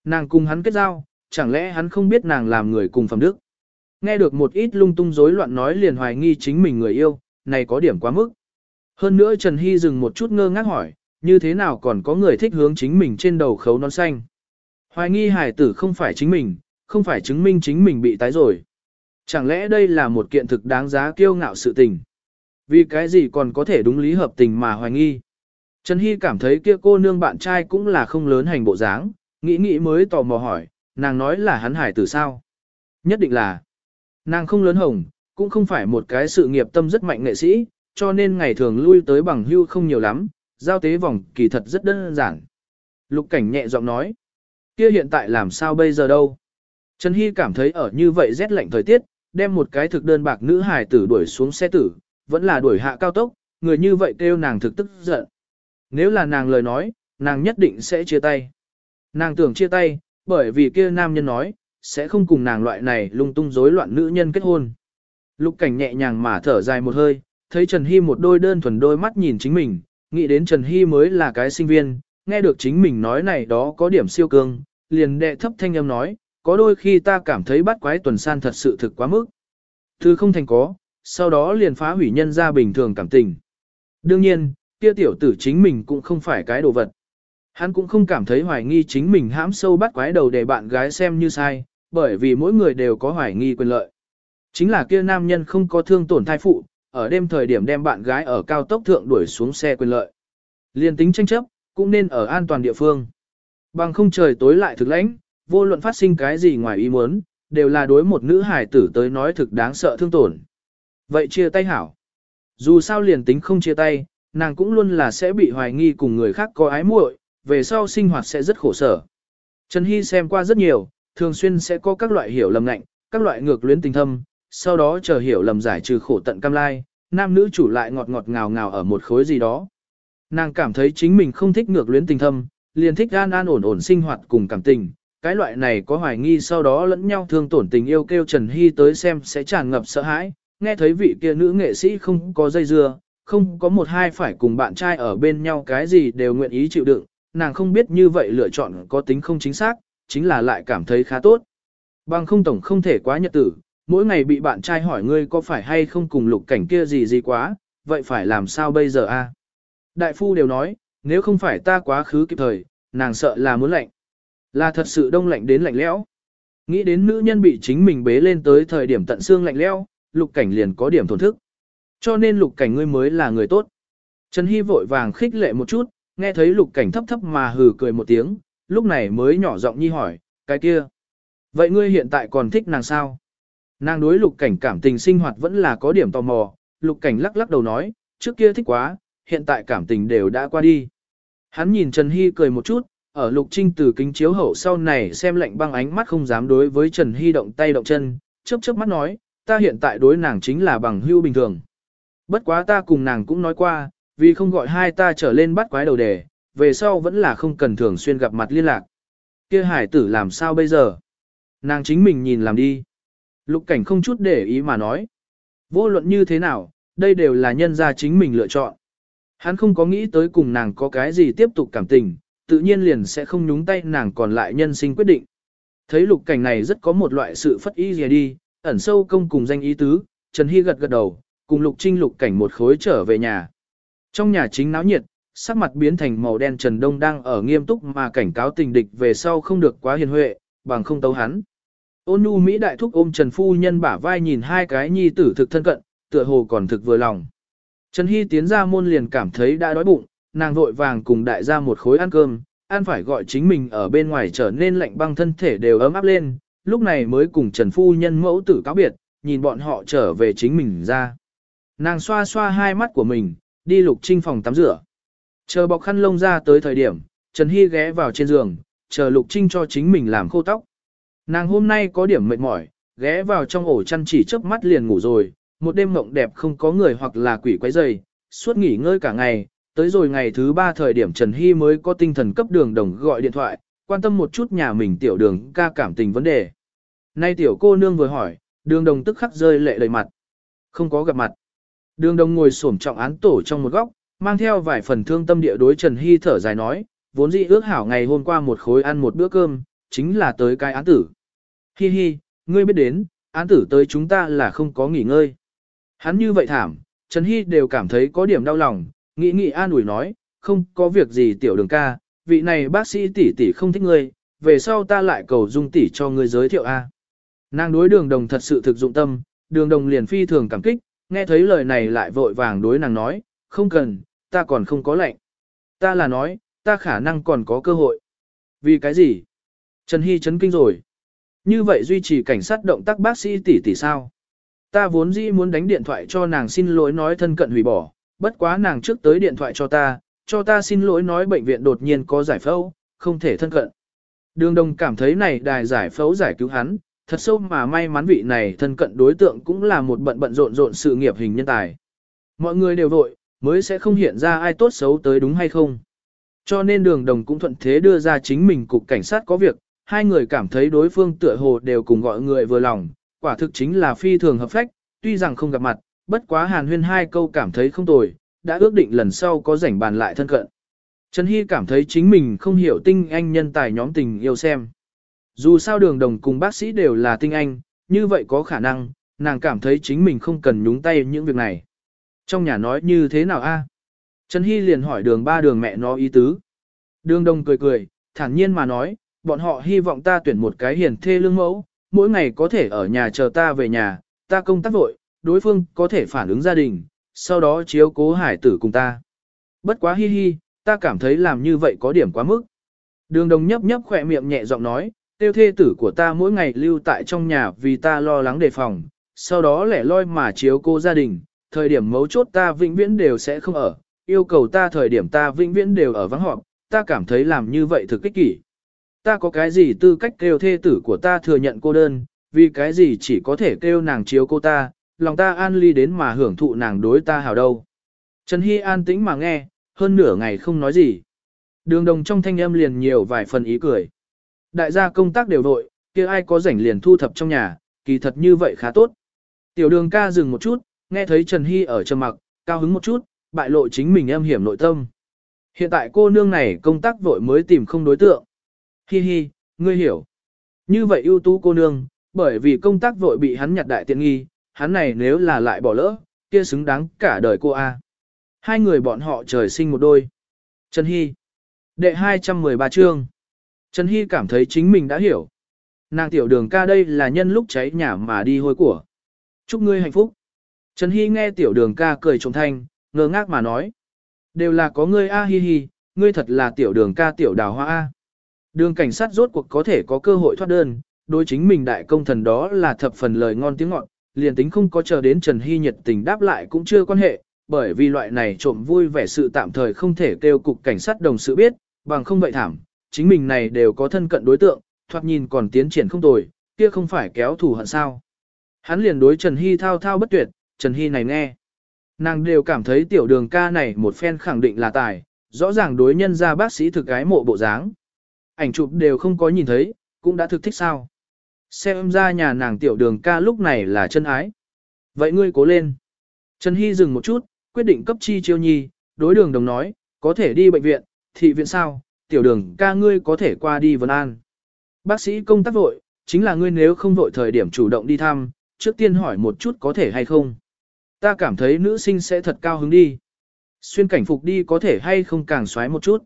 Speaker 1: Nàng cùng hắn kết giao, chẳng lẽ hắn không biết nàng làm người cùng phẩm đức? Nghe được một ít lung tung rối loạn nói liền hoài nghi chính mình người yêu, này có điểm quá mức. Hơn nữa Trần Hy dừng một chút ngơ ngác hỏi, như thế nào còn có người thích hướng chính mình trên đầu khấu non xanh? Hoài nghi hài tử không phải chính mình, không phải chứng minh chính mình bị tái rồi. Chẳng lẽ đây là một kiện thực đáng giá kiêu ngạo sự tình? Vì cái gì còn có thể đúng lý hợp tình mà hoài nghi? Trần Hy cảm thấy kia cô nương bạn trai cũng là không lớn hành bộ dáng, nghĩ nghĩ mới tò mò hỏi, nàng nói là hắn hải tử sao? Nhất định là, nàng không lớn hồng, cũng không phải một cái sự nghiệp tâm rất mạnh nghệ sĩ, cho nên ngày thường lui tới bằng hưu không nhiều lắm, giao tế vòng kỳ thật rất đơn giản. Lục cảnh nhẹ giọng nói, kia hiện tại làm sao bây giờ đâu? Trần Hy cảm thấy ở như vậy rét lạnh thời tiết, đem một cái thực đơn bạc nữ hài tử đuổi xuống xe tử, vẫn là đuổi hạ cao tốc, người như vậy kêu nàng thực tức giận. Nếu là nàng lời nói, nàng nhất định sẽ chia tay. Nàng tưởng chia tay, bởi vì kia nam nhân nói, sẽ không cùng nàng loại này lung tung rối loạn nữ nhân kết hôn. Lục cảnh nhẹ nhàng mà thở dài một hơi, thấy Trần Hy một đôi đơn thuần đôi mắt nhìn chính mình, nghĩ đến Trần Hy mới là cái sinh viên, nghe được chính mình nói này đó có điểm siêu cương, liền đệ thấp thanh âm nói, có đôi khi ta cảm thấy bắt quái tuần san thật sự thực quá mức. Thứ không thành có, sau đó liền phá hủy nhân ra bình thường cảm tình. Đương nhiên, kia tiểu tử chính mình cũng không phải cái đồ vật. Hắn cũng không cảm thấy hoài nghi chính mình hãm sâu bắt quái đầu để bạn gái xem như sai, bởi vì mỗi người đều có hoài nghi quyền lợi. Chính là kia nam nhân không có thương tổn thai phụ, ở đêm thời điểm đem bạn gái ở cao tốc thượng đuổi xuống xe quyền lợi. Liên tính tranh chấp, cũng nên ở an toàn địa phương. Bằng không trời tối lại thực lãnh, vô luận phát sinh cái gì ngoài ý muốn, đều là đối một nữ hải tử tới nói thực đáng sợ thương tổn. Vậy chia tay hảo. Dù sao liền tính không chia tay, nàng cũng luôn là sẽ bị hoài nghi cùng người khác có ái muội, về sau sinh hoạt sẽ rất khổ sở. Trần Hy xem qua rất nhiều, thường xuyên sẽ có các loại hiểu lầm ngạnh, các loại ngược luyến tình thâm, sau đó chờ hiểu lầm giải trừ khổ tận cam lai, nam nữ chủ lại ngọt ngọt ngào ngào ở một khối gì đó. Nàng cảm thấy chính mình không thích ngược luyến tình thâm, liền thích an an ổn ổn sinh hoạt cùng cảm tình, cái loại này có hoài nghi sau đó lẫn nhau thương tổn tình yêu kêu Trần Hy tới xem sẽ tràn ngập sợ hãi, nghe thấy vị kia nữ nghệ sĩ không có dây dưa, không có một hai phải cùng bạn trai ở bên nhau cái gì đều nguyện ý chịu đựng, nàng không biết như vậy lựa chọn có tính không chính xác, chính là lại cảm thấy khá tốt. Bằng không tổng không thể quá nhật tử, mỗi ngày bị bạn trai hỏi ngươi có phải hay không cùng lục cảnh kia gì gì quá, vậy phải làm sao bây giờ a? Đại phu đều nói, nếu không phải ta quá khứ kịp thời, nàng sợ là muốn lạnh. Là thật sự đông lạnh đến lạnh lẽo. Nghĩ đến nữ nhân bị chính mình bế lên tới thời điểm tận xương lạnh lẽo, lục cảnh liền có điểm thổn thức. Cho nên lục cảnh ngươi mới là người tốt. Trần Hy vội vàng khích lệ một chút, nghe thấy lục cảnh thấp thấp mà hừ cười một tiếng, lúc này mới nhỏ giọng nhi hỏi, cái kia. Vậy ngươi hiện tại còn thích nàng sao? Nàng đối lục cảnh cảm tình sinh hoạt vẫn là có điểm tò mò, lục cảnh lắc lắc đầu nói, trước kia thích quá, hiện tại cảm tình đều đã qua đi. Hắn nhìn Trần Hy cười một chút, ở Lục Trinh từ kính chiếu hậu sau này xem lạnh băng ánh mắt không dám đối với Trần Hy động tay động chân, chớp chớp mắt nói, ta hiện tại đối nàng chính là bằng hưu bình thường. Bất quá ta cùng nàng cũng nói qua, vì không gọi hai ta trở lên bắt quái đầu đề, về sau vẫn là không cần thường xuyên gặp mặt liên lạc. Kia hải tử làm sao bây giờ? Nàng chính mình nhìn làm đi. Lục cảnh không chút để ý mà nói. Vô luận như thế nào, đây đều là nhân gia chính mình lựa chọn. Hắn không có nghĩ tới cùng nàng có cái gì tiếp tục cảm tình, tự nhiên liền sẽ không nhúng tay nàng còn lại nhân sinh quyết định. Thấy lục cảnh này rất có một loại sự phất ý gì đi, ẩn sâu công cùng danh ý tứ, Trần Hy gật gật đầu, cùng lục trinh lục cảnh một khối trở về nhà. Trong nhà chính náo nhiệt, sắc mặt biến thành màu đen Trần Đông đang ở nghiêm túc mà cảnh cáo tình địch về sau không được quá hiền huệ, bằng không tấu hắn. Ôn nhu Mỹ đại thúc ôm Trần Phu Nhân bả vai nhìn hai cái nhi tử thực thân cận, tựa hồ còn thực vừa lòng. Trần Hy tiến ra môn liền cảm thấy đã đói bụng, nàng vội vàng cùng đại gia một khối ăn cơm, ăn phải gọi chính mình ở bên ngoài trở nên lạnh băng thân thể đều ấm áp lên, lúc này mới cùng Trần Phu Nhân mẫu tử cáo biệt, nhìn bọn họ trở về chính mình ra. Nàng xoa xoa hai mắt của mình, đi lục trinh phòng tắm rửa. Chờ bọc khăn lông ra tới thời điểm, Trần Hy ghé vào trên giường, chờ lục trinh cho chính mình làm khô tóc. Nàng hôm nay có điểm mệt mỏi, ghé vào trong ổ chăn chỉ chớp mắt liền ngủ rồi, một đêm mộng đẹp không có người hoặc là quỷ quấy dày, suốt nghỉ ngơi cả ngày, tới rồi ngày thứ ba thời điểm Trần Hy mới có tinh thần cấp đường đồng gọi điện thoại, quan tâm một chút nhà mình tiểu đường ca cảm tình vấn đề. Nay tiểu cô nương vừa hỏi, đường đồng tức khắc rơi lệ đầy mặt. Không có gặp mặt. Đường đồng ngồi xổm trọng án tổ trong một góc, mang theo vài phần thương tâm địa đối Trần Hy thở dài nói, vốn dĩ ước hảo ngày hôm qua một khối ăn một bữa cơm, chính là tới cái án tử. Hi hi, ngươi biết đến, án tử tới chúng ta là không có nghỉ ngơi. Hắn như vậy thảm, Trần Hy đều cảm thấy có điểm đau lòng, nghĩ nghĩ an ủi nói, không có việc gì tiểu đường ca, vị này bác sĩ tỷ tỷ không thích ngươi, về sau ta lại cầu dung tỷ cho ngươi giới thiệu a. Nàng đối đường đồng thật sự thực dụng tâm, đường đồng liền phi thường cảm kích, nghe thấy lời này lại vội vàng đối nàng nói, không cần, ta còn không có lệnh. Ta là nói, ta khả năng còn có cơ hội. Vì cái gì? Trần Hy chấn kinh rồi. Như vậy duy trì cảnh sát động tác bác sĩ tỷ tỷ sao? Ta vốn dĩ muốn đánh điện thoại cho nàng xin lỗi nói thân cận hủy bỏ, bất quá nàng trước tới điện thoại cho ta, cho ta xin lỗi nói bệnh viện đột nhiên có giải phẫu, không thể thân cận. Đường đồng cảm thấy này đài giải phẫu giải cứu hắn, thật sâu mà may mắn vị này thân cận đối tượng cũng là một bận bận rộn rộn sự nghiệp hình nhân tài. Mọi người đều vội, mới sẽ không hiện ra ai tốt xấu tới đúng hay không. Cho nên đường đồng cũng thuận thế đưa ra chính mình cục cảnh sát có việc, hai người cảm thấy đối phương tựa hồ đều cùng gọi người vừa lòng, quả thực chính là phi thường hợp phách, tuy rằng không gặp mặt, bất quá hàn huyên hai câu cảm thấy không tồi, đã ước định lần sau có rảnh bàn lại thân cận. Trần Hy cảm thấy chính mình không hiểu tinh anh nhân tài nhóm tình yêu xem. Dù sao đường đồng cùng bác sĩ đều là tinh anh, như vậy có khả năng, nàng cảm thấy chính mình không cần nhúng tay những việc này. Trong nhà nói như thế nào a? À? Trần Hy liền hỏi đường ba đường mẹ nó ý tứ. Đường đồng cười cười, thản nhiên mà nói, bọn họ hy vọng ta tuyển một cái hiền thê lương mẫu, mỗi ngày có thể ở nhà chờ ta về nhà, ta công tác vội, đối phương có thể phản ứng gia đình, sau đó chiếu cố hải tử cùng ta. Bất quá hi hi, ta cảm thấy làm như vậy có điểm quá mức. Đường đồng nhấp nhấp khỏe miệng nhẹ giọng nói, tiêu thê tử của ta mỗi ngày lưu tại trong nhà vì ta lo lắng đề phòng, sau đó lẻ loi mà chiếu cô gia đình, thời điểm mấu chốt ta vĩnh viễn đều sẽ không ở, yêu cầu ta thời điểm ta vĩnh viễn đều ở vắng họp, ta cảm thấy làm như vậy thực kích kỷ. Ta có cái gì tư cách kêu thê tử của ta thừa nhận cô đơn, vì cái gì chỉ có thể kêu nàng chiếu cô ta, lòng ta an ly đến mà hưởng thụ nàng đối ta hào đâu. Trần Hy an tĩnh mà nghe, hơn nửa ngày không nói gì. Đường đồng trong thanh âm liền nhiều vài phần ý cười. Đại gia công tác đều vội, kia ai có rảnh liền thu thập trong nhà, kỳ thật như vậy khá tốt. Tiểu đường ca dừng một chút, nghe thấy Trần Hy ở trầm mặc, cao hứng một chút, bại lộ chính mình em hiểm nội tâm. Hiện tại cô nương này công tác vội mới tìm không đối tượng. Hi hi, ngươi hiểu. Như vậy ưu tú cô nương, bởi vì công tác vội bị hắn nhặt đại tiện nghi, hắn này nếu là lại bỏ lỡ, kia xứng đáng cả đời cô A. Hai người bọn họ trời sinh một đôi. Trần Hy. Đệ 213 chương. Trần Hy cảm thấy chính mình đã hiểu. Nàng tiểu đường ca đây là nhân lúc cháy nhà mà đi hôi của. Chúc ngươi hạnh phúc. Trần Hy nghe tiểu đường ca cười trống thanh, ngơ ngác mà nói. Đều là có ngươi a hi hi, ngươi thật là tiểu đường ca tiểu đào hoa a. Đường cảnh sát rốt cuộc có thể có cơ hội thoát đơn, đối chính mình đại công thần đó là thập phần lời ngon tiếng ngọt, liền tính không có chờ đến Trần Hy nhiệt tình đáp lại cũng chưa quan hệ, bởi vì loại này trộm vui vẻ sự tạm thời không thể kêu cục cảnh sát đồng sự biết, bằng không vậy thảm, chính mình này đều có thân cận đối tượng, thoạt nhìn còn tiến triển không tồi, kia không phải kéo thủ hận sao. Hắn liền đối Trần Hy thao thao bất tuyệt, Trần Hy này nghe. Nàng đều cảm thấy tiểu đường ca này một phen khẳng định là tài, rõ ràng đối nhân ra bác sĩ thực cái mộ bộ dáng. Ảnh chụp đều không có nhìn thấy, cũng đã thực thích sao. Xem ra nhà nàng tiểu đường ca lúc này là chân ái. Vậy ngươi cố lên. Trần Hy dừng một chút, quyết định cấp chi chiêu nhi, đối đường đồng nói, có thể đi bệnh viện, thị viện sao, tiểu đường ca ngươi có thể qua đi Vân an. Bác sĩ công tác vội, chính là ngươi nếu không vội thời điểm chủ động đi thăm, trước tiên hỏi một chút có thể hay không. Ta cảm thấy nữ sinh sẽ thật cao hứng đi. Xuyên cảnh phục đi có thể hay không càng xoáy một chút.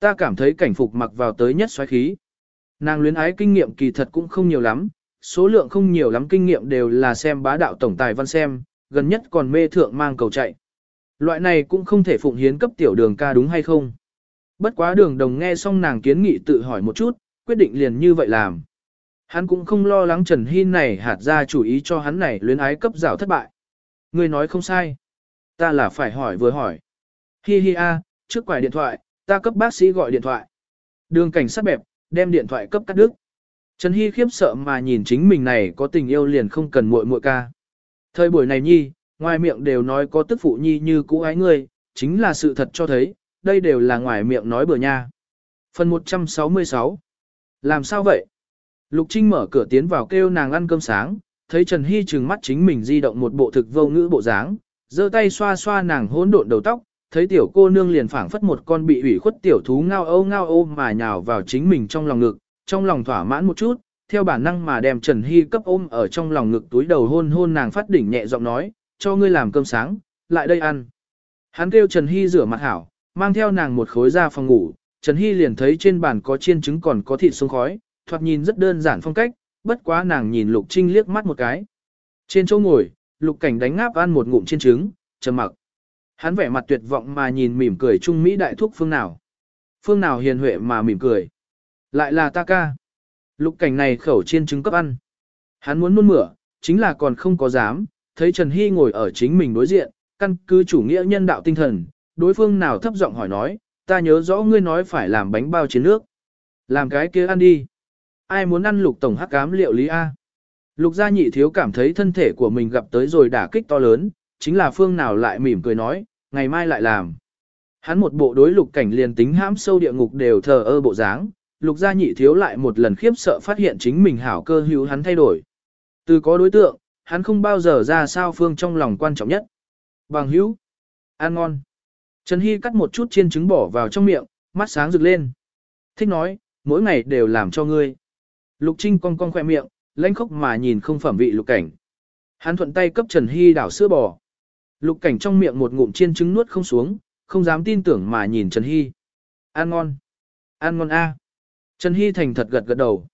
Speaker 1: Ta cảm thấy cảnh phục mặc vào tới nhất xoáy khí. Nàng luyến ái kinh nghiệm kỳ thật cũng không nhiều lắm, số lượng không nhiều lắm kinh nghiệm đều là xem bá đạo tổng tài văn xem, gần nhất còn mê thượng mang cầu chạy. Loại này cũng không thể phụng hiến cấp tiểu đường ca đúng hay không. Bất quá đường đồng nghe xong nàng kiến nghị tự hỏi một chút, quyết định liền như vậy làm. Hắn cũng không lo lắng Trần Hi này hạt ra chủ ý cho hắn này luyến ái cấp rào thất bại. Người nói không sai. Ta là phải hỏi vừa hỏi. Hi hi a, trước quải điện thoại, ta cấp bác sĩ gọi điện thoại. Đường cảnh sát bẹp, đem điện thoại cấp cắt đứt. Trần Hy khiếp sợ mà nhìn chính mình này có tình yêu liền không cần muội muội ca. Thời buổi này nhi, ngoài miệng đều nói có tức phụ nhi như cũ ái ngươi, chính là sự thật cho thấy, đây đều là ngoài miệng nói bừa nha. Phần 166 Làm sao vậy? Lục Trinh mở cửa tiến vào kêu nàng ăn cơm sáng, thấy Trần Hy trừng mắt chính mình di động một bộ thực vô ngữ bộ dáng, giơ tay xoa xoa nàng hỗn độn đầu tóc, thấy tiểu cô nương liền phảng phất một con bị ủy khuất tiểu thú ngao âu ngao ô mà nhào vào chính mình trong lòng ngực, trong lòng thỏa mãn một chút, theo bản năng mà đem Trần Hy cấp ôm ở trong lòng ngực túi đầu hôn hôn nàng phát đỉnh nhẹ giọng nói, cho ngươi làm cơm sáng, lại đây ăn. Hắn kêu Trần Hy rửa mặt hảo, mang theo nàng một khối ra phòng ngủ, Trần Hy liền thấy trên bàn có chiên trứng còn có thịt xuống khói, thoạt nhìn rất đơn giản phong cách, bất quá nàng nhìn Lục Trinh liếc mắt một cái. Trên chỗ ngồi, Lục Cảnh đánh ngáp ăn một ngụm chiên trứng, trầm mặc. Hắn vẻ mặt tuyệt vọng mà nhìn mỉm cười Trung Mỹ đại thúc phương nào. Phương nào hiền huệ mà mỉm cười. Lại là ta ca. Lục cảnh này khẩu chiên trứng cấp ăn. Hắn muốn nôn mửa, chính là còn không có dám, thấy Trần Hy ngồi ở chính mình đối diện, căn cứ chủ nghĩa nhân đạo tinh thần, đối phương nào thấp giọng hỏi nói, ta nhớ rõ ngươi nói phải làm bánh bao chiến nước. Làm cái kia ăn đi. Ai muốn ăn lục tổng hắc cám liệu lý A? Lục gia nhị thiếu cảm thấy thân thể của mình gặp tới rồi đả kích to lớn, chính là phương nào lại mỉm cười nói, ngày mai lại làm. Hắn một bộ đối lục cảnh liền tính hãm sâu địa ngục đều thờ ơ bộ dáng, lục gia nhị thiếu lại một lần khiếp sợ phát hiện chính mình hảo cơ hữu hắn thay đổi. Từ có đối tượng, hắn không bao giờ ra sao phương trong lòng quan trọng nhất. Bằng hữu, ăn ngon. Trần Hy cắt một chút chiên trứng bỏ vào trong miệng, mắt sáng rực lên. Thích nói, mỗi ngày đều làm cho ngươi. Lục Trinh cong cong khoe miệng, lãnh khốc mà nhìn không phẩm vị lục cảnh. Hắn thuận tay cấp Trần Hy đảo sữa bò. Lục cảnh trong miệng một ngụm chiên trứng nuốt không xuống, không dám tin tưởng mà nhìn Trần Hy. Ăn ngon. Ăn ngon a. Trần Hy thành thật gật gật đầu.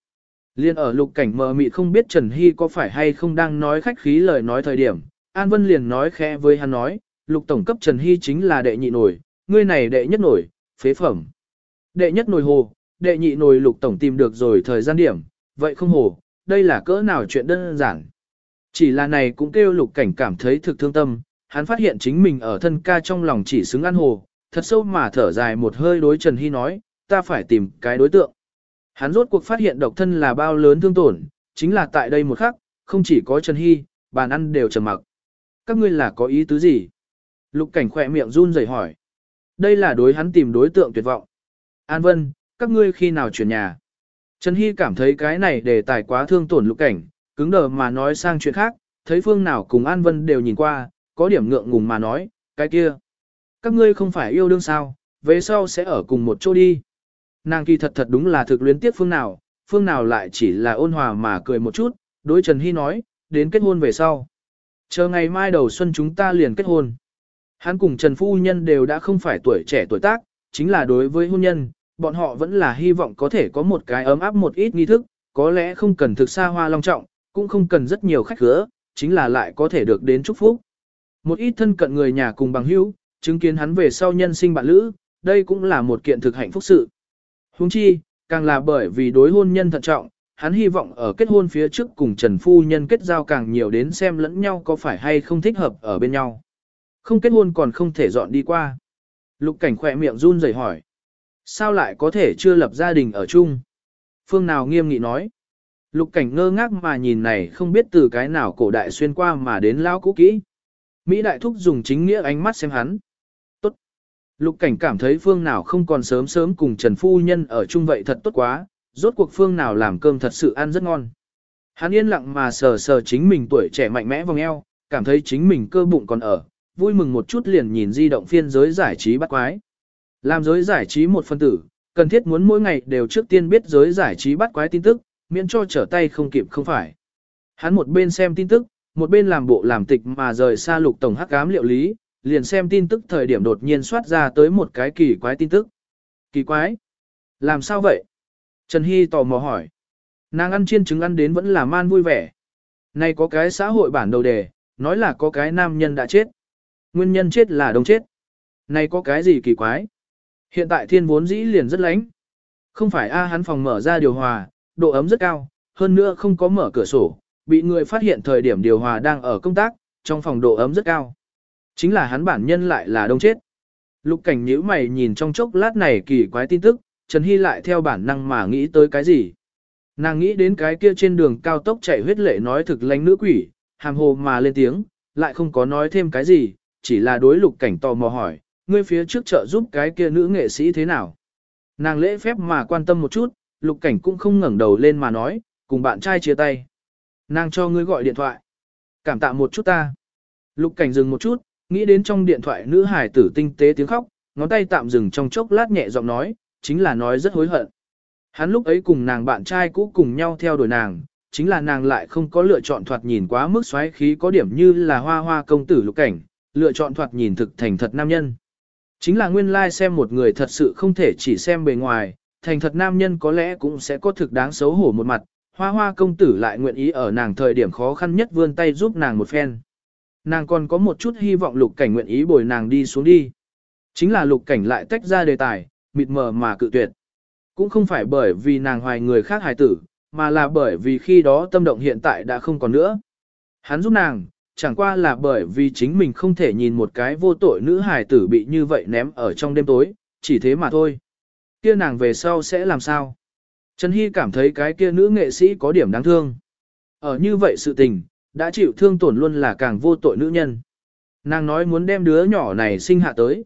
Speaker 1: Liên ở lục cảnh mờ mịt không biết Trần Hy có phải hay không đang nói khách khí lời nói thời điểm. An Vân liền nói khẽ với hắn nói, lục tổng cấp Trần Hy chính là đệ nhị nổi, ngươi này đệ nhất nổi, phế phẩm. Đệ nhất nổi hồ, đệ nhị nổi lục tổng tìm được rồi thời gian điểm, vậy không hồ, đây là cỡ nào chuyện đơn giản. Chỉ là này cũng kêu lục cảnh cảm thấy thực thương tâm, hắn phát hiện chính mình ở thân ca trong lòng chỉ xứng ăn hồ, thật sâu mà thở dài một hơi đối Trần Hy nói, ta phải tìm cái đối tượng. Hắn rốt cuộc phát hiện độc thân là bao lớn thương tổn, chính là tại đây một khắc, không chỉ có Trần Hy, bàn ăn đều trầm mặc. Các ngươi là có ý tứ gì? Lục cảnh khỏe miệng run rẩy hỏi. Đây là đối hắn tìm đối tượng tuyệt vọng. An Vân, các ngươi khi nào chuyển nhà? Trần Hy cảm thấy cái này đề tài quá thương tổn lục cảnh, cứng đờ mà nói sang chuyện khác, thấy phương nào cùng An Vân đều nhìn qua, có điểm ngượng ngùng mà nói, cái kia. Các ngươi không phải yêu đương sao, về sau sẽ ở cùng một chỗ đi. Nàng kỳ thật thật đúng là thực luyến tiếc phương nào, phương nào lại chỉ là ôn hòa mà cười một chút, đối Trần Hy nói, đến kết hôn về sau. Chờ ngày mai đầu xuân chúng ta liền kết hôn. Hắn cùng Trần Phu Nhân đều đã không phải tuổi trẻ tuổi tác, chính là đối với hôn nhân, bọn họ vẫn là hy vọng có thể có một cái ấm áp một ít nghi thức, có lẽ không cần thực xa hoa long trọng, cũng không cần rất nhiều khách khứa, chính là lại có thể được đến chúc phúc. Một ít thân cận người nhà cùng bằng hữu, chứng kiến hắn về sau nhân sinh bạn lữ, đây cũng là một kiện thực hạnh phúc sự. Huống chi, càng là bởi vì đối hôn nhân thận trọng, hắn hy vọng ở kết hôn phía trước cùng Trần Phu Nhân kết giao càng nhiều đến xem lẫn nhau có phải hay không thích hợp ở bên nhau. Không kết hôn còn không thể dọn đi qua. Lục cảnh khỏe miệng run rẩy hỏi. Sao lại có thể chưa lập gia đình ở chung? Phương nào nghiêm nghị nói. Lục cảnh ngơ ngác mà nhìn này không biết từ cái nào cổ đại xuyên qua mà đến lao cũ kỹ. Mỹ đại thúc dùng chính nghĩa ánh mắt xem hắn. Tốt. Lục cảnh cảm thấy phương nào không còn sớm sớm cùng Trần Phu Nhân ở chung vậy thật tốt quá, rốt cuộc phương nào làm cơm thật sự ăn rất ngon. Hắn yên lặng mà sờ sờ chính mình tuổi trẻ mạnh mẽ vòng eo, cảm thấy chính mình cơ bụng còn ở, vui mừng một chút liền nhìn di động phiên giới giải trí bắt quái. Làm giới giải trí một phân tử, cần thiết muốn mỗi ngày đều trước tiên biết giới giải trí bắt quái tin tức, miễn cho trở tay không kịp không phải. Hắn một bên xem tin tức, một bên làm bộ làm tịch mà rời xa lục tổng hắc ám liệu lý, liền xem tin tức thời điểm đột nhiên soát ra tới một cái kỳ quái tin tức. Kỳ quái? Làm sao vậy? Trần Hy tò mò hỏi. Nàng ăn chiên trứng ăn đến vẫn là man vui vẻ. Này có cái xã hội bản đầu đề, nói là có cái nam nhân đã chết. Nguyên nhân chết là đông chết. Này có cái gì kỳ quái? Hiện tại thiên vốn dĩ liền rất lánh. Không phải A hắn phòng mở ra điều hòa, độ ấm rất cao, hơn nữa không có mở cửa sổ, bị người phát hiện thời điểm điều hòa đang ở công tác, trong phòng độ ấm rất cao. Chính là hắn bản nhân lại là đông chết. Lục cảnh nhíu mày nhìn trong chốc lát này kỳ quái tin tức, Trần Hy lại theo bản năng mà nghĩ tới cái gì. Nàng nghĩ đến cái kia trên đường cao tốc chạy huyết lệ nói thực lánh nữ quỷ, hàm hồ mà lên tiếng, lại không có nói thêm cái gì, chỉ là đối lục cảnh tò mò hỏi, ngươi phía trước chợ giúp cái kia nữ nghệ sĩ thế nào. Nàng lễ phép mà quan tâm một chút, lục cảnh cũng không ngẩng đầu lên mà nói, cùng bạn trai chia tay. Nàng cho ngươi gọi điện thoại. Cảm tạ một chút ta. Lục cảnh dừng một chút, nghĩ đến trong điện thoại nữ hải tử tinh tế tiếng khóc, ngón tay tạm dừng trong chốc lát nhẹ giọng nói, chính là nói rất hối hận. Hắn lúc ấy cùng nàng bạn trai cũ cùng nhau theo đuổi nàng, chính là nàng lại không có lựa chọn thoạt nhìn quá mức xoáy khí có điểm như là hoa hoa công tử lục cảnh, lựa chọn thoạt nhìn thực thành thật nam nhân. Chính là nguyên lai like xem một người thật sự không thể chỉ xem bề ngoài, thành thật nam nhân có lẽ cũng sẽ có thực đáng xấu hổ một mặt, hoa hoa công tử lại nguyện ý ở nàng thời điểm khó khăn nhất vươn tay giúp nàng một phen. Nàng còn có một chút hy vọng lục cảnh nguyện ý bồi nàng đi xuống đi. Chính là lục cảnh lại tách ra đề tài, mịt mờ mà cự tuyệt. Cũng không phải bởi vì nàng hoài người khác hài tử, mà là bởi vì khi đó tâm động hiện tại đã không còn nữa. Hắn giúp nàng, chẳng qua là bởi vì chính mình không thể nhìn một cái vô tội nữ hài tử bị như vậy ném ở trong đêm tối, chỉ thế mà thôi. Kia nàng về sau sẽ làm sao? Trần Hy cảm thấy cái kia nữ nghệ sĩ có điểm đáng thương. Ở như vậy sự tình, đã chịu thương tổn luôn là càng vô tội nữ nhân. Nàng nói muốn đem đứa nhỏ này sinh hạ tới.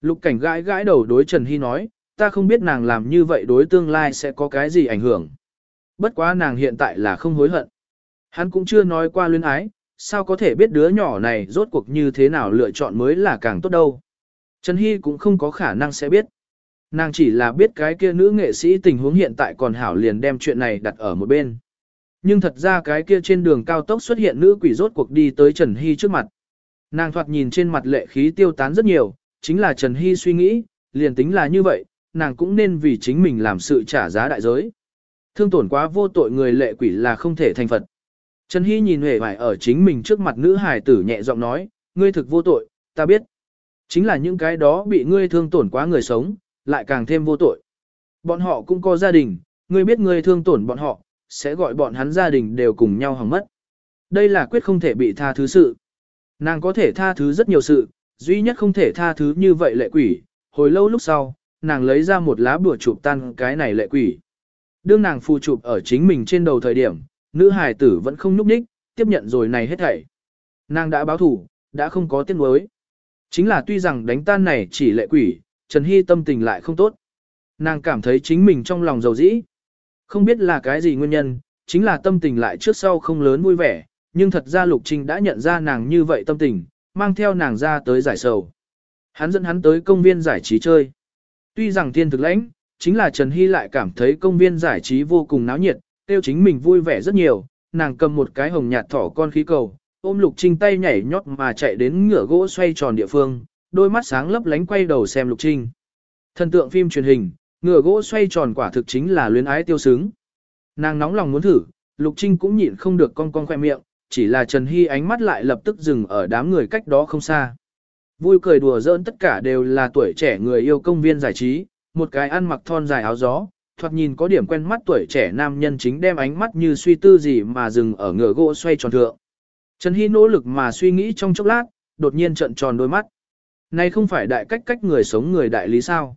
Speaker 1: Lục cảnh gãi gãi đầu đối Trần Hy nói, ta không biết nàng làm như vậy đối tương lai sẽ có cái gì ảnh hưởng. Bất quá nàng hiện tại là không hối hận. Hắn cũng chưa nói qua luyến ái, sao có thể biết đứa nhỏ này rốt cuộc như thế nào lựa chọn mới là càng tốt đâu. Trần Hy cũng không có khả năng sẽ biết. Nàng chỉ là biết cái kia nữ nghệ sĩ tình huống hiện tại còn hảo liền đem chuyện này đặt ở một bên. Nhưng thật ra cái kia trên đường cao tốc xuất hiện nữ quỷ rốt cuộc đi tới Trần Hy trước mặt. Nàng thoạt nhìn trên mặt lệ khí tiêu tán rất nhiều, chính là Trần Hy suy nghĩ, liền tính là như vậy, nàng cũng nên vì chính mình làm sự trả giá đại giới. Thương tổn quá vô tội người lệ quỷ là không thể thành Phật. Trần Hy nhìn hề vải ở chính mình trước mặt nữ hài tử nhẹ giọng nói, ngươi thực vô tội, ta biết. Chính là những cái đó bị ngươi thương tổn quá người sống, lại càng thêm vô tội. Bọn họ cũng có gia đình, ngươi biết ngươi thương tổn bọn họ, sẽ gọi bọn hắn gia đình đều cùng nhau hỏng mất. Đây là quyết không thể bị tha thứ sự. Nàng có thể tha thứ rất nhiều sự, duy nhất không thể tha thứ như vậy lệ quỷ. Hồi lâu lúc sau, nàng lấy ra một lá bùa chụp tan cái này lệ quỷ. Đương nàng phù chụp ở chính mình trên đầu thời điểm, nữ hài tử vẫn không nhúc nhích, tiếp nhận rồi này hết thảy. Nàng đã báo thủ, đã không có tiếng đối. Chính là tuy rằng đánh tan này chỉ lệ quỷ, Trần Hy tâm tình lại không tốt. Nàng cảm thấy chính mình trong lòng dầu dĩ. Không biết là cái gì nguyên nhân, chính là tâm tình lại trước sau không lớn vui vẻ, nhưng thật ra Lục Trinh đã nhận ra nàng như vậy tâm tình, mang theo nàng ra tới giải sầu. Hắn dẫn hắn tới công viên giải trí chơi. Tuy rằng thiên thực lãnh, chính là Trần Hy lại cảm thấy công viên giải trí vô cùng náo nhiệt, tiêu chính mình vui vẻ rất nhiều, nàng cầm một cái hồng nhạt thỏ con khí cầu, ôm Lục Trinh tay nhảy nhót mà chạy đến ngựa gỗ xoay tròn địa phương, đôi mắt sáng lấp lánh quay đầu xem Lục Trinh. Thần tượng phim truyền hình, ngựa gỗ xoay tròn quả thực chính là luyến ái tiêu sướng. Nàng nóng lòng muốn thử, Lục Trinh cũng nhịn không được con con khoe miệng, chỉ là Trần Hy ánh mắt lại lập tức dừng ở đám người cách đó không xa. Vui cười đùa giỡn tất cả đều là tuổi trẻ người yêu công viên giải trí, một cái ăn mặc thon dài áo gió, thoạt nhìn có điểm quen mắt tuổi trẻ nam nhân chính đem ánh mắt như suy tư gì mà dừng ở ngựa gỗ xoay tròn thượng. Trần Hy nỗ lực mà suy nghĩ trong chốc lát, đột nhiên trận tròn đôi mắt. Này không phải đại cách cách người sống người đại lý sao?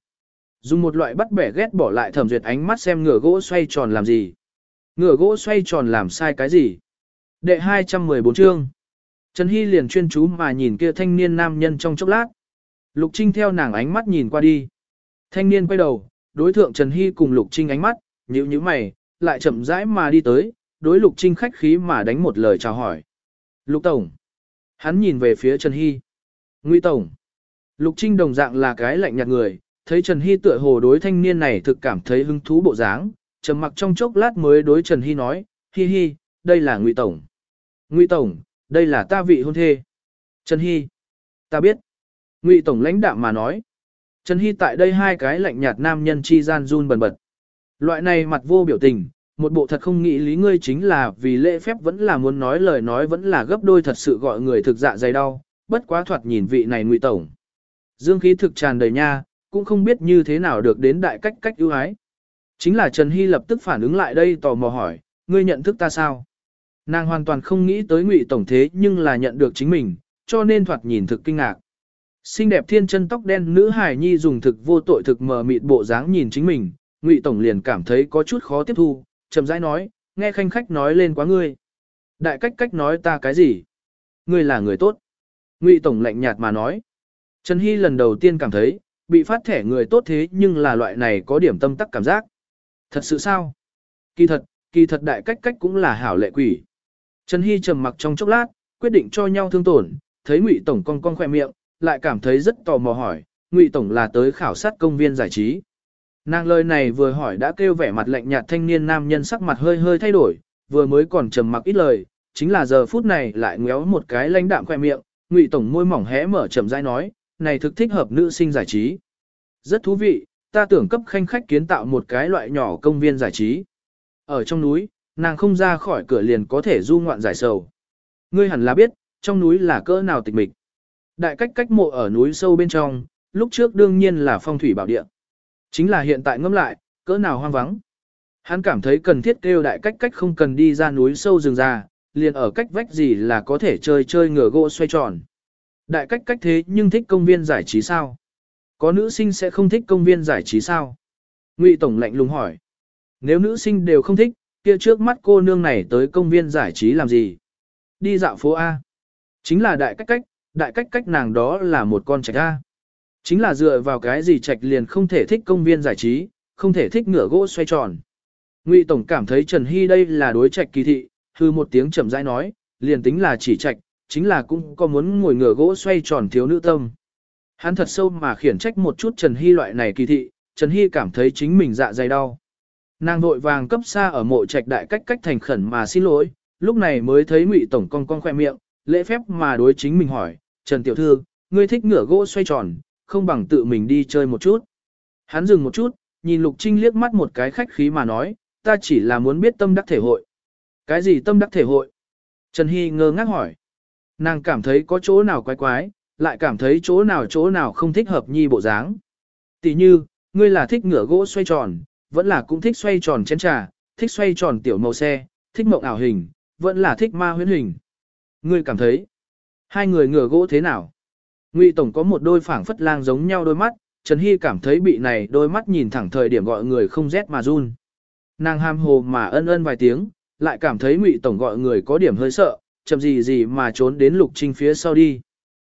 Speaker 1: dùng một loại bắt bẻ ghét bỏ lại thẩm duyệt ánh mắt xem ngựa gỗ xoay tròn làm gì. Ngựa gỗ xoay tròn làm sai cái gì? Đệ 214 chương. Trần Hy liền chuyên chú mà nhìn kia thanh niên nam nhân trong chốc lát. Lục Trinh theo nàng ánh mắt nhìn qua đi. Thanh niên quay đầu, đối thượng Trần Hy cùng Lục Trinh ánh mắt, nhíu nhíu mày, lại chậm rãi mà đi tới, đối Lục Trinh khách khí mà đánh một lời chào hỏi. Lục Tổng. Hắn nhìn về phía Trần Hy. Ngụy Tổng. Lục Trinh đồng dạng là cái lạnh nhạt người, thấy Trần Hy tựa hồ đối thanh niên này thực cảm thấy hứng thú bộ dáng, trầm mặc trong chốc lát mới đối Trần Hy nói, Hi Hi, đây là Ngụy Tổng. Ngụy Tổng, đây là ta vị hôn thê. Trần Hy. Ta biết. Ngụy Tổng lãnh đạm mà nói. Trần Hy tại đây hai cái lạnh nhạt nam nhân chi gian run bần bật. Loại này mặt vô biểu tình, một bộ thật không nghĩ lý ngươi chính là vì lễ phép vẫn là muốn nói lời nói vẫn là gấp đôi thật sự gọi người thực dạ dày đau, bất quá thoạt nhìn vị này ngụy tổng. Dương khí thực tràn đầy nha, cũng không biết như thế nào được đến đại cách cách ưu ái. Chính là Trần Hy lập tức phản ứng lại đây tò mò hỏi, ngươi nhận thức ta sao? Nàng hoàn toàn không nghĩ tới ngụy tổng thế nhưng là nhận được chính mình, cho nên thoạt nhìn thực kinh ngạc. Xinh đẹp thiên chân tóc đen nữ hài nhi dùng thực vô tội thực mờ mịt bộ dáng nhìn chính mình, ngụy tổng liền cảm thấy có chút khó tiếp thu, chậm rãi nói, nghe khanh khách nói lên quá ngươi. Đại cách cách nói ta cái gì? Ngươi là người tốt. Ngụy tổng lạnh nhạt mà nói. Trần Hy lần đầu tiên cảm thấy, bị phát thẻ người tốt thế nhưng là loại này có điểm tâm tắc cảm giác. Thật sự sao? Kỳ thật, kỳ thật đại cách cách cũng là hảo lệ quỷ. Trần Hy trầm mặc trong chốc lát, quyết định cho nhau thương tổn, thấy Ngụy tổng cong cong khỏe miệng, lại cảm thấy rất tò mò hỏi, Ngụy tổng là tới khảo sát công viên giải trí. Nàng lời này vừa hỏi đã kêu vẻ mặt lạnh nhạt thanh niên nam nhân sắc mặt hơi hơi thay đổi, vừa mới còn trầm mặc ít lời, chính là giờ phút này lại ngéo một cái lãnh đạm khoe miệng, Ngụy tổng môi mỏng hé mở chậm rãi nói, này thực thích hợp nữ sinh giải trí. Rất thú vị, ta tưởng cấp khanh khách kiến tạo một cái loại nhỏ công viên giải trí. Ở trong núi, nàng không ra khỏi cửa liền có thể du ngoạn giải sầu. Ngươi hẳn là biết, trong núi là cỡ nào tịch mịch. Đại cách cách mộ ở núi sâu bên trong, lúc trước đương nhiên là phong thủy bảo địa. Chính là hiện tại ngâm lại, cỡ nào hoang vắng. Hắn cảm thấy cần thiết kêu đại cách cách không cần đi ra núi sâu rừng ra, liền ở cách vách gì là có thể chơi chơi ngửa gỗ xoay tròn. Đại cách cách thế nhưng thích công viên giải trí sao? Có nữ sinh sẽ không thích công viên giải trí sao? Ngụy Tổng lạnh lùng hỏi. Nếu nữ sinh đều không thích, kia trước mắt cô nương này tới công viên giải trí làm gì? Đi dạo phố A. Chính là đại cách cách, đại cách cách nàng đó là một con trạch A. Chính là dựa vào cái gì trạch liền không thể thích công viên giải trí, không thể thích ngựa gỗ xoay tròn. Ngụy Tổng cảm thấy Trần Hy đây là đối trạch kỳ thị, hư một tiếng chậm rãi nói, liền tính là chỉ trạch, chính là cũng có muốn ngồi ngửa gỗ xoay tròn thiếu nữ tâm. Hắn thật sâu mà khiển trách một chút Trần Hy loại này kỳ thị, Trần Hy cảm thấy chính mình dạ dày đau. Nàng vội vàng cấp xa ở mộ trạch đại cách cách thành khẩn mà xin lỗi, lúc này mới thấy Ngụy tổng con con khoe miệng, lễ phép mà đối chính mình hỏi, "Trần tiểu thư, ngươi thích ngửa gỗ xoay tròn, không bằng tự mình đi chơi một chút." Hắn dừng một chút, nhìn Lục Trinh liếc mắt một cái khách khí mà nói, "Ta chỉ là muốn biết tâm đắc thể hội." "Cái gì tâm đắc thể hội?" Trần Hy ngơ ngác hỏi. Nàng cảm thấy có chỗ nào quái quái, lại cảm thấy chỗ nào chỗ nào không thích hợp nhi bộ dáng. Tỷ như, ngươi là thích ngựa gỗ xoay tròn, vẫn là cũng thích xoay tròn chén trà, thích xoay tròn tiểu màu xe, thích mộng ảo hình, vẫn là thích ma huyễn hình. Ngươi cảm thấy, hai người ngựa gỗ thế nào? Ngụy Tổng có một đôi phảng phất lang giống nhau đôi mắt, Trần Hy cảm thấy bị này đôi mắt nhìn thẳng thời điểm gọi người không rét mà run. Nàng ham hồ mà ân ân vài tiếng, lại cảm thấy Ngụy Tổng gọi người có điểm hơi sợ, chậm gì gì mà trốn đến Lục Trinh phía sau đi.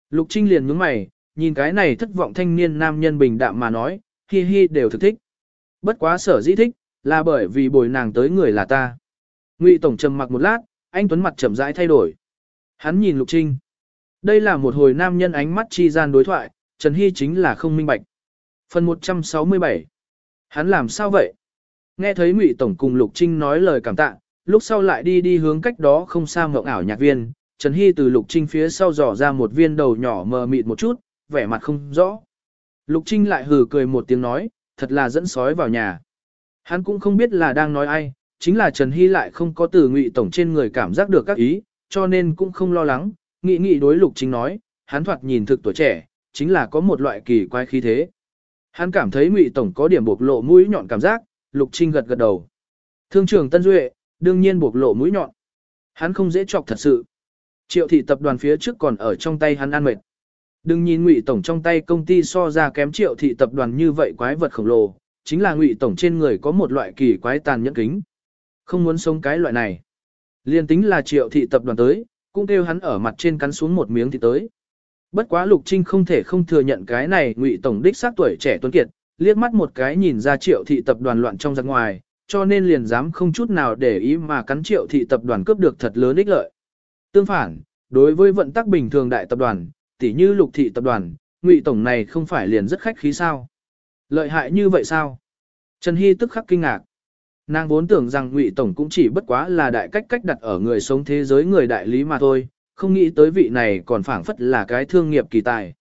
Speaker 1: Lục Trinh liền nhướng mày, nhìn cái này thất vọng thanh niên nam nhân bình đạm mà nói, hi hi đều thực thích. Bất quá sở dĩ thích, là bởi vì bồi nàng tới người là ta. Ngụy Tổng trầm mặc một lát, anh Tuấn mặt chậm rãi thay đổi. Hắn nhìn Lục Trinh. Đây là một hồi nam nhân ánh mắt chi gian đối thoại, Trần Hy chính là không minh bạch. Phần 167 Hắn làm sao vậy? Nghe thấy Ngụy Tổng cùng Lục Trinh nói lời cảm tạ, lúc sau lại đi đi hướng cách đó không xa mộng ảo nhạc viên, Trần Hy từ Lục Trinh phía sau dò ra một viên đầu nhỏ mờ mịt một chút, vẻ mặt không rõ. Lục Trinh lại hừ cười một tiếng nói, thật là dẫn sói vào nhà. Hắn cũng không biết là đang nói ai, chính là Trần Hy lại không có từ ngụy tổng trên người cảm giác được các ý, cho nên cũng không lo lắng, nghị nghị đối Lục Trinh nói, hắn thoạt nhìn thực tuổi trẻ, chính là có một loại kỳ quái khí thế. Hắn cảm thấy ngụy tổng có điểm bộc lộ mũi nhọn cảm giác, Lục Trinh gật gật đầu. Thương trưởng Tân Duệ, đương nhiên bộc lộ mũi nhọn. Hắn không dễ chọc thật sự. Triệu thị tập đoàn phía trước còn ở trong tay hắn ăn mệt. Đừng nhìn Ngụy tổng trong tay công ty so ra kém Triệu thị tập đoàn như vậy quái vật khổng lồ, chính là Ngụy tổng trên người có một loại kỳ quái tàn nhẫn kính. Không muốn sống cái loại này. Liên tính là Triệu thị tập đoàn tới, cũng kêu hắn ở mặt trên cắn xuống một miếng thì tới. Bất quá Lục Trinh không thể không thừa nhận cái này Ngụy tổng đích xác tuổi trẻ tuấn kiệt, liếc mắt một cái nhìn ra Triệu thị tập đoàn loạn trong giặc ngoài, cho nên liền dám không chút nào để ý mà cắn Triệu thị tập đoàn cướp được thật lớn ích lợi. Tương phản, đối với vận tắc bình thường đại tập đoàn, tỉ như lục thị tập đoàn, ngụy tổng này không phải liền rất khách khí sao. Lợi hại như vậy sao? Trần Hy tức khắc kinh ngạc. Nàng vốn tưởng rằng ngụy tổng cũng chỉ bất quá là đại cách cách đặt ở người sống thế giới người đại lý mà thôi, không nghĩ tới vị này còn phảng phất là cái thương nghiệp kỳ tài.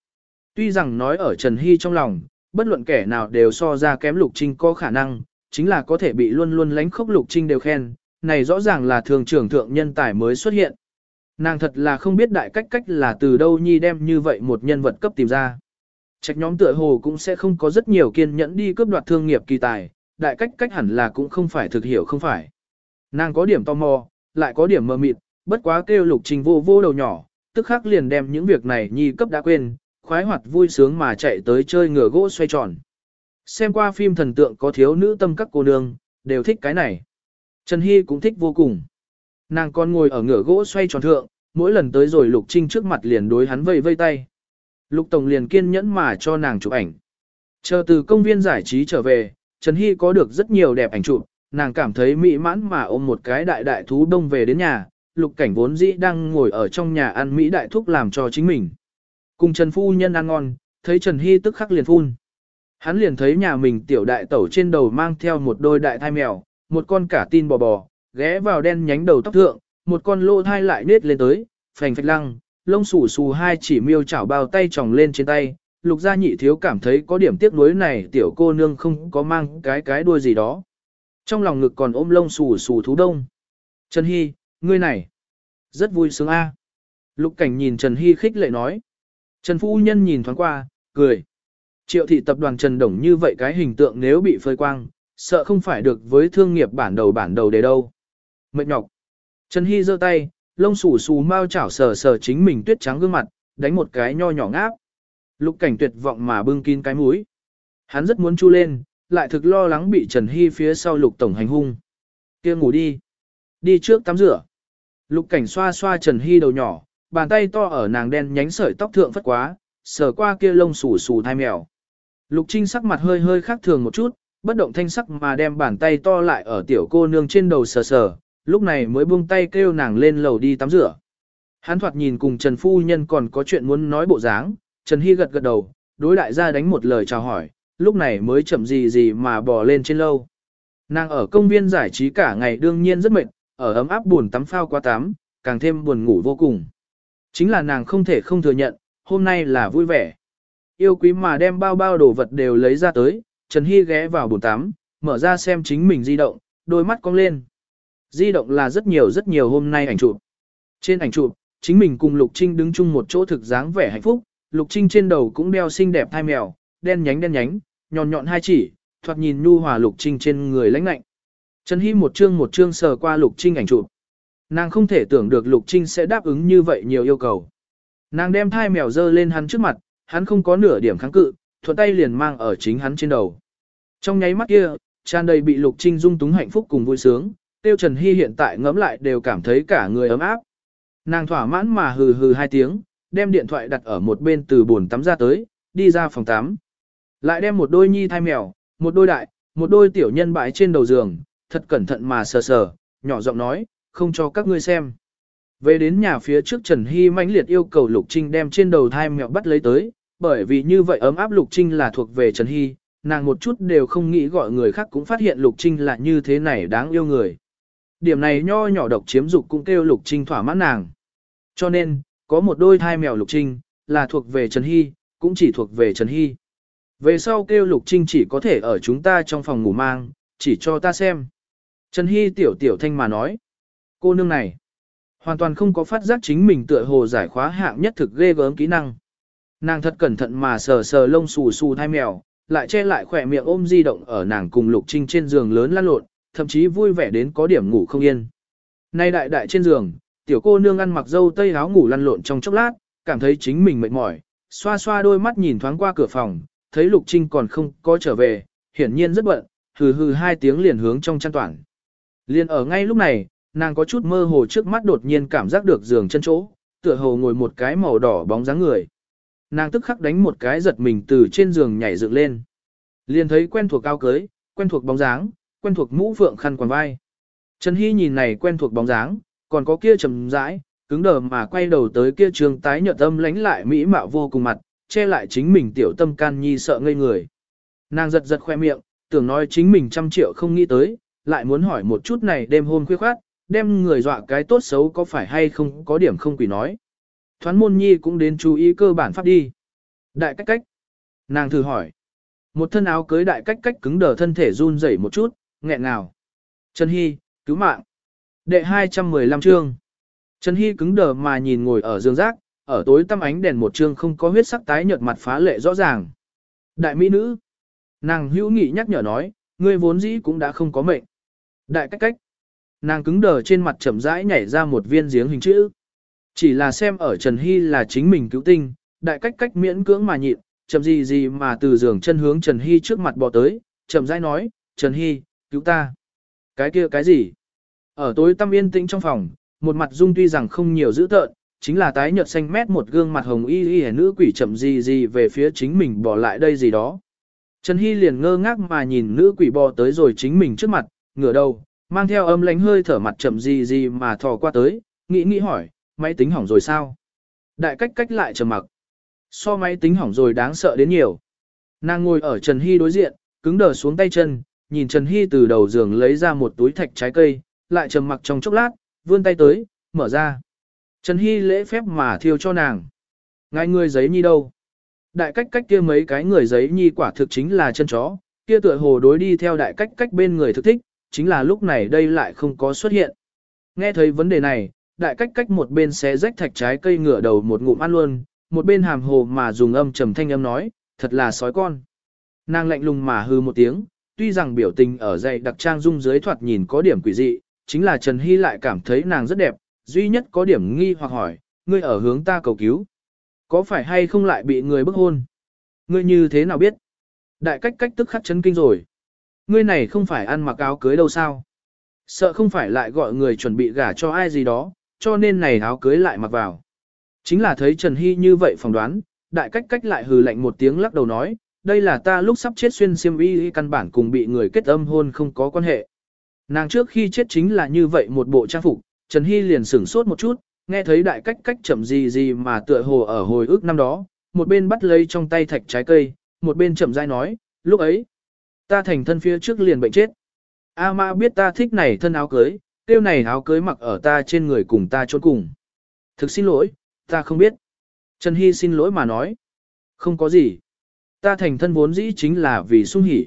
Speaker 1: Tuy rằng nói ở Trần Hy trong lòng, bất luận kẻ nào đều so ra kém lục trinh có khả năng, chính là có thể bị luôn luôn lánh khốc lục trinh đều khen, này rõ ràng là thường trưởng thượng nhân tài mới xuất hiện. Nàng thật là không biết đại cách cách là từ đâu nhi đem như vậy một nhân vật cấp tìm ra. Trạch nhóm tựa hồ cũng sẽ không có rất nhiều kiên nhẫn đi cướp đoạt thương nghiệp kỳ tài, đại cách cách hẳn là cũng không phải thực hiểu không phải. Nàng có điểm tò mò, lại có điểm mơ mịt, bất quá kêu lục trình vô vô đầu nhỏ, tức khắc liền đem những việc này nhi cấp đã quên, khoái hoạt vui sướng mà chạy tới chơi ngựa gỗ xoay tròn. Xem qua phim thần tượng có thiếu nữ tâm các cô nương, đều thích cái này. Trần Hy cũng thích vô cùng. Nàng còn ngồi ở ngửa gỗ xoay tròn thượng, mỗi lần tới rồi Lục Trinh trước mặt liền đối hắn vây vây tay. Lục Tổng liền kiên nhẫn mà cho nàng chụp ảnh. Chờ từ công viên giải trí trở về, Trần Hy có được rất nhiều đẹp ảnh chụp, nàng cảm thấy mỹ mãn mà ôm một cái đại đại thú đông về đến nhà, Lục Cảnh vốn dĩ đang ngồi ở trong nhà ăn mỹ đại thúc làm cho chính mình. Cùng Trần Phu Nhân ăn ngon, thấy Trần Hy tức khắc liền phun. Hắn liền thấy nhà mình tiểu đại tẩu trên đầu mang theo một đôi đại thai mèo, một con cả tin bò bò, ghé vào đen nhánh đầu tóc thượng, một con lô thai lại nết lên tới, phành phạch lăng, lông xù xù hai chỉ miêu chảo bao tay tròng lên trên tay, lục gia nhị thiếu cảm thấy có điểm tiếc nuối này tiểu cô nương không có mang cái cái đuôi gì đó. Trong lòng ngực còn ôm lông xù xù thú đông. Trần Hy, ngươi này, rất vui sướng a. Lục cảnh nhìn Trần Hy khích lệ nói. Trần Phu Nhân nhìn thoáng qua, cười. Triệu thị tập đoàn Trần Đồng như vậy cái hình tượng nếu bị phơi quang, sợ không phải được với thương nghiệp bản đầu bản đầu để đâu. Mệt nhọc. Trần Hy giơ tay, lông xù xù mau chảo sờ sờ chính mình tuyết trắng gương mặt, đánh một cái nho nhỏ ngáp. Lục cảnh tuyệt vọng mà bưng kín cái mũi. Hắn rất muốn chu lên, lại thực lo lắng bị Trần Hy phía sau lục tổng hành hung. kia ngủ đi. Đi trước tắm rửa. Lục cảnh xoa xoa Trần Hy đầu nhỏ, bàn tay to ở nàng đen nhánh sợi tóc thượng phất quá, sờ qua kia lông xù xù thai mèo. Lục Trinh sắc mặt hơi hơi khác thường một chút, bất động thanh sắc mà đem bàn tay to lại ở tiểu cô nương trên đầu sờ sờ, lúc này mới buông tay kêu nàng lên lầu đi tắm rửa. Hắn thoạt nhìn cùng Trần Phu Nhân còn có chuyện muốn nói bộ dáng, Trần Hy gật gật đầu, đối đại gia đánh một lời chào hỏi, lúc này mới chậm gì gì mà bò lên trên lâu. Nàng ở công viên giải trí cả ngày đương nhiên rất mệt, ở ấm áp buồn tắm phao qua tắm, càng thêm buồn ngủ vô cùng. Chính là nàng không thể không thừa nhận, hôm nay là vui vẻ. Yêu quý mà đem bao bao đồ vật đều lấy ra tới, Trần Hy ghé vào bồn tắm, mở ra xem chính mình di động, đôi mắt cong lên. Di động là rất nhiều rất nhiều hôm nay ảnh chụp. Trên ảnh chụp, chính mình cùng Lục Trinh đứng chung một chỗ thực dáng vẻ hạnh phúc, Lục Trinh trên đầu cũng đeo xinh đẹp thai mèo, đen nhánh đen nhánh, nhọn nhọn hai chỉ, thoạt nhìn nhu hòa Lục Trinh trên người lãnh lạnh. Trần Hy một chương một chương sờ qua Lục Trinh ảnh chụp. Nàng không thể tưởng được Lục Trinh sẽ đáp ứng như vậy nhiều yêu cầu. Nàng đem thai mèo dơ lên hắn trước mặt, hắn không có nửa điểm kháng cự, thuận tay liền mang ở chính hắn trên đầu. Trong nháy mắt kia, tràn đầy bị Lục Trinh dung túng hạnh phúc cùng vui sướng, Tiêu Trần Hy hiện tại ngẫm lại đều cảm thấy cả người ấm áp. Nàng thỏa mãn mà hừ hừ hai tiếng, đem điện thoại đặt ở một bên từ bồn tắm ra tới, đi ra phòng tắm. Lại đem một đôi nhi thai mèo, một đôi đại, một đôi tiểu nhân bãi trên đầu giường, thật cẩn thận mà sờ sờ, nhỏ giọng nói, không cho các ngươi xem. Về đến nhà phía trước Trần Hy mãnh liệt yêu cầu Lục Trinh đem trên đầu thai mèo bắt lấy tới, bởi vì như vậy ấm áp Lục Trinh là thuộc về Trần Hy, nàng một chút đều không nghĩ gọi người khác cũng phát hiện Lục Trinh là như thế này đáng yêu người. Điểm này nho nhỏ độc chiếm dục cũng kêu Lục Trinh thỏa mãn nàng. Cho nên, có một đôi thai mèo Lục Trinh, là thuộc về Trần Hy, cũng chỉ thuộc về Trần Hy. Về sau kêu Lục Trinh chỉ có thể ở chúng ta trong phòng ngủ mang, chỉ cho ta xem. Trần Hy tiểu tiểu thanh mà nói. Cô nương này, hoàn toàn không có phát giác chính mình tựa hồ giải khóa hạng nhất thực ghê gớm kỹ năng. Nàng thật cẩn thận mà sờ sờ lông xù xù thai mèo, lại che lại khỏe miệng ôm di động ở nàng cùng Lục Trinh trên giường lớn lăn lộn, thậm chí vui vẻ đến có điểm ngủ không yên. Nay đại đại trên giường, tiểu cô nương ăn mặc dâu tây áo ngủ lăn lộn trong chốc lát, cảm thấy chính mình mệt mỏi, xoa xoa đôi mắt nhìn thoáng qua cửa phòng, thấy Lục Trinh còn không có trở về, hiển nhiên rất bận, hừ hừ hai tiếng liền hướng trong chăn toàn. Liền ở ngay lúc này, nàng có chút mơ hồ trước mắt đột nhiên cảm giác được giường chân chỗ, tựa hồ ngồi một cái màu đỏ bóng dáng người. Nàng tức khắc đánh một cái giật mình từ trên giường nhảy dựng lên. Liền thấy quen thuộc cao cưới, quen thuộc bóng dáng, quen thuộc mũ phượng khăn quàng vai. Trần Hy nhìn này quen thuộc bóng dáng, còn có kia trầm rãi, cứng đờ mà quay đầu tới kia trường tái nhợt tâm lánh lại mỹ mạo vô cùng mặt, che lại chính mình tiểu tâm can nhi sợ ngây người. Nàng giật giật khoe miệng, tưởng nói chính mình trăm triệu không nghĩ tới, lại muốn hỏi một chút này đêm hôn khuya khoát, đem người dọa cái tốt xấu có phải hay không có điểm không quỷ nói. Thoán môn nhi cũng đến chú ý cơ bản pháp đi. Đại cách cách. Nàng thử hỏi. Một thân áo cưới đại cách cách cứng đờ thân thể run rẩy một chút, nghẹn ngào. Trần Hy, cứu mạng. Đệ 215 chương. Trần Hy cứng đờ mà nhìn ngồi ở dương giác. ở tối tăm ánh đèn một chương không có huyết sắc tái nhợt mặt phá lệ rõ ràng. Đại mỹ nữ. Nàng hữu nghị nhắc nhở nói, ngươi vốn dĩ cũng đã không có mệnh. Đại cách cách. Nàng cứng đờ trên mặt chậm rãi nhảy ra một viên giếng hình chữ. Chỉ là xem ở Trần Hy là chính mình cứu tinh, đại cách cách miễn cưỡng mà nhịn, chậm gì gì mà từ giường chân hướng Trần Hy trước mặt bò tới, chậm rãi nói, Trần Hy, cứu ta. Cái kia cái gì? Ở tối tăm yên tĩnh trong phòng, một mặt dung tuy rằng không nhiều dữ tợn, chính là tái nhợt xanh mét một gương mặt hồng y y nữ quỷ chậm gì gì về phía chính mình bỏ lại đây gì đó. Trần Hy liền ngơ ngác mà nhìn nữ quỷ bò tới rồi chính mình trước mặt, ngửa đầu, mang theo âm lánh hơi thở mặt chậm gì gì mà thò qua tới, nghĩ nghĩ hỏi, máy tính hỏng rồi sao? Đại cách cách lại trầm mặc. So máy tính hỏng rồi đáng sợ đến nhiều. Nàng ngồi ở Trần Hy đối diện, cứng đờ xuống tay chân, nhìn Trần Hy từ đầu giường lấy ra một túi thạch trái cây, lại trầm mặc trong chốc lát, vươn tay tới, mở ra. Trần Hy lễ phép mà thiêu cho nàng. Ngài người giấy nhi đâu? Đại cách cách kia mấy cái người giấy nhi quả thực chính là chân chó, kia tựa hồ đối đi theo đại cách cách bên người thực thích, chính là lúc này đây lại không có xuất hiện. Nghe thấy vấn đề này, đại cách cách một bên xé rách thạch trái cây ngửa đầu một ngụm ăn luôn, một bên hàm hồ mà dùng âm trầm thanh âm nói, thật là sói con. Nàng lạnh lùng mà hư một tiếng, tuy rằng biểu tình ở dậy đặc trang dung dưới thoạt nhìn có điểm quỷ dị, chính là Trần Hy lại cảm thấy nàng rất đẹp, duy nhất có điểm nghi hoặc hỏi, ngươi ở hướng ta cầu cứu. Có phải hay không lại bị người bức hôn? Ngươi như thế nào biết? Đại cách cách tức khắc chấn kinh rồi. Ngươi này không phải ăn mặc áo cưới đâu sao? Sợ không phải lại gọi người chuẩn bị gả cho ai gì đó, cho nên này áo cưới lại mặc vào. Chính là thấy Trần Hy như vậy phỏng đoán, đại cách cách lại hừ lạnh một tiếng lắc đầu nói, đây là ta lúc sắp chết xuyên xiêm y căn bản cùng bị người kết âm hôn không có quan hệ. Nàng trước khi chết chính là như vậy một bộ trang phục, Trần Hy liền sửng sốt một chút, nghe thấy đại cách cách chậm gì gì mà tựa hồ ở hồi ức năm đó, một bên bắt lấy trong tay thạch trái cây, một bên chậm rãi nói, lúc ấy, ta thành thân phía trước liền bệnh chết. A Mã biết ta thích này thân áo cưới, tiêu này áo cưới mặc ở ta trên người cùng ta trốn cùng. Thực xin lỗi, ta không biết. Trần Hy xin lỗi mà nói. Không có gì. Ta thành thân vốn dĩ chính là vì sung hỉ.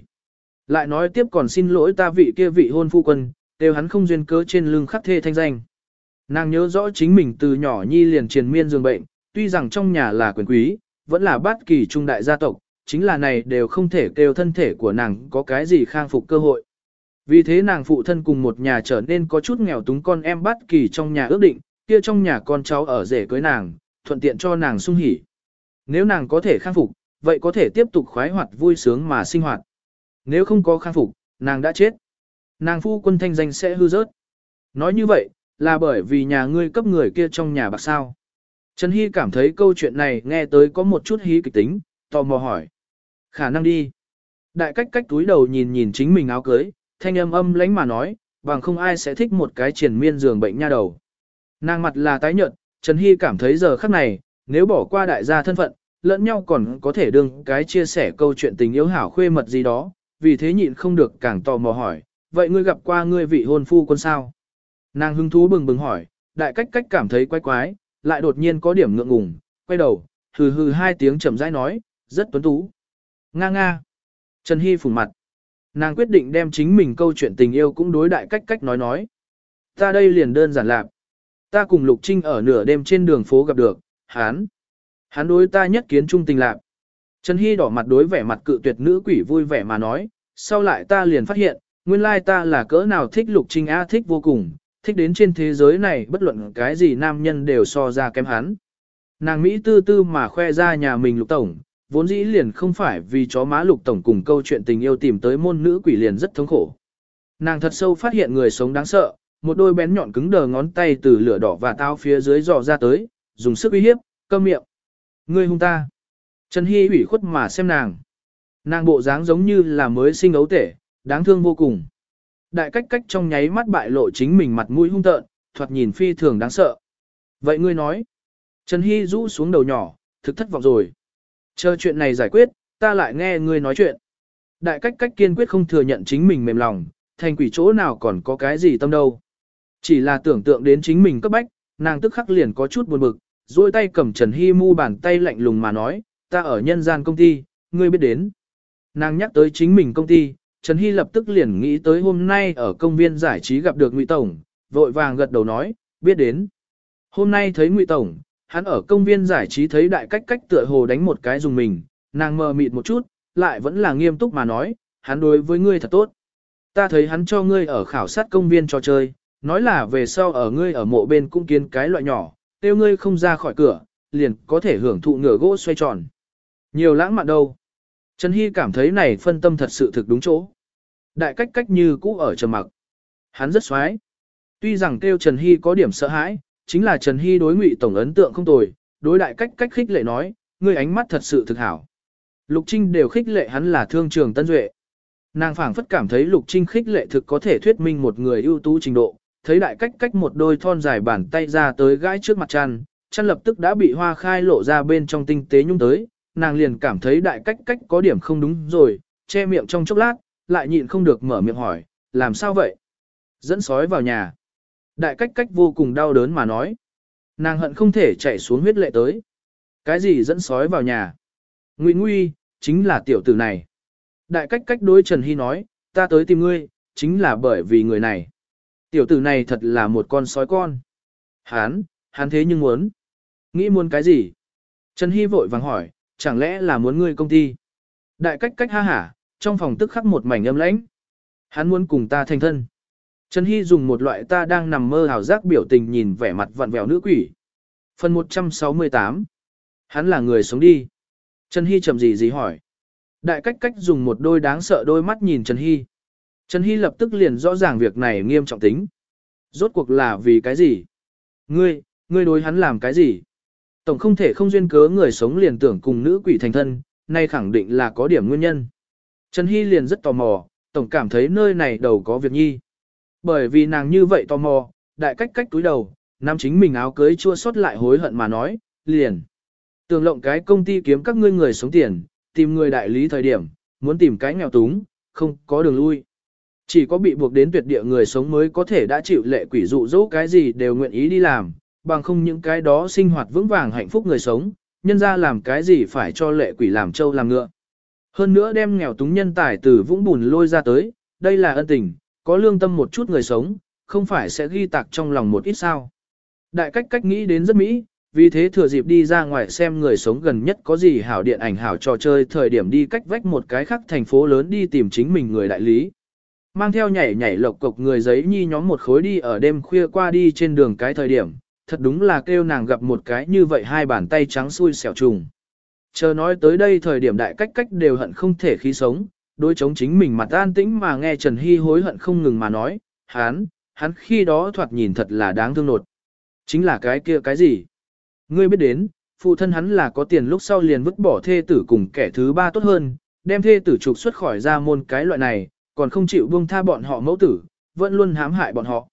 Speaker 1: Lại nói tiếp còn xin lỗi ta vị kia vị hôn phu quân, đều hắn không duyên cớ trên lưng khắc thê thanh danh. Nàng nhớ rõ chính mình từ nhỏ nhi liền triền miên giường bệnh, tuy rằng trong nhà là quyền quý, vẫn là bát kỳ trung đại gia tộc, chính là này đều không thể kêu thân thể của nàng có cái gì khang phục cơ hội. Vì thế nàng phụ thân cùng một nhà trở nên có chút nghèo túng con em bắt kỳ trong nhà ước định, kia trong nhà con cháu ở rể cưới nàng, thuận tiện cho nàng sung hỉ. Nếu nàng có thể khang phục, vậy có thể tiếp tục khoái hoạt vui sướng mà sinh hoạt. Nếu không có khang phục, nàng đã chết. Nàng phu quân thanh danh sẽ hư rớt. Nói như vậy, là bởi vì nhà ngươi cấp người kia trong nhà bạc sao. Trần Hy cảm thấy câu chuyện này nghe tới có một chút hí kịch tính, tò mò hỏi. Khả năng đi. Đại cách cách túi đầu nhìn nhìn chính mình áo cưới, thanh âm âm lánh mà nói, bằng không ai sẽ thích một cái triển miên giường bệnh nha đầu. Nàng mặt là tái nhợt, Trần Hy cảm thấy giờ khắc này, nếu bỏ qua đại gia thân phận, lẫn nhau còn có thể đương cái chia sẻ câu chuyện tình yêu hảo khuê mật gì đó, vì thế nhịn không được càng tò mò hỏi, vậy ngươi gặp qua ngươi vị hôn phu quân sao? Nàng hứng thú bừng bừng hỏi, đại cách cách cảm thấy quái quái, lại đột nhiên có điểm ngượng ngùng, quay đầu, hừ hừ hai tiếng chậm rãi nói, rất tuấn tú. Nga nga. Trần Hy phủ mặt. Nàng quyết định đem chính mình câu chuyện tình yêu cũng đối đại cách cách nói nói. Ta đây liền đơn giản lạc. Ta cùng Lục Trinh ở nửa đêm trên đường phố gặp được, hán. Hắn đối ta nhất kiến trung tình lạc. Trần Hy đỏ mặt đối vẻ mặt cự tuyệt nữ quỷ vui vẻ mà nói, sau lại ta liền phát hiện, nguyên lai ta là cỡ nào thích Lục Trinh A thích vô cùng, thích đến trên thế giới này bất luận cái gì nam nhân đều so ra kém hắn. Nàng Mỹ tư tư mà khoe ra nhà mình lục tổng, vốn dĩ liền không phải vì chó má lục tổng cùng câu chuyện tình yêu tìm tới môn nữ quỷ liền rất thống khổ. Nàng thật sâu phát hiện người sống đáng sợ, một đôi bén nhọn cứng đờ ngón tay từ lửa đỏ và tao phía dưới dò ra tới, dùng sức uy hiếp, câm miệng. Ngươi hung ta. Trần Hy ủy khuất mà xem nàng. Nàng bộ dáng giống như là mới sinh ấu tể, đáng thương vô cùng. Đại cách cách trong nháy mắt bại lộ chính mình mặt mũi hung tợn, thoạt nhìn phi thường đáng sợ. Vậy ngươi nói. Trần Hy rũ xuống đầu nhỏ, thực thất vọng rồi. Chờ chuyện này giải quyết, ta lại nghe ngươi nói chuyện. Đại cách cách kiên quyết không thừa nhận chính mình mềm lòng, thành quỷ chỗ nào còn có cái gì tâm đâu. Chỉ là tưởng tượng đến chính mình cấp bách, nàng tức khắc liền có chút buồn bực, duỗi tay cầm Trần Hy mu bàn tay lạnh lùng mà nói, ta ở nhân gian công ty, ngươi biết đến. Nàng nhắc tới chính mình công ty, Trần Hy lập tức liền nghĩ tới hôm nay ở công viên giải trí gặp được Ngụy Tổng, vội vàng gật đầu nói, biết đến. Hôm nay thấy Ngụy Tổng, hắn ở công viên giải trí thấy đại cách cách tựa hồ đánh một cái dùng mình, nàng mờ mịt một chút, lại vẫn là nghiêm túc mà nói, hắn đối với ngươi thật tốt. Ta thấy hắn cho ngươi ở khảo sát công viên trò chơi, nói là về sau ở ngươi ở mộ bên cũng kiến cái loại nhỏ, tiêu ngươi không ra khỏi cửa, liền có thể hưởng thụ ngửa gỗ xoay tròn. Nhiều lãng mạn đâu. Trần Hy cảm thấy này phân tâm thật sự thực đúng chỗ. Đại cách cách như cũ ở trầm mặc. Hắn rất xoái. Tuy rằng kêu Trần Hy có điểm sợ hãi, chính là Trần Hy đối ngụy tổng ấn tượng không tồi, đối đại cách cách khích lệ nói, ngươi ánh mắt thật sự thực hảo. Lục Trinh đều khích lệ hắn là thương trường tân duệ. Nàng phảng phất cảm thấy Lục Trinh khích lệ thực có thể thuyết minh một người ưu tú trình độ, thấy đại cách cách một đôi thon dài bàn tay ra tới gãi trước mặt chăn, chăn lập tức đã bị hoa khai lộ ra bên trong tinh tế nhung tới, nàng liền cảm thấy đại cách cách có điểm không đúng rồi, che miệng trong chốc lát, lại nhịn không được mở miệng hỏi, làm sao vậy? Dẫn sói vào nhà. Đại cách cách vô cùng đau đớn mà nói. Nàng hận không thể chạy xuống huyết lệ tới. Cái gì dẫn sói vào nhà? Nguy nguy, chính là tiểu tử này. Đại cách cách đối Trần Hy nói, ta tới tìm ngươi, chính là bởi vì người này. Tiểu tử này thật là một con sói con. Hán, hán thế nhưng muốn. Nghĩ muốn cái gì? Trần Hy vội vàng hỏi, chẳng lẽ là muốn ngươi công ty? Đại cách cách ha hả, trong phòng tức khắc một mảnh âm lãnh. Hắn muốn cùng ta thành thân. Trần Hy dùng một loại ta đang nằm mơ hào giác biểu tình nhìn vẻ mặt vặn vẹo nữ quỷ. Phần 168 Hắn là người sống đi. Trần Hy chậm gì gì hỏi. Đại cách cách dùng một đôi đáng sợ đôi mắt nhìn Trần Hy. Trần Hy lập tức liền rõ ràng việc này nghiêm trọng tính. Rốt cuộc là vì cái gì? Ngươi, ngươi đối hắn làm cái gì? Tổng không thể không duyên cớ người sống liền tưởng cùng nữ quỷ thành thân, nay khẳng định là có điểm nguyên nhân. Trần Hy liền rất tò mò, tổng cảm thấy nơi này đầu có việc nhi. Bởi vì nàng như vậy tò mò, đại cách cách túi đầu, nam chính mình áo cưới chua xót lại hối hận mà nói, liền. Tường lộng cái công ty kiếm các ngươi người sống tiền, tìm người đại lý thời điểm, muốn tìm cái nghèo túng, không có đường lui. Chỉ có bị buộc đến tuyệt địa người sống mới có thể đã chịu lệ quỷ dụ dỗ cái gì đều nguyện ý đi làm, bằng không những cái đó sinh hoạt vững vàng hạnh phúc người sống, nhân ra làm cái gì phải cho lệ quỷ làm trâu làm ngựa. Hơn nữa đem nghèo túng nhân tài từ vũng bùn lôi ra tới, đây là ân tình, có lương tâm một chút người sống, không phải sẽ ghi tạc trong lòng một ít sao. Đại cách cách nghĩ đến rất mỹ, vì thế thừa dịp đi ra ngoài xem người sống gần nhất có gì hảo điện ảnh hảo trò chơi thời điểm đi cách vách một cái khác thành phố lớn đi tìm chính mình người đại lý. Mang theo nhảy nhảy lộc cộc người giấy nhi nhóm một khối đi ở đêm khuya qua đi trên đường cái thời điểm, thật đúng là kêu nàng gặp một cái như vậy hai bàn tay trắng xui xẻo trùng. Chờ nói tới đây thời điểm đại cách cách đều hận không thể khí sống, đối chống chính mình mặt an tĩnh mà nghe Trần Hy hối hận không ngừng mà nói, hắn, hắn khi đó thoạt nhìn thật là đáng thương nột. Chính là cái kia cái gì? Ngươi biết đến, phụ thân hắn là có tiền lúc sau liền vứt bỏ thê tử cùng kẻ thứ ba tốt hơn, đem thê tử trục xuất khỏi ra môn cái loại này, còn không chịu buông tha bọn họ mẫu tử, vẫn luôn hãm hại bọn họ.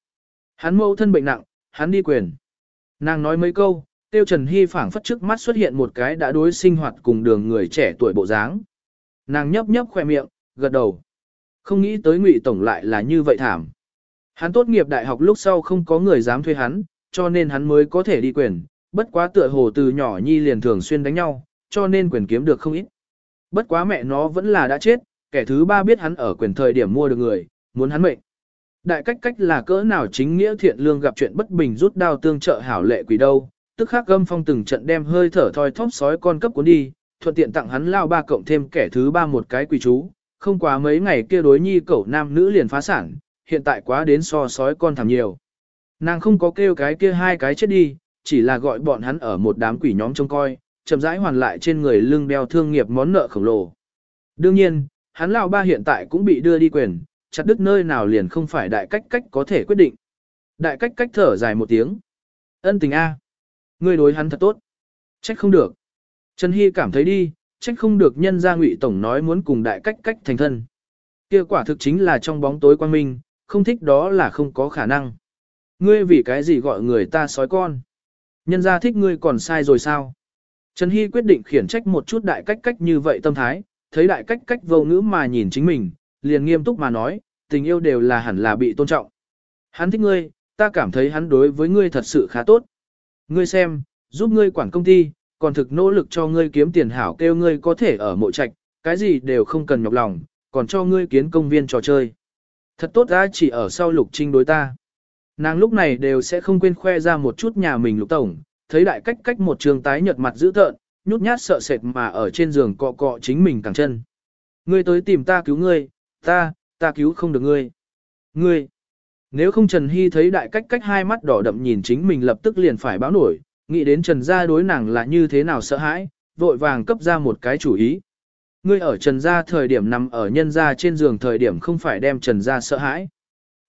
Speaker 1: Hắn mẫu thân bệnh nặng, hắn đi quyền. Nàng nói mấy câu, tiêu Trần Hy phảng phất trước mắt xuất hiện một cái đã đối sinh hoạt cùng đường người trẻ tuổi bộ dáng. Nàng nhấp nhấp khoe miệng, gật đầu. Không nghĩ tới ngụy tổng lại là như vậy thảm. Hắn tốt nghiệp đại học lúc sau không có người dám thuê hắn, cho nên hắn mới có thể đi quyền, bất quá tựa hồ từ nhỏ nhi liền thường xuyên đánh nhau, cho nên quyền kiếm được không ít. Bất quá mẹ nó vẫn là đã chết, kẻ thứ ba biết hắn ở quyền thời điểm mua được người, muốn hắn mệnh. Đại cách cách là cỡ nào chính nghĩa thiện lương gặp chuyện bất bình rút đao tương trợ hảo lệ quỷ đâu, tức khắc gâm phong từng trận đem hơi thở thoi thóp sói con cấp cuốn đi, thuận tiện tặng hắn lao ba cộng thêm kẻ thứ ba một cái quỷ chú, không quá mấy ngày kia đối nhi cẩu nam nữ liền phá sản, hiện tại quá đến so sói con thảm nhiều. Nàng không có kêu cái kia hai cái chết đi, chỉ là gọi bọn hắn ở một đám quỷ nhóm trông coi, chậm rãi hoàn lại trên người lưng đeo thương nghiệp món nợ khổng lồ. Đương nhiên, hắn lão ba hiện tại cũng bị đưa đi quyền, chặt đứt nơi nào liền không phải đại cách cách có thể quyết định. Đại cách cách thở dài một tiếng. Ân tình A. Ngươi đối hắn thật tốt. Trách không được. Trần Hy cảm thấy đi, trách không được nhân gia ngụy tổng nói muốn cùng đại cách cách thành thân. Kia quả thực chính là trong bóng tối quan minh, không thích đó là không có khả năng. Ngươi vì cái gì gọi người ta sói con? Nhân gia thích ngươi còn sai rồi sao? Trần Hy quyết định khiển trách một chút đại cách cách như vậy tâm thái, thấy đại cách cách vô ngữ mà nhìn chính mình, liền nghiêm túc mà nói, tình yêu đều là hẳn là bị tôn trọng. Hắn thích ngươi, ta cảm thấy hắn đối với ngươi thật sự khá tốt. Ngươi xem, giúp ngươi quản công ty, còn thực nỗ lực cho ngươi kiếm tiền hảo kêu ngươi có thể ở mộ trạch, cái gì đều không cần nhọc lòng, còn cho ngươi kiến công viên trò chơi. Thật tốt ra chỉ ở sau lục trinh đối ta. Nàng lúc này đều sẽ không quên khoe ra một chút nhà mình lục tổng, thấy đại cách cách một trường tái nhợt mặt dữ tợn, nhút nhát sợ sệt mà ở trên giường cọ cọ chính mình cẳng chân. Ngươi tới tìm ta cứu ngươi, ta, ta cứu không được ngươi. Ngươi, nếu không Trần Hy thấy đại cách cách hai mắt đỏ đậm nhìn chính mình lập tức liền phải báo nổi, nghĩ đến Trần gia đối nàng là như thế nào sợ hãi, vội vàng cấp ra một cái chủ ý. Ngươi ở Trần gia thời điểm nằm ở nhân gia trên giường thời điểm không phải đem Trần gia sợ hãi.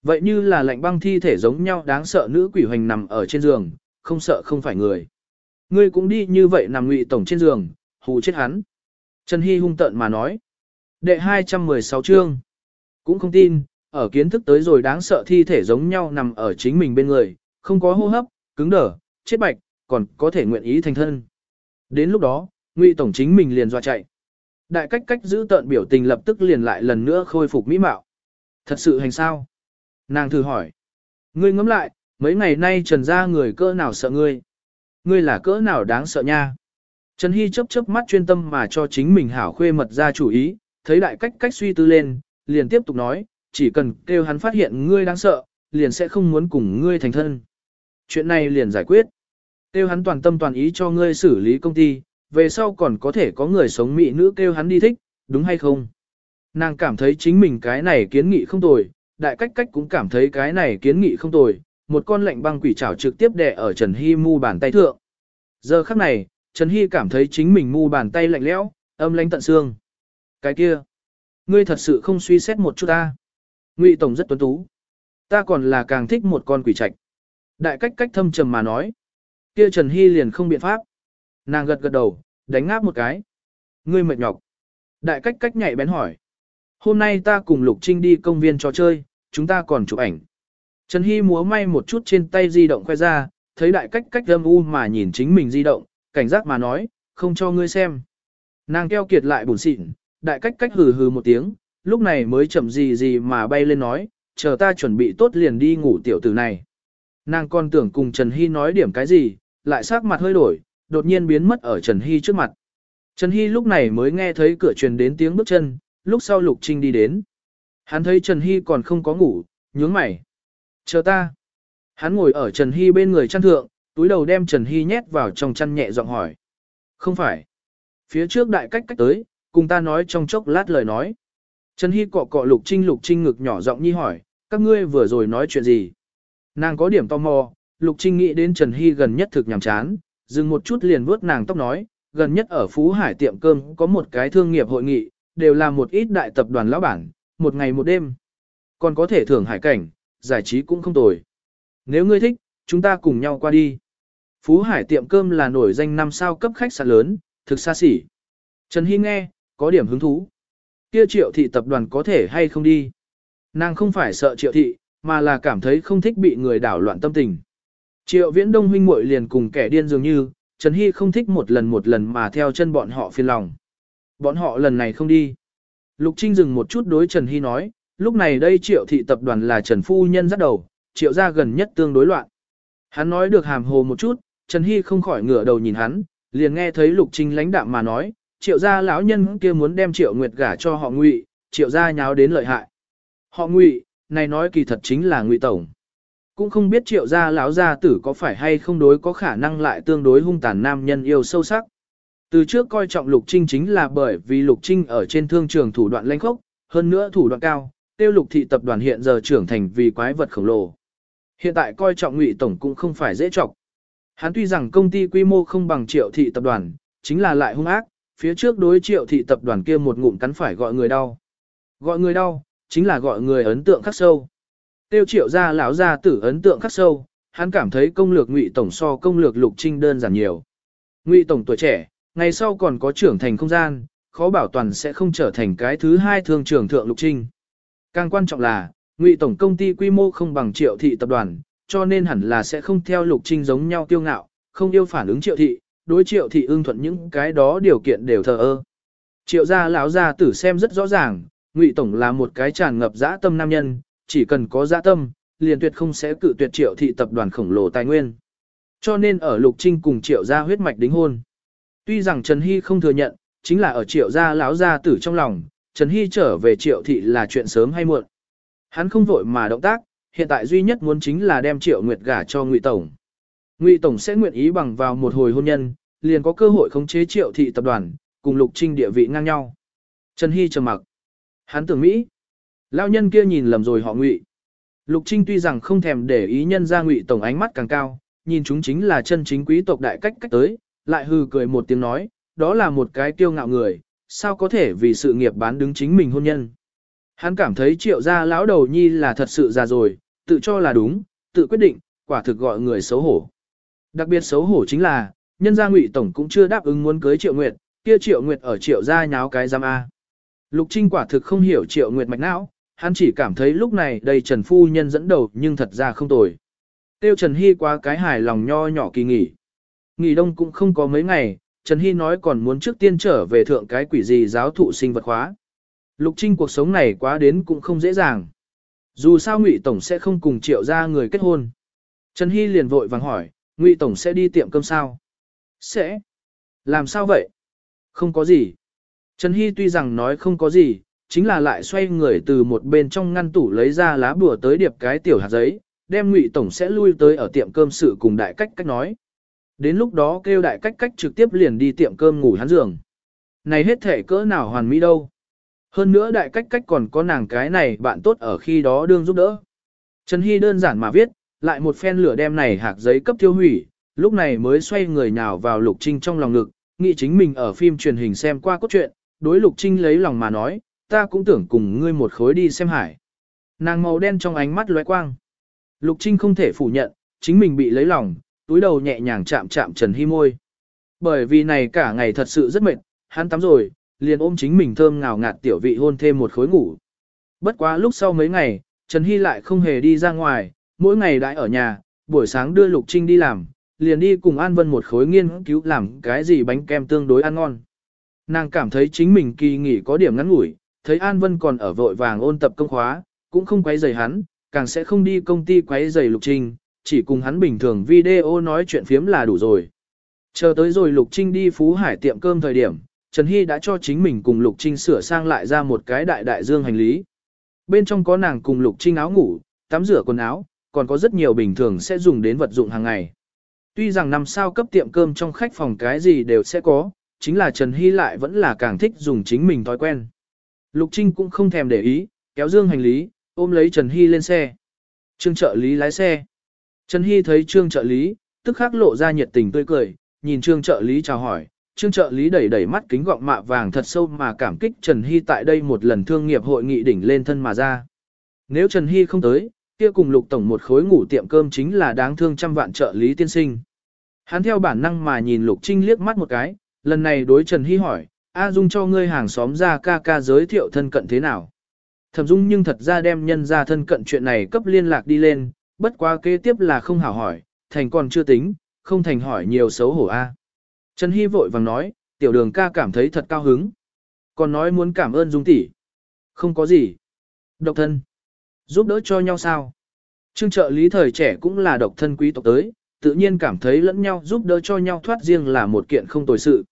Speaker 1: Vậy như là lạnh băng thi thể giống nhau đáng sợ nữ quỷ hoành nằm ở trên giường, không sợ không phải người. Ngươi cũng đi như vậy nằm ngụy tổng trên giường, hù chết hắn. Trần Hy hung tợn mà nói. Đệ 216 chương. Cũng không tin, ở kiến thức tới rồi đáng sợ thi thể giống nhau nằm ở chính mình bên người, không có hô hấp, cứng đờ, chết bạch, còn có thể nguyện ý thành thân. Đến lúc đó, Ngụy tổng chính mình liền dọa chạy. Đại cách cách giữ tợn biểu tình lập tức liền lại lần nữa khôi phục mỹ mạo. Thật sự hành sao? Nàng thử hỏi. Ngươi ngẫm lại, mấy ngày nay trần ra người cỡ nào sợ ngươi? Ngươi là cỡ nào đáng sợ nha? Trần Hy chớp chớp mắt chuyên tâm mà cho chính mình hảo khuê mật ra chủ ý, thấy đại cách cách suy tư lên, liền tiếp tục nói, chỉ cần kêu hắn phát hiện ngươi đáng sợ, liền sẽ không muốn cùng ngươi thành thân. Chuyện này liền giải quyết. Kêu hắn toàn tâm toàn ý cho ngươi xử lý công ty, về sau còn có thể có người sống mỹ nữ kêu hắn đi thích, đúng hay không? Nàng cảm thấy chính mình cái này kiến nghị không tồi, đại cách cách cũng cảm thấy cái này kiến nghị không tồi, một con lệnh băng quỷ trảo trực tiếp đè ở Trần Hy mu bàn tay thượng. Giờ khắc này, Trần Hy cảm thấy chính mình mu bàn tay lạnh lẽo, âm lãnh tận xương. Cái kia, ngươi thật sự không suy xét một chút ta. Ngụy Tổng rất tuấn tú. Ta còn là càng thích một con quỷ trạch. Đại cách cách thâm trầm mà nói. Kia Trần Hy liền không biện pháp. Nàng gật gật đầu, đánh ngáp một cái. Ngươi mệt nhọc. Đại cách cách nhảy bén hỏi. Hôm nay ta cùng Lục Trinh đi công viên trò chơi, chúng ta còn chụp ảnh. Trần Hy múa may một chút trên tay di động khoe ra, thấy đại cách cách âm u mà nhìn chính mình di động, cảnh giác mà nói, không cho ngươi xem. Nàng keo kiệt lại buồn xịn, đại cách cách hừ hừ một tiếng, lúc này mới chậm gì gì mà bay lên nói, chờ ta chuẩn bị tốt liền đi ngủ tiểu tử này. Nàng còn tưởng cùng Trần Hy nói điểm cái gì, lại sắc mặt hơi đổi, đột nhiên biến mất ở Trần Hy trước mặt. Trần Hy lúc này mới nghe thấy cửa truyền đến tiếng bước chân, lúc sau Lục Trinh đi đến. Hắn thấy Trần Hy còn không có ngủ, nhướng mày. Chờ ta. Hắn ngồi ở Trần Hy bên người chăn thượng, túi đầu đem Trần Hy nhét vào trong chăn nhẹ giọng hỏi. Không phải. Phía trước đại cách cách tới, cùng ta nói trong chốc lát lời nói. Trần Hy cọ cọ Lục Trinh Lục Trinh ngực nhỏ giọng nhi hỏi, các ngươi vừa rồi nói chuyện gì? Nàng có điểm tò mò, Lục Trinh nghĩ đến Trần Hy gần nhất thực nhàm chán, dừng một chút liền vuốt nàng tóc nói, gần nhất ở Phú Hải tiệm cơm có một cái thương nghiệp hội nghị, đều là một ít đại tập đoàn lão bản, một ngày một đêm. Còn có thể thưởng hải cảnh, giải trí cũng không tồi. Nếu ngươi thích, chúng ta cùng nhau qua đi. Phú Hải tiệm cơm là nổi danh năm sao cấp khách sạn lớn, thực xa xỉ. Trần Hy nghe, có điểm hứng thú. Kia triệu thị tập đoàn có thể hay không đi. Nàng không phải sợ triệu thị, mà là cảm thấy không thích bị người đảo loạn tâm tình. Triệu viễn đông huynh muội liền cùng kẻ điên dường như, Trần Hy không thích một lần một lần mà theo chân bọn họ phiền lòng. Bọn họ lần này không đi. Lục Trinh dừng một chút đối Trần Hy nói, lúc này đây triệu thị tập đoàn là Trần Phu Nhân dắt đầu, triệu gia gần nhất tương đối loạn. Hắn nói được hàm hồ một chút, Trần Hy không khỏi ngửa đầu nhìn hắn, liền nghe thấy Lục Trinh lãnh đạm mà nói, triệu gia lão nhân kia muốn đem triệu nguyệt gả cho họ ngụy, triệu gia nháo đến lợi hại. Họ ngụy, này nói kỳ thật chính là ngụy tổng. Cũng không biết triệu gia lão gia tử có phải hay không đối có khả năng lại tương đối hung tàn nam nhân yêu sâu sắc. Từ trước coi trọng Lục Trinh chính là bởi vì Lục Trinh ở trên thương trường thủ đoạn lanh khốc, hơn nữa thủ đoạn cao, tiêu Lục thị tập đoàn hiện giờ trưởng thành vì quái vật khổng lồ. Hiện tại coi trọng Ngụy tổng cũng không phải dễ trọng. Hắn tuy rằng công ty quy mô không bằng triệu thị tập đoàn, chính là lại hung ác, phía trước đối triệu thị tập đoàn kia một ngụm cắn phải gọi người đau. Gọi người đau, chính là gọi người ấn tượng khắc sâu. Tiêu triệu gia lão gia tử ấn tượng khắc sâu, hắn cảm thấy công lược ngụy tổng so công lược lục trinh đơn giản nhiều. Ngụy tổng tuổi trẻ, ngày sau còn có trưởng thành không gian, khó bảo toàn sẽ không trở thành cái thứ hai thương trưởng thượng lục trinh. Càng quan trọng là, ngụy tổng công ty quy mô không bằng triệu thị tập đoàn, cho nên hẳn là sẽ không theo lục trinh giống nhau tiêu ngạo, không yêu phản ứng triệu thị, đối triệu thị ưng thuận những cái đó điều kiện đều thờ ơ. Triệu gia lão gia tử xem rất rõ ràng, ngụy tổng là một cái tràn ngập dã tâm nam nhân, chỉ cần có dạ tâm, liền tuyệt không sẽ cự tuyệt triệu thị tập đoàn khổng lồ tài nguyên. Cho nên ở lục trinh cùng triệu gia huyết mạch đính hôn. Tuy rằng Trần Hy không thừa nhận, chính là ở triệu gia lão gia tử trong lòng, Trần Hy trở về triệu thị là chuyện sớm hay muộn. Hắn không vội mà động tác, hiện tại duy nhất muốn chính là đem triệu nguyệt gả cho ngụy tổng. Ngụy tổng sẽ nguyện ý bằng vào một hồi hôn nhân, liền có cơ hội khống chế triệu thị tập đoàn, cùng lục trinh địa vị ngang nhau. Trần Hy trầm mặc. Hắn tưởng Mỹ. Lão nhân kia nhìn lầm rồi họ ngụy. Lục Trinh tuy rằng không thèm để ý nhân ra ngụy tổng ánh mắt càng cao, nhìn chúng chính là chân chính quý tộc đại cách cách tới, lại hừ cười một tiếng nói, đó là một cái kiêu ngạo người, sao có thể vì sự nghiệp bán đứng chính mình hôn nhân. Hắn cảm thấy triệu gia lão đầu nhi là thật sự già rồi, tự cho là đúng, tự quyết định, quả thực gọi người xấu hổ. Đặc biệt xấu hổ chính là, nhân gia ngụy tổng cũng chưa đáp ứng muốn cưới triệu nguyệt, kia triệu nguyệt ở triệu gia nháo cái giam A. Lục Trinh quả thực không hiểu triệu nguyệt mạch não, hắn chỉ cảm thấy lúc này đây Trần Phu Nhân dẫn đầu nhưng thật ra không tồi. Tiêu Trần Hy qua cái hài lòng nho nhỏ kỳ nghỉ. Nghỉ đông cũng không có mấy ngày, Trần Hy nói còn muốn trước tiên trở về thượng cái quỷ gì giáo thụ sinh vật khóa. Lục Trinh cuộc sống này quá đến cũng không dễ dàng. Dù sao Ngụy Tổng sẽ không cùng triệu ra người kết hôn. Trần Hy liền vội vàng hỏi, Ngụy Tổng sẽ đi tiệm cơm sao? Sẽ. Làm sao vậy? Không có gì. Trần Hy tuy rằng nói không có gì, chính là lại xoay người từ một bên trong ngăn tủ lấy ra lá bùa tới điệp cái tiểu hạt giấy, đem Ngụy Tổng sẽ lui tới ở tiệm cơm sự cùng đại cách cách nói. Đến lúc đó kêu đại cách cách trực tiếp liền đi tiệm cơm ngủ hắn giường. Này hết thể cỡ nào hoàn mỹ đâu. Hơn nữa đại cách cách còn có nàng cái này bạn tốt ở khi đó đương giúp đỡ. Trần Hy đơn giản mà viết, lại một phen lửa đem này hạt giấy cấp tiêu hủy, lúc này mới xoay người nhào vào Lục Trinh trong lòng ngực, nghĩ chính mình ở phim truyền hình xem qua cốt truyện, đối Lục Trinh lấy lòng mà nói, ta cũng tưởng cùng ngươi một khối đi xem hải. Nàng màu đen trong ánh mắt lóe quang. Lục Trinh không thể phủ nhận, chính mình bị lấy lòng, túi đầu nhẹ nhàng chạm chạm Trần Hy môi. Bởi vì này cả ngày thật sự rất mệt, hắn tắm rồi, liền ôm chính mình thơm ngào ngạt tiểu vị hôn thêm một khối ngủ. Bất quá lúc sau mấy ngày, Trần Hy lại không hề đi ra ngoài, mỗi ngày đãi ở nhà, buổi sáng đưa Lục Trinh đi làm, liền đi cùng An Vân một khối nghiên cứu làm cái gì bánh kem tương đối ăn ngon. Nàng cảm thấy chính mình kỳ nghỉ có điểm ngắn ngủi, thấy An Vân còn ở vội vàng ôn tập công khóa, cũng không quấy rầy hắn, càng sẽ không đi công ty quấy rầy Lục Trinh, chỉ cùng hắn bình thường video nói chuyện phiếm là đủ rồi. Chờ tới rồi Lục Trinh đi Phú Hải tiệm cơm thời điểm, Trần Hy đã cho chính mình cùng Lục Trinh sửa sang lại ra một cái đại đại dương hành lý. Bên trong có nàng cùng Lục Trinh áo ngủ, tắm rửa quần áo, còn có rất nhiều bình thường sẽ dùng đến vật dụng hàng ngày. Tuy rằng năm sao cấp tiệm cơm trong khách phòng cái gì đều sẽ có, chính là Trần Hy lại vẫn là càng thích dùng chính mình thói quen. Lục Trinh cũng không thèm để ý, kéo dương hành lý, ôm lấy Trần Hy lên xe. Trương trợ lý lái xe. Trần Hy thấy trương trợ lý, tức khắc lộ ra nhiệt tình tươi cười, nhìn trương trợ lý chào hỏi. Trương trợ lý đẩy đẩy mắt kính gọng mạ vàng thật sâu mà cảm kích Trần Hy tại đây một lần thương nghiệp hội nghị đỉnh lên thân mà ra. Nếu Trần Hy không tới, kia cùng lục tổng một khối ngủ tiệm cơm chính là đáng thương trăm vạn trợ lý tiên sinh. Hắn theo bản năng mà nhìn Lục Trinh liếc mắt một cái, lần này đối Trần Hy hỏi, A Dung cho ngươi hàng xóm ra ca ca giới thiệu thân cận thế nào. Thẩm Dung nhưng thật ra đem nhân ra thân cận chuyện này cấp liên lạc đi lên, bất quá kế tiếp là không hảo hỏi, thành còn chưa tính, không thành hỏi nhiều xấu hổ A. Trần Hy vội vàng nói, tiểu đường ca cảm thấy thật cao hứng. Còn nói muốn cảm ơn Dung tỷ. Không có gì. Độc thân. Giúp đỡ cho nhau sao? Trương trợ lý thời trẻ cũng là độc thân quý tộc tới, tự nhiên cảm thấy lẫn nhau giúp đỡ cho nhau thoát riêng là một kiện không tồi sự.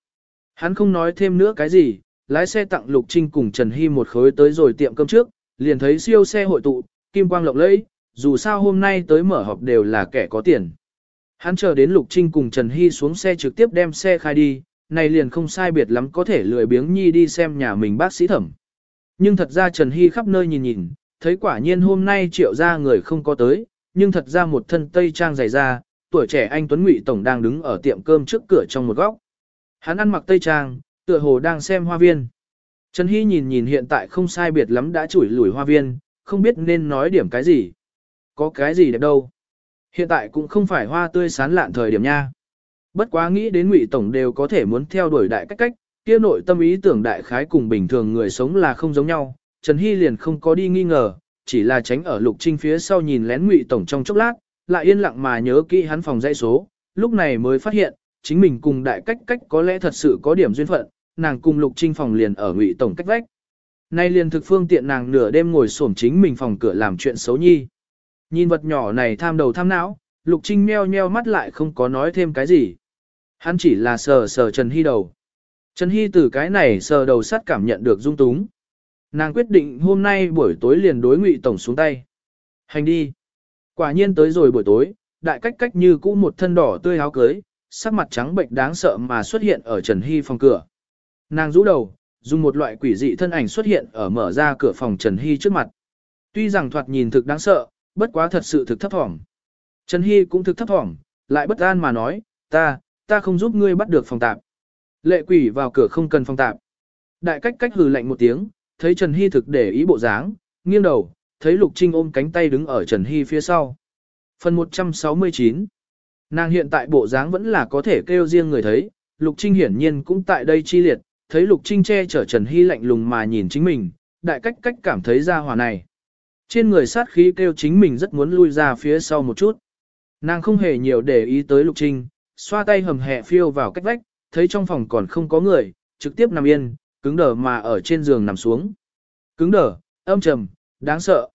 Speaker 1: Hắn không nói thêm nữa cái gì, lái xe tặng Lục Trinh cùng Trần Hy một khối tới rồi tiệm cơm trước, liền thấy siêu xe hội tụ, kim quang lộng lẫy, dù sao hôm nay tới mở họp đều là kẻ có tiền. Hắn chờ đến Lục Trinh cùng Trần Hy xuống xe trực tiếp đem xe khai đi, này liền không sai biệt lắm có thể lười biếng nhi đi xem nhà mình bác sĩ thẩm. Nhưng thật ra Trần Hy khắp nơi nhìn nhìn, thấy quả nhiên hôm nay triệu ra người không có tới, nhưng thật ra một thân tây trang dày ra, tuổi trẻ anh Tuấn Ngụy Tổng đang đứng ở tiệm cơm trước cửa trong một góc. Hắn ăn mặc tây trang, tựa hồ đang xem hoa viên. Trần Hy nhìn nhìn hiện tại không sai biệt lắm đã chủi lủi hoa viên, không biết nên nói điểm cái gì. Có cái gì đẹp đâu. Hiện tại cũng không phải hoa tươi sán lạn thời điểm nha. Bất quá nghĩ đến ngụy tổng đều có thể muốn theo đuổi đại cách cách, kia nội tâm ý tưởng đại khái cùng bình thường người sống là không giống nhau. Trần Hy liền không có đi nghi ngờ, chỉ là tránh ở lục trinh phía sau nhìn lén ngụy tổng trong chốc lát, lại yên lặng mà nhớ kỹ hắn phòng dãy số, lúc này mới phát hiện, chính mình cùng đại cách cách có lẽ thật sự có điểm duyên phận, nàng cùng lục trinh phòng liền ở ngụy tổng cách vách. Nay liền thực phương tiện nàng nửa đêm ngồi xổm chính mình phòng cửa làm chuyện xấu nhi. Nhìn vật nhỏ này tham đầu tham não, lục trinh meo meo mắt lại không có nói thêm cái gì. Hắn chỉ là sờ sờ Trần Hy đầu. Trần Hy từ cái này sờ đầu sắt cảm nhận được dung túng. Nàng quyết định hôm nay buổi tối liền đối ngụy tổng xuống tay. Hành đi. Quả nhiên tới rồi buổi tối, đại cách cách như cũ một thân đỏ tươi áo cưới, sắc mặt trắng bệnh đáng sợ mà xuất hiện ở Trần Hy phòng cửa. Nàng rũ đầu, dùng một loại quỷ dị thân ảnh xuất hiện ở mở ra cửa phòng Trần Hy trước mặt. Tuy rằng thoạt nhìn thực đáng sợ, bất quá thật sự thực thấp thỏm. Trần Hy cũng thực thấp thỏm, lại bất an mà nói, ta, ta không giúp ngươi bắt được phòng tạp. Lệ quỷ vào cửa không cần phòng tạp. Đại cách cách hừ lạnh một tiếng, thấy Trần Hy thực để ý bộ dáng, nghiêng đầu, thấy Lục Trinh ôm cánh tay đứng ở Trần Hy phía sau. Phần 169 Nàng hiện tại bộ dáng vẫn là có thể kêu riêng người thấy, Lục Trinh hiển nhiên cũng tại đây chi liệt, thấy Lục Trinh che chở Trần Hy lạnh lùng mà nhìn chính mình, đại cách cách cảm thấy ra hòa này. Trên người sát khí kêu chính mình rất muốn lui ra phía sau một chút. Nàng không hề nhiều để ý tới Lục Trinh, xoa tay hầm hẹ phiêu vào cách vách, thấy trong phòng còn không có người, trực tiếp nằm yên, cứng đờ mà ở trên giường nằm xuống. Cứng đờ, âm trầm, đáng sợ.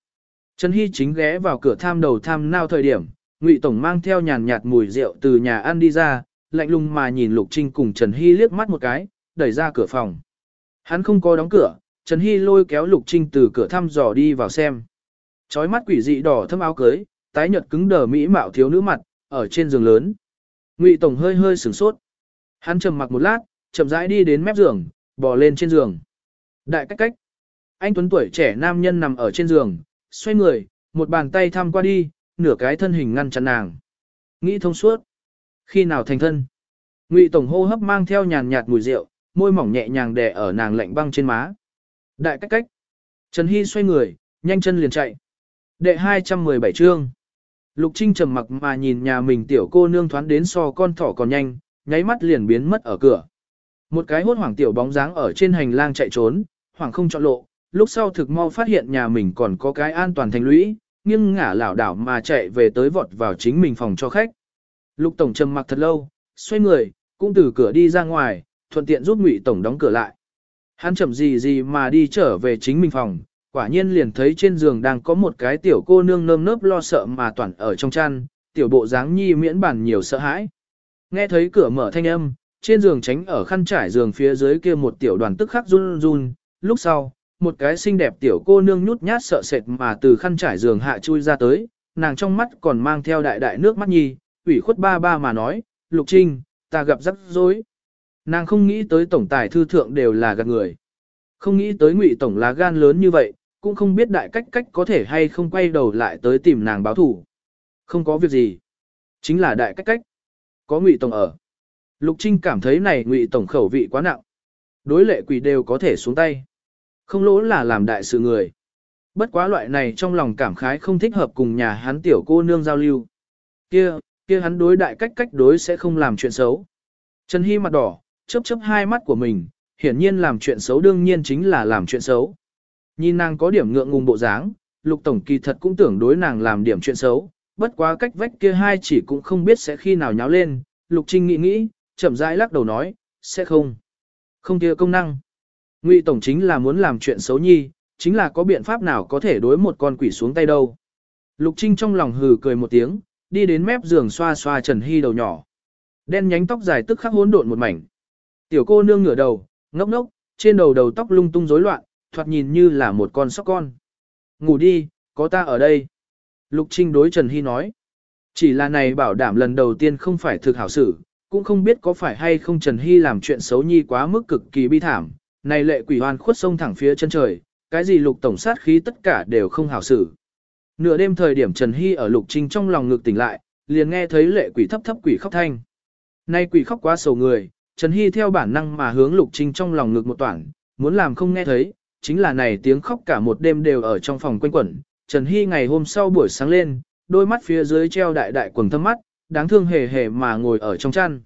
Speaker 1: Trần Hy chính ghé vào cửa tham đầu tham nao thời điểm, Ngụy Tổng mang theo nhàn nhạt mùi rượu từ nhà ăn đi ra, lạnh lùng mà nhìn Lục Trinh cùng Trần Hy liếc mắt một cái, đẩy ra cửa phòng. Hắn không có đóng cửa, Trần Hy lôi kéo Lục Trinh từ cửa thăm dò đi vào xem. Chói mắt quỷ dị đỏ thâm áo cưới, tái nhợt cứng đờ mỹ mạo thiếu nữ mặt, ở trên giường lớn. Ngụy Tổng hơi hơi sửng sốt. Hắn trầm mặc một lát, chậm rãi đi đến mép giường, bò lên trên giường. Đại cách cách. Anh Tuấn tuổi trẻ nam nhân nằm ở trên giường, xoay người, một bàn tay thăm qua đi, nửa cái thân hình ngăn chặn nàng. Nghĩ thông suốt. Khi nào thành thân? Ngụy tổng hô hấp mang theo nhàn nhạt mùi rượu, môi mỏng nhẹ nhàng đè ở nàng lạnh băng trên má. Đại cách cách. Trần Hy xoay người, nhanh chân liền chạy. Đệ 217 chương. Lục Trinh trầm mặc mà nhìn nhà mình tiểu cô nương thoán đến so con thỏ còn nhanh, nháy mắt liền biến mất ở cửa. Một cái hốt hoảng tiểu bóng dáng ở trên hành lang chạy trốn, hoảng không chọn lộ, lúc sau thực mau phát hiện nhà mình còn có cái an toàn thành lũy, nghiêng ngả lảo đảo mà chạy về tới vọt vào chính mình phòng cho khách. Lục tổng trầm mặc thật lâu, xoay người, cũng từ cửa đi ra ngoài, thuận tiện giúp Ngụy tổng đóng cửa lại. Hắn chậm gì gì mà đi trở về chính mình phòng, quả nhiên liền thấy trên giường đang có một cái tiểu cô nương nơm nớp lo sợ mà toàn ở trong chăn, tiểu bộ dáng nhi miễn bản nhiều sợ hãi. Nghe thấy cửa mở thanh âm, trên giường tránh ở khăn trải giường phía dưới kia một tiểu đoàn tức khắc run run, lúc sau, một cái xinh đẹp tiểu cô nương nhút nhát sợ sệt mà từ khăn trải giường hạ chui ra tới, nàng trong mắt còn mang theo đại đại nước mắt nhi, ủy khuất ba ba mà nói, Lục Trinh, ta gặp rắc rối. Nàng không nghĩ tới tổng tài thư thượng đều là gạt người. Không nghĩ tới ngụy tổng lá gan lớn như vậy, cũng không biết đại cách cách có thể hay không quay đầu lại tới tìm nàng báo thủ. Không có việc gì. Chính là đại cách cách. Có ngụy tổng ở. Lục Trinh cảm thấy này ngụy tổng khẩu vị quá nặng. Đối lệ quỷ đều có thể xuống tay. Không lỗ là làm đại sự người. Bất quá loại này trong lòng cảm khái không thích hợp cùng nhà hắn tiểu cô nương giao lưu. Kia, kia hắn đối đại cách cách đối sẽ không làm chuyện xấu. Trần Hy mặt đỏ, chớp chớp hai mắt của mình, hiển nhiên làm chuyện xấu đương nhiên chính là làm chuyện xấu. Nhìn nàng có điểm ngượng ngùng bộ dáng, lục tổng kỳ thật cũng tưởng đối nàng làm điểm chuyện xấu, bất quá cách vách kia hai chỉ cũng không biết sẽ khi nào nháo lên, lục trinh nghĩ nghĩ, chậm rãi lắc đầu nói, sẽ không. Không kia công năng. Ngụy tổng chính là muốn làm chuyện xấu nhi, chính là có biện pháp nào có thể đối một con quỷ xuống tay đâu. Lục Trinh trong lòng hừ cười một tiếng, đi đến mép giường xoa xoa Trần Hy đầu nhỏ. Đen nhánh tóc dài tức khắc hỗn độn một mảnh. Tiểu cô nương ngửa đầu, ngốc ngốc, trên đầu đầu tóc lung tung rối loạn, thoạt nhìn như là một con sóc con. Ngủ đi, có ta ở đây. Lục Trinh đối Trần Hy nói. Chỉ là này bảo đảm lần đầu tiên không phải thực hảo xử, cũng không biết có phải hay không Trần Hy làm chuyện xấu nhi quá mức cực kỳ bi thảm, này lệ quỷ hoan khuất sông thẳng phía chân trời, cái gì lục tổng sát khí tất cả đều không hảo xử. Nửa đêm thời điểm Trần Hy ở lục trinh trong lòng ngực tỉnh lại, liền nghe thấy lệ quỷ thấp thấp quỷ khóc thanh. Nay quỷ khóc quá sầu người, Trần Hy theo bản năng mà hướng Lục Trinh trong lòng ngực một toản, muốn làm không nghe thấy, chính là này tiếng khóc cả một đêm đều ở trong phòng quanh quẩn. Trần Hy ngày hôm sau buổi sáng lên, đôi mắt phía dưới treo đại đại quần thâm mắt, đáng thương hề hề mà ngồi ở trong chăn.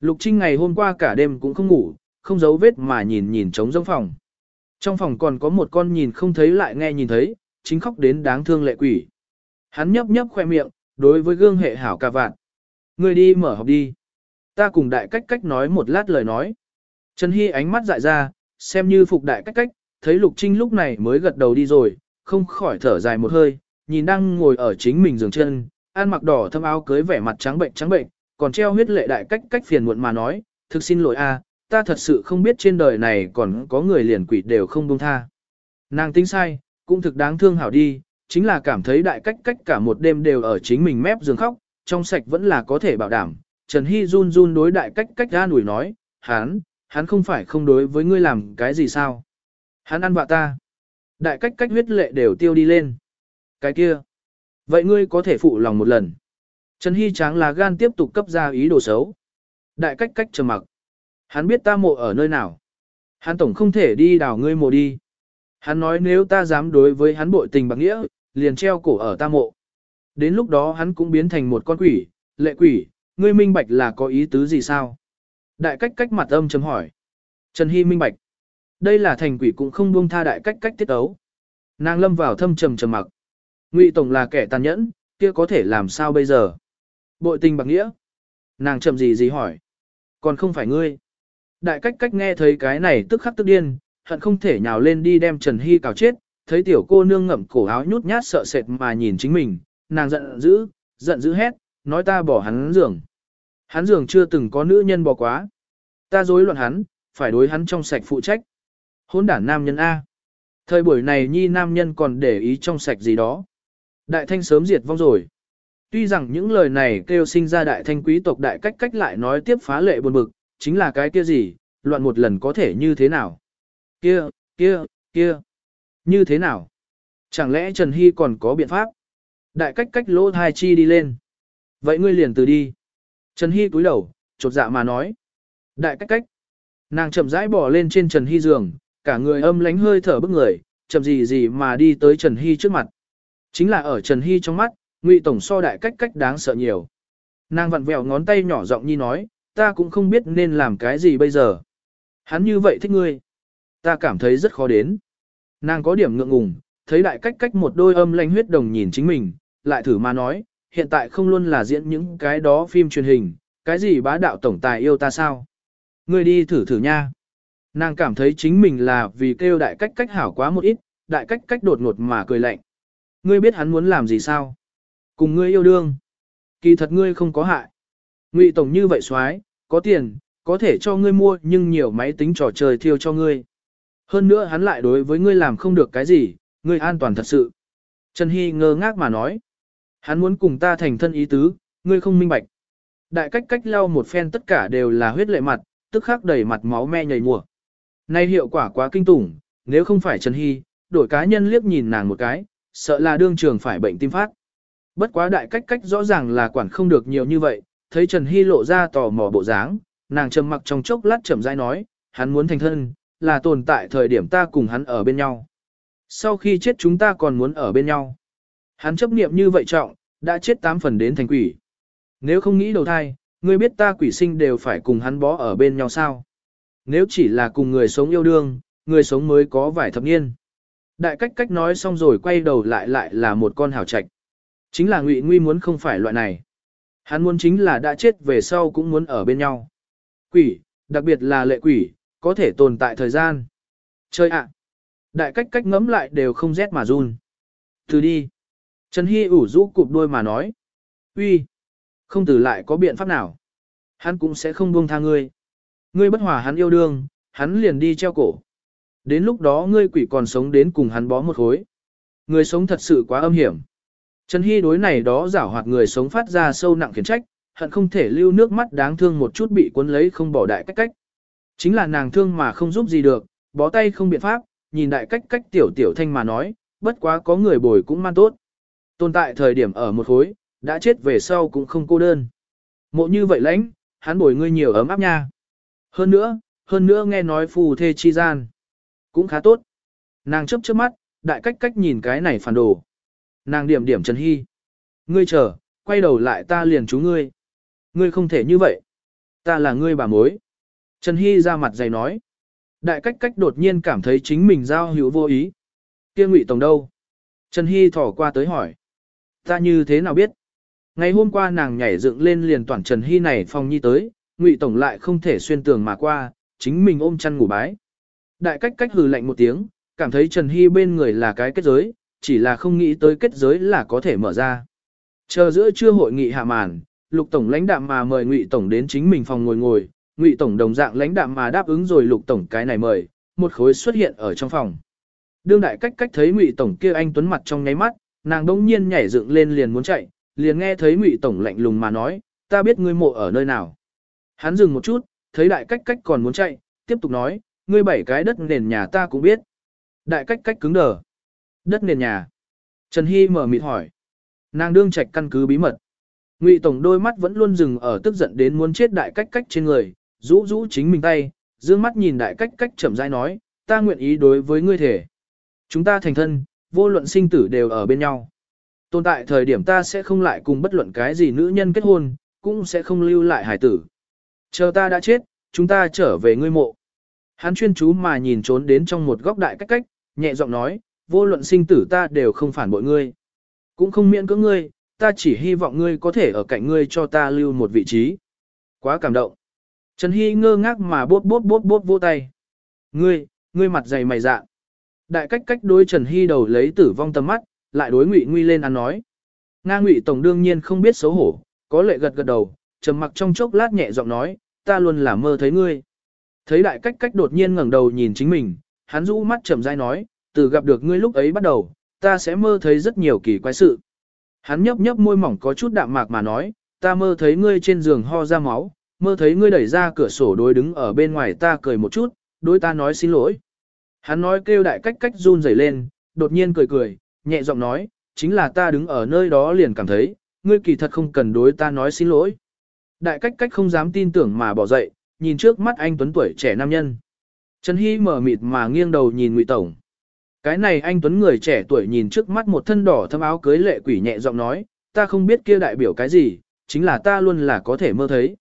Speaker 1: Lục Trinh ngày hôm qua cả đêm cũng không ngủ, không giấu vết mà nhìn nhìn trống rỗng phòng. Trong phòng còn có một con nhìn không thấy lại nghe nhìn thấy, chính khóc đến đáng thương lệ quỷ. Hắn nhấp nhấp khoe miệng, đối với gương hệ hảo cà vạn. Người đi mở học đi. Ta cùng đại cách cách nói một lát lời nói. Trần Hy ánh mắt dại ra, xem như phục đại cách cách, thấy Lục Trinh lúc này mới gật đầu đi rồi, không khỏi thở dài một hơi, nhìn đang ngồi ở chính mình giường chân, ăn mặc đỏ thâm áo cưới vẻ mặt trắng bệnh trắng bệnh, còn treo huyết lệ đại cách cách phiền muộn mà nói, thực xin lỗi a, ta thật sự không biết trên đời này còn có người liền quỷ đều không buông tha. Nàng tính sai, cũng thực đáng thương hảo đi, chính là cảm thấy đại cách cách cả một đêm đều ở chính mình mép giường khóc, trong sạch vẫn là có thể bảo đảm. Trần Hy run run đối đại cách cách ra nủi nói, hắn, hắn không phải không đối với ngươi làm cái gì sao. Hắn ăn vạ ta. Đại cách cách huyết lệ đều tiêu đi lên. Cái kia. Vậy ngươi có thể phụ lòng một lần. Trần Hy tráng là gan tiếp tục cấp ra ý đồ xấu. Đại cách cách trầm mặc. Hắn biết ta mộ ở nơi nào. Hắn tổng không thể đi đào ngươi mộ đi. Hắn nói nếu ta dám đối với hắn bội tình bạc nghĩa, liền treo cổ ở ta mộ. Đến lúc đó hắn cũng biến thành một con quỷ, lệ quỷ, ngươi minh bạch là có ý tứ gì sao? Đại cách cách mặt âm chấm hỏi. Trần Hy minh bạch. Đây là thành quỷ cũng không buông tha đại cách cách tiết ấu. Nàng lâm vào thâm trầm trầm mặc. Ngụy Tổng là kẻ tàn nhẫn, kia có thể làm sao bây giờ? Bội tình bạc nghĩa. Nàng chậm gì gì hỏi. Còn không phải ngươi. Đại cách cách nghe thấy cái này tức khắc tức điên, hận không thể nhào lên đi đem Trần Hy cào chết, thấy tiểu cô nương ngậm cổ áo nhút nhát sợ sệt mà nhìn chính mình, nàng giận dữ, giận dữ hét, nói ta bỏ hắn giường. Hắn giường chưa từng có nữ nhân bỏ quá. Ta dối loạn hắn, phải đối hắn trong sạch phụ trách. Hôn đản nam nhân A. Thời buổi này nhi nam nhân còn để ý trong sạch gì đó. Đại thanh sớm diệt vong rồi. Tuy rằng những lời này kêu sinh ra đại thanh quý tộc đại cách cách lại nói tiếp phá lệ buồn bực, chính là cái kia gì, loạn một lần có thể như thế nào. Kia, kia, kia. Như thế nào? Chẳng lẽ Trần Hy còn có biện pháp? Đại cách cách lỗ thai chi đi lên. Vậy ngươi liền từ đi. Trần Hy cúi đầu, chột dạ mà nói. Đại cách cách. Nàng chậm rãi bỏ lên trên Trần Hy giường, cả người âm lánh hơi thở bức người, chậm gì gì mà đi tới Trần Hy trước mặt. Chính là ở Trần Hy trong mắt, Ngụy Tổng so đại cách cách đáng sợ nhiều. Nàng vặn vẹo ngón tay nhỏ giọng nhi nói, ta cũng không biết nên làm cái gì bây giờ. Hắn như vậy thích ngươi. Ta cảm thấy rất khó đến. Nàng có điểm ngượng ngùng, thấy đại cách cách một đôi âm lanh huyết đồng nhìn chính mình, lại thử mà nói, hiện tại không luôn là diễn những cái đó phim truyền hình, cái gì bá đạo tổng tài yêu ta sao? Ngươi đi thử thử nha. Nàng cảm thấy chính mình là vì kêu đại cách cách hảo quá một ít, đại cách cách đột ngột mà cười lạnh. Ngươi biết hắn muốn làm gì sao? Cùng ngươi yêu đương. Kỳ thật ngươi không có hại. Ngụy tổng như vậy soái, có tiền, có thể cho ngươi mua nhưng nhiều máy tính trò chơi thiêu cho ngươi. Hơn nữa hắn lại đối với ngươi làm không được cái gì, ngươi an toàn thật sự. Trần Hy ngơ ngác mà nói. Hắn muốn cùng ta thành thân ý tứ, ngươi không minh bạch. Đại cách cách lau một phen tất cả đều là huyết lệ mặt, tức khắc đầy mặt máu me nhầy mùa. Nay hiệu quả quá kinh tủng, nếu không phải Trần Hy, đổi cá nhân liếc nhìn nàng một cái, sợ là đương trường phải bệnh tim phát. Bất quá đại cách cách rõ ràng là quản không được nhiều như vậy, thấy Trần Hy lộ ra tò mò bộ dáng, nàng trầm mặc trong chốc lát chậm rãi nói, hắn muốn thành thân, là tồn tại thời điểm ta cùng hắn ở bên nhau. Sau khi chết chúng ta còn muốn ở bên nhau. Hắn chấp niệm như vậy trọng, đã chết tám phần đến thành quỷ. Nếu không nghĩ đầu thai, ngươi biết ta quỷ sinh đều phải cùng hắn bó ở bên nhau sao? Nếu chỉ là cùng người sống yêu đương, người sống mới có vài thập niên. Đại cách cách nói xong rồi quay đầu lại lại là một con hào trạch. Chính là ngụy nguy muốn không phải loại này. Hắn muốn chính là đã chết về sau cũng muốn ở bên nhau. Quỷ, đặc biệt là lệ quỷ, có thể tồn tại thời gian. Chơi ạ! Đại cách cách ngấm lại đều không rét mà run. Từ đi! Trần Hy ủ rũ cụp đôi mà nói. uy, Không từ lại có biện pháp nào. Hắn cũng sẽ không buông tha ngươi. Ngươi bất hòa hắn yêu đương, hắn liền đi treo cổ. Đến lúc đó ngươi quỷ còn sống đến cùng hắn bó một khối. Người sống thật sự quá âm hiểm. Trần Hy đối này đó giảo hoạt người sống phát ra sâu nặng khiển trách, hận không thể lưu nước mắt đáng thương một chút bị cuốn lấy không bỏ đại cách cách. Chính là nàng thương mà không giúp gì được, bó tay không biện pháp, nhìn đại cách cách tiểu tiểu thanh mà nói, bất quá có người bồi cũng man tốt. Tồn tại thời điểm ở một khối, đã chết về sau cũng không cô đơn. Mộ như vậy lãnh, hắn bồi ngươi nhiều ấm áp nha. Hơn nữa, hơn nữa nghe nói phù thê chi gian. Cũng khá tốt. Nàng chấp chớp mắt, đại cách cách nhìn cái này phản đồ. Nàng điểm điểm Trần Hy. Ngươi chờ, quay đầu lại ta liền chú ngươi. Ngươi không thể như vậy. Ta là ngươi bà mối. Trần Hy ra mặt dày nói. Đại cách cách đột nhiên cảm thấy chính mình giao hữu vô ý. kia ngụy tổng đâu? Trần Hy thỏ qua tới hỏi. Ta như thế nào biết? Ngày hôm qua nàng nhảy dựng lên liền toàn Trần Hy này phòng nhi tới, ngụy tổng lại không thể xuyên tường mà qua, chính mình ôm chăn ngủ bái. Đại cách cách hừ lạnh một tiếng, cảm thấy Trần Hy bên người là cái kết giới, chỉ là không nghĩ tới kết giới là có thể mở ra. Chờ giữa trưa hội nghị hạ màn, Lục tổng lãnh đạm mà mời Ngụy tổng đến chính mình phòng ngồi ngồi, Ngụy tổng đồng dạng lãnh đạm mà đáp ứng rồi Lục tổng cái này mời, một khối xuất hiện ở trong phòng. Đương đại cách cách thấy Ngụy tổng kia anh tuấn mặt trong nháy mắt, nàng đống nhiên nhảy dựng lên liền muốn chạy, liền nghe thấy Ngụy tổng lạnh lùng mà nói, ta biết ngươi mộ ở nơi nào. Hắn dừng một chút, thấy đại cách cách còn muốn chạy, tiếp tục nói, ngươi bảy cái đất nền nhà ta cũng biết. Đại cách cách cứng đờ. Đất nền nhà. Trần Hy mở mịt hỏi. Nàng đương trạch căn cứ bí mật. Ngụy tổng đôi mắt vẫn luôn dừng ở tức giận đến muốn chết đại cách cách trên người, rũ rũ chính mình tay, dương mắt nhìn đại cách cách chậm rãi nói, ta nguyện ý đối với ngươi thể. Chúng ta thành thân, vô luận sinh tử đều ở bên nhau. Tồn tại thời điểm ta sẽ không lại cùng bất luận cái gì nữ nhân kết hôn, cũng sẽ không lưu lại hải tử. Chờ ta đã chết, chúng ta trở về ngươi mộ. Hắn chuyên chú mà nhìn trốn đến trong một góc đại cách cách, nhẹ giọng nói, vô luận sinh tử ta đều không phản bội ngươi. Cũng không miễn cưỡng ngươi, ta chỉ hy vọng ngươi có thể ở cạnh ngươi cho ta lưu một vị trí. Quá cảm động. Trần Hy ngơ ngác mà bốt bốt bốt bốt vô tay. Ngươi, ngươi mặt dày mày dạ. Đại cách cách đối Trần Hy đầu lấy tử vong tầm mắt, lại đối Ngụy Nguy lên ăn nói. Nga Ngụy Tổng đương nhiên không biết xấu hổ, có lệ gật gật đầu, trầm mặc trong chốc lát nhẹ giọng nói, ta luôn là mơ thấy ngươi. Thấy đại cách cách đột nhiên ngẩng đầu nhìn chính mình, hắn rũ mắt chậm rãi nói, từ gặp được ngươi lúc ấy bắt đầu, ta sẽ mơ thấy rất nhiều kỳ quái sự. Hắn nhấp nhấp môi mỏng có chút đạm mạc mà nói, ta mơ thấy ngươi trên giường ho ra máu, mơ thấy ngươi đẩy ra cửa sổ đối đứng ở bên ngoài ta cười một chút, đối ta nói xin lỗi. Hắn nói kêu đại cách cách run rẩy lên, đột nhiên cười cười, nhẹ giọng nói, chính là ta đứng ở nơi đó liền cảm thấy, ngươi kỳ thật không cần đối ta nói xin lỗi. Đại cách cách không dám tin tưởng mà bỏ dậy, nhìn trước mắt anh tuấn tuổi trẻ nam nhân. Trần Hy mở mịt mà nghiêng đầu nhìn Ngụy Tổng. Cái này anh Tuấn người trẻ tuổi nhìn trước mắt một thân đỏ thâm áo cưới lệ quỷ nhẹ giọng nói, ta không biết kia đại biểu cái gì, chính là ta luôn là có thể mơ thấy.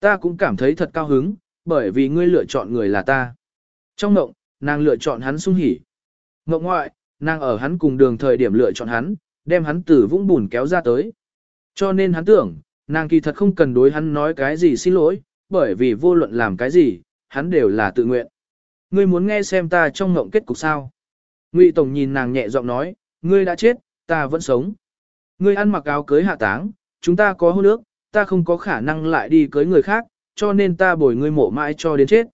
Speaker 1: Ta cũng cảm thấy thật cao hứng, bởi vì ngươi lựa chọn người là ta. Trong mộng, nàng lựa chọn hắn sung hỉ. Mộng ngoại, nàng ở hắn cùng đường thời điểm lựa chọn hắn, đem hắn từ vũng bùn kéo ra tới. Cho nên hắn tưởng, nàng kỳ thật không cần đối hắn nói cái gì xin lỗi, bởi vì vô luận làm cái gì, hắn đều là tự nguyện. Ngươi muốn nghe xem ta trong mộng kết cục sao? Ngụy Tổng nhìn nàng nhẹ giọng nói, ngươi đã chết, ta vẫn sống. Ngươi ăn mặc áo cưới hạ táng, chúng ta có hôn ước, ta không có khả năng lại đi cưới người khác, cho nên ta bồi ngươi mộ mãi cho đến chết.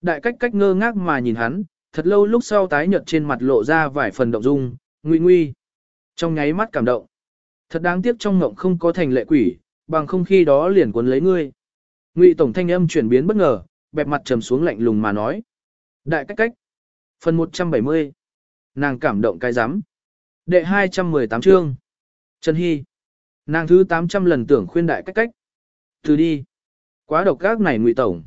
Speaker 1: Đại cách cách ngơ ngác mà nhìn hắn, thật lâu lúc sau tái nhợt trên mặt lộ ra vài phần động dung, nguy nguy. Trong nháy mắt cảm động. Thật đáng tiếc trong ngộng không có thành lệ quỷ, bằng không khi đó liền cuốn lấy ngươi. Ngụy tổng thanh âm chuyển biến bất ngờ, bẹp mặt trầm xuống lạnh lùng mà nói. Đại cách cách. Phần 170 nàng cảm động cái rắm Đệ 218 chương. Trần Hy. Nàng thứ 800 lần tưởng khuyên đại cách cách. Từ đi. Quá độc các này ngụy tổng.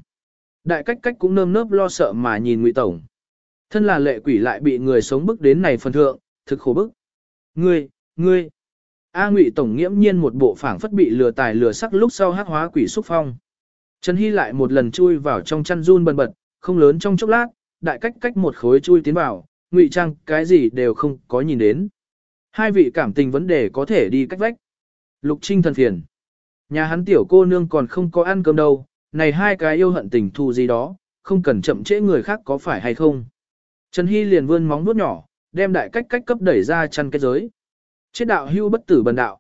Speaker 1: Đại cách cách cũng nơm nớp lo sợ mà nhìn ngụy tổng. Thân là lệ quỷ lại bị người sống bức đến này phần thượng, thực khổ bức. Ngươi, ngươi. A ngụy tổng nghiễm nhiên một bộ phảng phất bị lừa tài lừa sắc lúc sau hắc hóa quỷ xúc phong. Trần Hy lại một lần chui vào trong chăn run bần bật, không lớn trong chốc lát, đại cách cách một khối chui tiến vào, ngụy trang cái gì đều không có nhìn đến. Hai vị cảm tình vấn đề có thể đi cách vách. Lục Trinh thần phiền. Nhà hắn tiểu cô nương còn không có ăn cơm đâu, này hai cái yêu hận tình thù gì đó, không cần chậm trễ người khác có phải hay không. Trần Hy liền vươn móng vuốt nhỏ, đem đại cách cách cấp đẩy ra chăn cái giới. Chết đạo hưu bất tử bần đạo.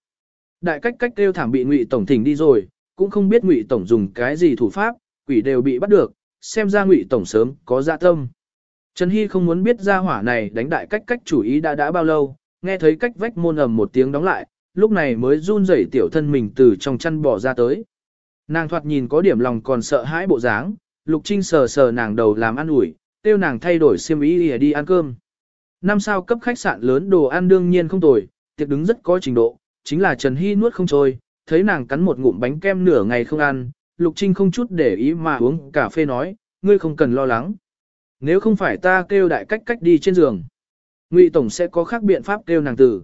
Speaker 1: Đại cách cách kêu thảm bị ngụy tổng thỉnh đi rồi, cũng không biết ngụy tổng dùng cái gì thủ pháp, quỷ đều bị bắt được, xem ra ngụy tổng sớm có dạ tâm. Trần Hy không muốn biết ra hỏa này đánh đại cách cách chủ ý đã đã bao lâu, nghe thấy cách vách môn ầm một tiếng đóng lại, lúc này mới run rẩy tiểu thân mình từ trong chăn bỏ ra tới. Nàng thoạt nhìn có điểm lòng còn sợ hãi bộ dáng, Lục Trinh sờ sờ nàng đầu làm ăn ủi, tiêu nàng thay đổi xiêm y để đi ăn cơm. Năm sao cấp khách sạn lớn đồ ăn đương nhiên không tồi, tiệc đứng rất có trình độ, chính là Trần Hy nuốt không trôi, thấy nàng cắn một ngụm bánh kem nửa ngày không ăn, Lục Trinh không chút để ý mà uống cà phê nói, ngươi không cần lo lắng. Nếu không phải ta kêu đại cách cách đi trên giường, Ngụy Tổng sẽ có khác biện pháp kêu nàng tử.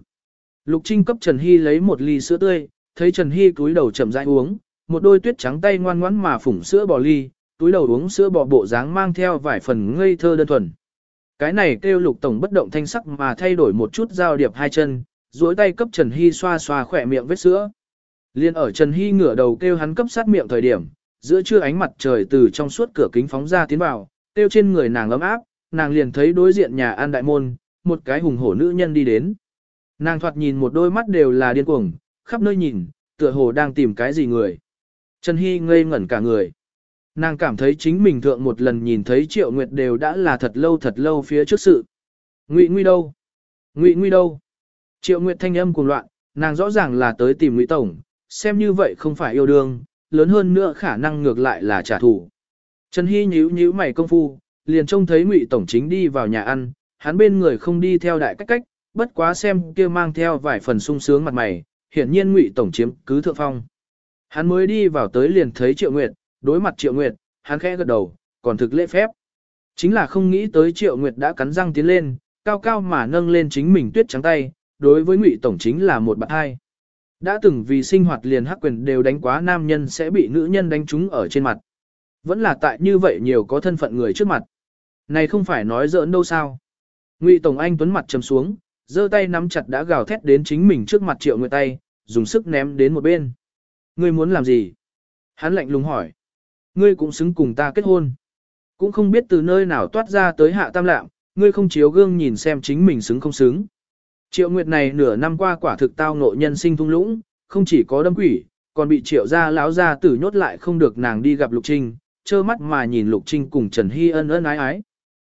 Speaker 1: Lục Trinh cấp Trần Hy lấy một ly sữa tươi, thấy Trần Hy cúi đầu chậm rãi uống, một đôi tuyết trắng tay ngoan ngoãn mà phủng sữa bò ly, túi đầu uống sữa bò bộ dáng mang theo vài phần ngây thơ đơn thuần. Cái này kêu Lục Tổng bất động thanh sắc mà thay đổi một chút giao điệp hai chân, duỗi tay cấp Trần Hy xoa xoa khỏe miệng vết sữa. Liên ở Trần Hy ngửa đầu kêu hắn cấp sát miệng thời điểm, giữa trưa ánh mặt trời từ trong suốt cửa kính phóng ra tiến vào, tiêu trên người nàng ấm áp, nàng liền thấy đối diện nhà An Đại Môn, một cái hùng hổ nữ nhân đi đến. Nàng thoạt nhìn một đôi mắt đều là điên cuồng, khắp nơi nhìn, tựa hồ đang tìm cái gì người. Trần Hy ngây ngẩn cả người. Nàng cảm thấy chính mình thượng một lần nhìn thấy Triệu Nguyệt đều đã là thật lâu thật lâu phía trước sự. Ngụy Nguy đâu? Ngụy Nguy đâu? Triệu Nguyệt thanh âm cuồng loạn, nàng rõ ràng là tới tìm Ngụy Tổng, xem như vậy không phải yêu đương, lớn hơn nữa khả năng ngược lại là trả thù. Trần Hy nhíu nhíu mày công phu, liền trông thấy Ngụy Tổng chính đi vào nhà ăn, hắn bên người không đi theo đại cách cách, bất quá xem kia mang theo vài phần sung sướng mặt mày, hiển nhiên Ngụy Tổng chiếm cứ thượng phong. Hắn mới đi vào tới liền thấy Triệu Nguyệt, đối mặt Triệu Nguyệt, hắn khẽ gật đầu, còn thực lễ phép. Chính là không nghĩ tới Triệu Nguyệt đã cắn răng tiến lên, cao cao mà nâng lên chính mình tuyết trắng tay, đối với Ngụy Tổng chính là một bạn hai. Đã từng vì sinh hoạt liền hắc quyền đều đánh quá nam nhân sẽ bị nữ nhân đánh trúng ở trên mặt. Vẫn là tại như vậy nhiều có thân phận người trước mặt. Này không phải nói giỡn đâu sao. Ngụy Tổng Anh tuấn mặt trầm xuống, giơ tay nắm chặt đã gào thét đến chính mình trước mặt Triệu Nguyệt tay, dùng sức ném đến một bên. Ngươi muốn làm gì? Hắn lạnh lùng hỏi. Ngươi cũng xứng cùng ta kết hôn. Cũng không biết từ nơi nào toát ra tới hạ tam lạm, ngươi không chiếu gương nhìn xem chính mình xứng không xứng. Triệu Nguyệt này nửa năm qua quả thực tao ngộ nhân sinh thung lũng, không chỉ có đâm quỷ, còn bị triệu gia lão gia tử nhốt lại không được nàng đi gặp Lục Trinh, trơ mắt mà nhìn Lục Trinh cùng Trần Hy ân ân ái ái.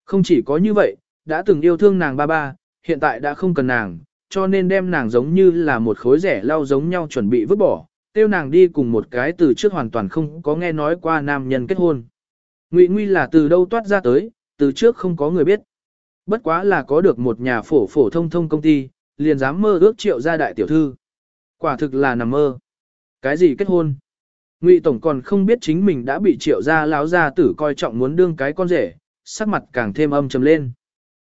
Speaker 1: Không chỉ có như vậy, đã từng yêu thương nàng ba ba, hiện tại đã không cần nàng, cho nên đem nàng giống như là một khối rẻ lau giống nhau chuẩn bị vứt bỏ, tiêu nàng đi cùng một cái từ trước hoàn toàn không có nghe nói qua nam nhân kết hôn. Ngụy Nguy là từ đâu toát ra tới, từ trước không có người biết. Bất quá là có được một nhà phổ phổ thông thông công ty, liền dám mơ ước triệu gia đại tiểu thư. Quả thực là nằm mơ. Cái gì kết hôn? Ngụy tổng còn không biết chính mình đã bị triệu gia láo gia tử coi trọng muốn đương cái con rể, sắc mặt càng thêm âm trầm lên.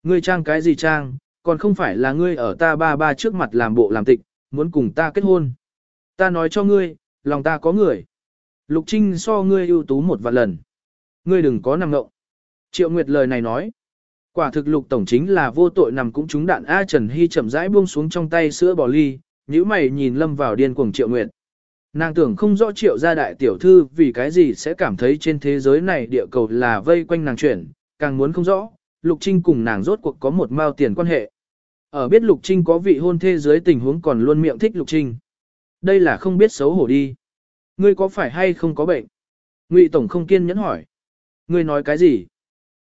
Speaker 1: Ngươi trang cái gì trang, còn không phải là ngươi ở ta ba ba trước mặt làm bộ làm tịch, muốn cùng ta kết hôn. Ta nói cho ngươi, lòng ta có người. Lục Trinh so ngươi ưu tú một vạn lần. Ngươi đừng có nằm ngộng. Triệu Nguyệt lời này nói. Quả thực lục tổng chính là vô tội nằm cũng trúng đạn A Trần Hy chậm rãi buông xuống trong tay sữa bò ly, nhíu mày nhìn lâm vào điên cuồng Triệu Nguyệt. Nàng tưởng không rõ triệu gia đại tiểu thư vì cái gì sẽ cảm thấy trên thế giới này địa cầu là vây quanh nàng chuyển, càng muốn không rõ, Lục Trinh cùng nàng rốt cuộc có một mao tiền quan hệ. Ở biết Lục Trinh có vị hôn thê dưới tình huống còn luôn miệng thích Lục Trinh. Đây là không biết xấu hổ đi. Ngươi có phải hay không có bệnh? Ngụy Tổng không kiên nhẫn hỏi. Ngươi nói cái gì?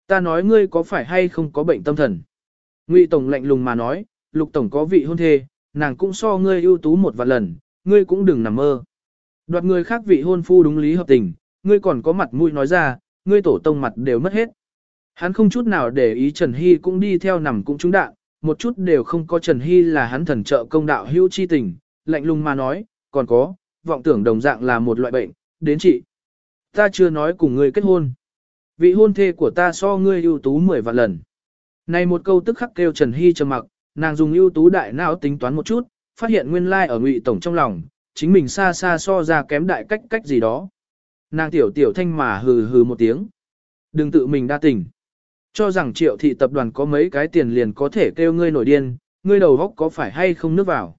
Speaker 1: Ta nói ngươi có phải hay không có bệnh tâm thần? Ngụy Tổng lạnh lùng mà nói, Lục Tổng có vị hôn thê, nàng cũng so ngươi ưu tú một vạn lần, ngươi cũng đừng nằm mơ. Đoạt người khác vị hôn phu đúng lý hợp tình, ngươi còn có mặt mũi nói ra, ngươi tổ tông mặt đều mất hết. Hắn không chút nào để ý Trần Hy cũng đi theo nằm cũng trúng đạn, một chút đều không có Trần Hy là hắn thần trợ công đạo hữu chi tình, lạnh lùng mà nói, còn có, vọng tưởng đồng dạng là một loại bệnh, đến chị. Ta chưa nói cùng ngươi kết hôn. Vị hôn thê của ta so ngươi ưu tú 10 vạn lần. Này một câu tức khắc kêu Trần Hy trầm mặc, nàng dùng ưu tú đại não tính toán một chút, phát hiện nguyên lai like ở ngụy tổng trong lòng, chính mình xa xa so ra kém đại cách cách gì đó. Nàng tiểu tiểu thanh mà hừ hừ một tiếng. Đừng tự mình đa tình. Cho rằng triệu thị tập đoàn có mấy cái tiền liền có thể kêu ngươi nổi điên, ngươi đầu góc có phải hay không nước vào.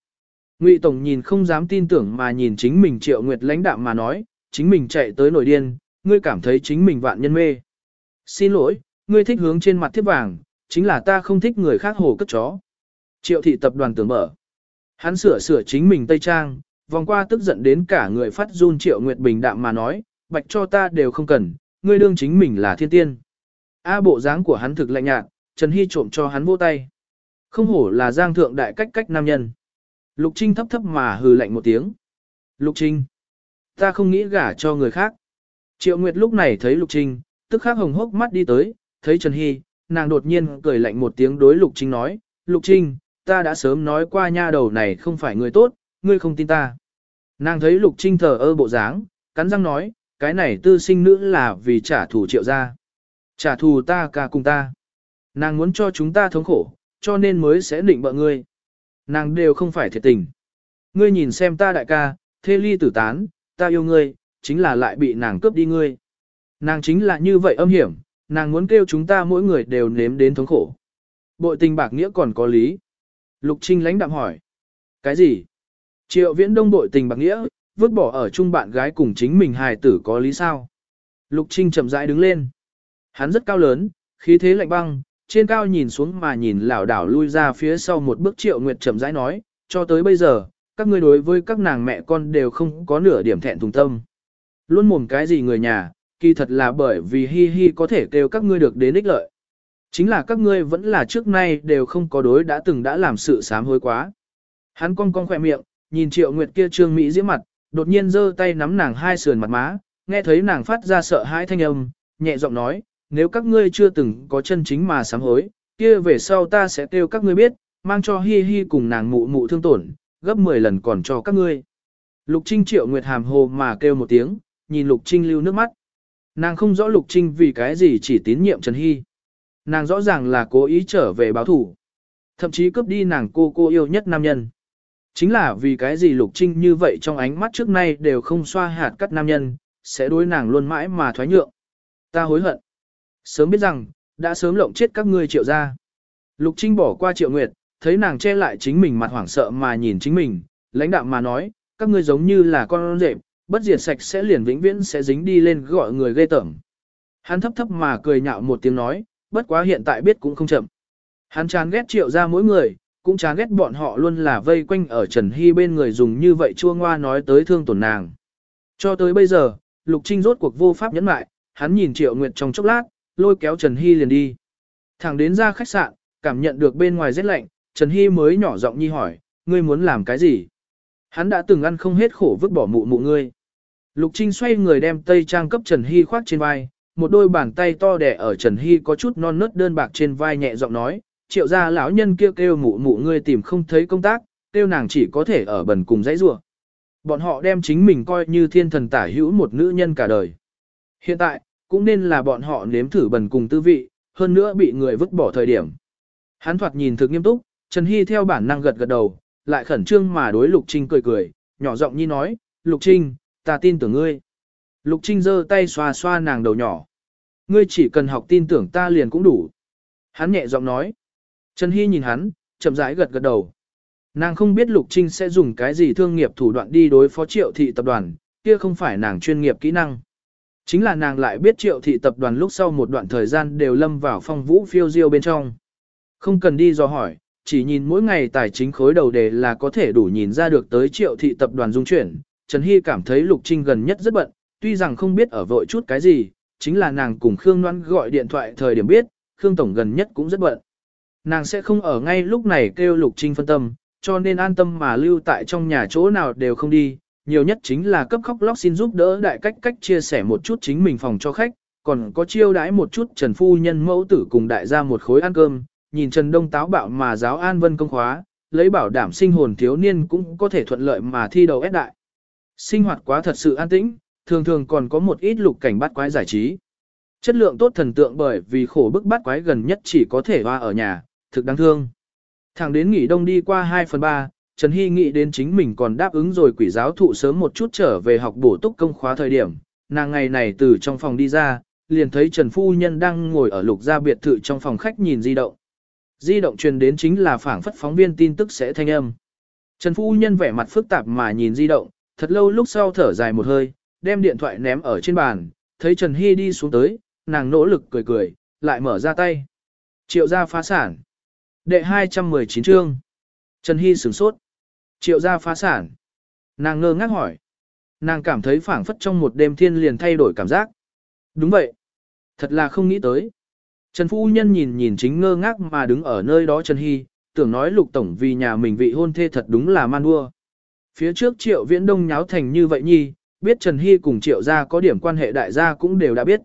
Speaker 1: Ngụy Tổng nhìn không dám tin tưởng mà nhìn chính mình triệu nguyệt lãnh đạm mà nói, chính mình chạy tới nổi điên, ngươi cảm thấy chính mình vạn nhân mê. Xin lỗi, ngươi thích hướng trên mặt thiếp vàng, chính là ta không thích người khác hồ cất chó. Triệu thị tập đoàn tưởng mở. Hắn sửa sửa chính mình tây trang, vòng qua tức giận đến cả người phát run triệu nguyệt bình đạm mà nói, bạch cho ta đều không cần, ngươi đương chính mình là thiên tiên. A bộ dáng của hắn thực lạnh nhạt, Trần Hy trộm cho hắn vô tay. Không hổ là giang thượng đại cách cách nam nhân. Lục Trinh thấp thấp mà hừ lạnh một tiếng. Lục Trinh, ta không nghĩ gả cho người khác. Triệu Nguyệt lúc này thấy Lục Trinh, tức khắc hồng hốc mắt đi tới, thấy Trần Hy, nàng đột nhiên cười lạnh một tiếng đối Lục Trinh nói, Lục Trinh, ta đã sớm nói qua nha đầu này không phải người tốt, ngươi không tin ta. Nàng thấy Lục Trinh thờ ơ bộ dáng, cắn răng nói, cái này tư sinh nữ là vì trả thù triệu gia. Trả thù ta cả cùng ta. Nàng muốn cho chúng ta thống khổ, cho nên mới sẽ định bợ ngươi. Nàng đều không phải thiệt tình. Ngươi nhìn xem ta đại ca, thê ly tử tán, ta yêu ngươi, chính là lại bị nàng cướp đi ngươi. Nàng chính là như vậy âm hiểm, nàng muốn kêu chúng ta mỗi người đều nếm đến thống khổ. Bội tình bạc nghĩa còn có lý. Lục Trinh lãnh đạm hỏi. Cái gì? Triệu viễn đông bội tình bạc nghĩa, vứt bỏ ở chung bạn gái cùng chính mình hài tử có lý sao? Lục Trinh chậm rãi đứng lên. Hắn rất cao lớn, khí thế lạnh băng, trên cao nhìn xuống mà nhìn lảo đảo lui ra phía sau một bước Triệu Nguyệt chậm rãi nói, cho tới bây giờ, các ngươi đối với các nàng mẹ con đều không có nửa điểm thẹn thùng tâm. Luôn mồm cái gì người nhà, kỳ thật là bởi vì hi hi có thể kêu các ngươi được đến ích lợi. Chính là các ngươi vẫn là trước nay đều không có đối đã từng đã làm sự sám hối quá. Hắn cong cong khỏe miệng, nhìn triệu nguyệt kia trương Mỹ diễm mặt, đột nhiên giơ tay nắm nàng hai sườn mặt má, nghe thấy nàng phát ra sợ hãi thanh âm, nhẹ giọng nói, nếu các ngươi chưa từng có chân chính mà sám hối, kia về sau ta sẽ kêu các ngươi biết, mang cho hi hi cùng nàng mụ mụ thương tổn, gấp 10 lần còn cho các ngươi. Lục Trinh triệu nguyệt hàm hồ mà kêu một tiếng, nhìn Lục Trinh lưu nước mắt. Nàng không rõ Lục Trinh vì cái gì chỉ tín nhiệm Trần Hy. Nàng rõ ràng là cố ý trở về báo thủ. Thậm chí cướp đi nàng cô cô yêu nhất nam nhân. Chính là vì cái gì Lục Trinh như vậy trong ánh mắt trước nay đều không xoa hạt cắt nam nhân, sẽ đối nàng luôn mãi mà thoái nhượng. Ta hối hận. Sớm biết rằng, đã sớm lộng chết các ngươi triệu ra. Lục Trinh bỏ qua triệu nguyệt, thấy nàng che lại chính mình mặt hoảng sợ mà nhìn chính mình, lãnh đạm mà nói, các ngươi giống như là con rệp, bất diệt sạch sẽ liền vĩnh viễn sẽ dính đi lên gọi người ghê tởm. Hắn thấp thấp mà cười nhạo một tiếng nói, bất quá hiện tại biết cũng không chậm. Hắn chán ghét triệu ra mỗi người, cũng chán ghét bọn họ luôn là vây quanh ở Trần Hy bên người dùng như vậy chua ngoa nói tới thương tổn nàng. Cho tới bây giờ, Lục Trinh rốt cuộc vô pháp nhẫn mại, hắn nhìn Triệu Nguyệt trong chốc lát, lôi kéo Trần Hy liền đi. Thẳng đến ra khách sạn, cảm nhận được bên ngoài rét lạnh, Trần Hy mới nhỏ giọng nhi hỏi, ngươi muốn làm cái gì? Hắn đã từng ăn không hết khổ vứt bỏ mụ mụ ngươi. Lục Trinh xoay người đem tây trang cấp Trần Hy khoác trên vai, một đôi bàn tay to đẻ ở Trần Hy có chút non nớt đơn bạc trên vai nhẹ giọng nói, triệu gia lão nhân kêu kêu mụ mụ ngươi tìm không thấy công tác, kêu nàng chỉ có thể ở bần cùng dãy rủa. Bọn họ đem chính mình coi như thiên thần tả hữu một nữ nhân cả đời. Hiện tại, cũng nên là bọn họ nếm thử bần cùng tư vị, hơn nữa bị người vứt bỏ thời điểm. Hắn thoạt nhìn thực nghiêm túc, Trần Hy theo bản năng gật gật đầu, lại khẩn trương mà đối Lục Trinh cười cười, nhỏ giọng nhi nói, Lục Trinh, ta tin tưởng ngươi. Lục Trinh giơ tay xoa xoa nàng đầu nhỏ. Ngươi chỉ cần học tin tưởng ta liền cũng đủ. Hắn nhẹ giọng nói. Trần Hy nhìn hắn, chậm rãi gật gật đầu. Nàng không biết Lục Trinh sẽ dùng cái gì thương nghiệp thủ đoạn đi đối phó triệu thị tập đoàn, kia không phải nàng chuyên nghiệp kỹ năng. Chính là nàng lại biết triệu thị tập đoàn lúc sau một đoạn thời gian đều lâm vào phong vũ phiêu diêu bên trong. Không cần đi do hỏi, chỉ nhìn mỗi ngày tài chính khối đầu đề là có thể đủ nhìn ra được tới triệu thị tập đoàn dung chuyển. Trần Hy cảm thấy Lục Trinh gần nhất rất bận, tuy rằng không biết ở vội chút cái gì, chính là nàng cùng Khương Loan gọi điện thoại thời điểm biết, Khương Tổng gần nhất cũng rất bận. Nàng sẽ không ở ngay lúc này kêu Lục Trinh phân tâm, cho nên an tâm mà lưu tại trong nhà chỗ nào đều không đi, nhiều nhất chính là cấp khóc lóc xin giúp đỡ đại cách cách chia sẻ một chút chính mình phòng cho khách, còn có chiêu đãi một chút Trần Phu Nhân mẫu tử cùng đại gia một khối ăn cơm, nhìn Trần Đông táo bạo mà giáo an vân công khóa, lấy bảo đảm sinh hồn thiếu niên cũng có thể thuận lợi mà thi đầu ép đại. Sinh hoạt quá thật sự an tĩnh, thường thường còn có một ít lục cảnh bắt quái giải trí. Chất lượng tốt thần tượng bởi vì khổ bức bắt quái gần nhất chỉ có thể hoa ở nhà, thực đáng thương. Thẳng đến nghỉ đông đi qua 2 phần 3, Trần Hy nghĩ đến chính mình còn đáp ứng rồi quỷ giáo thụ sớm một chút trở về học bổ túc công khóa thời điểm. Nàng ngày này từ trong phòng đi ra, liền thấy Trần Phu Nhân đang ngồi ở lục gia biệt thự trong phòng khách nhìn di động. Di động truyền đến chính là phảng phất phóng viên tin tức sẽ thanh âm. Trần Phu Nhân vẻ mặt phức tạp mà nhìn di động, thật lâu lúc sau thở dài một hơi, đem điện thoại ném ở trên bàn, thấy Trần Hy đi xuống tới, nàng nỗ lực cười cười, lại mở ra tay. Triệu gia phá sản. Đệ 219 chương. Trần Hy sửng sốt. Triệu gia phá sản. Nàng ngơ ngác hỏi. Nàng cảm thấy phảng phất trong một đêm thiên liền thay đổi cảm giác. Đúng vậy. Thật là không nghĩ tới. Trần Phu Nhân nhìn nhìn chính ngơ ngác mà đứng ở nơi đó Trần Hy, tưởng nói lục tổng vì nhà mình vị hôn thê thật đúng là man đua. Phía trước triệu viễn đông nháo thành như vậy nhi, biết Trần Hy cùng triệu gia có điểm quan hệ đại gia cũng đều đã biết.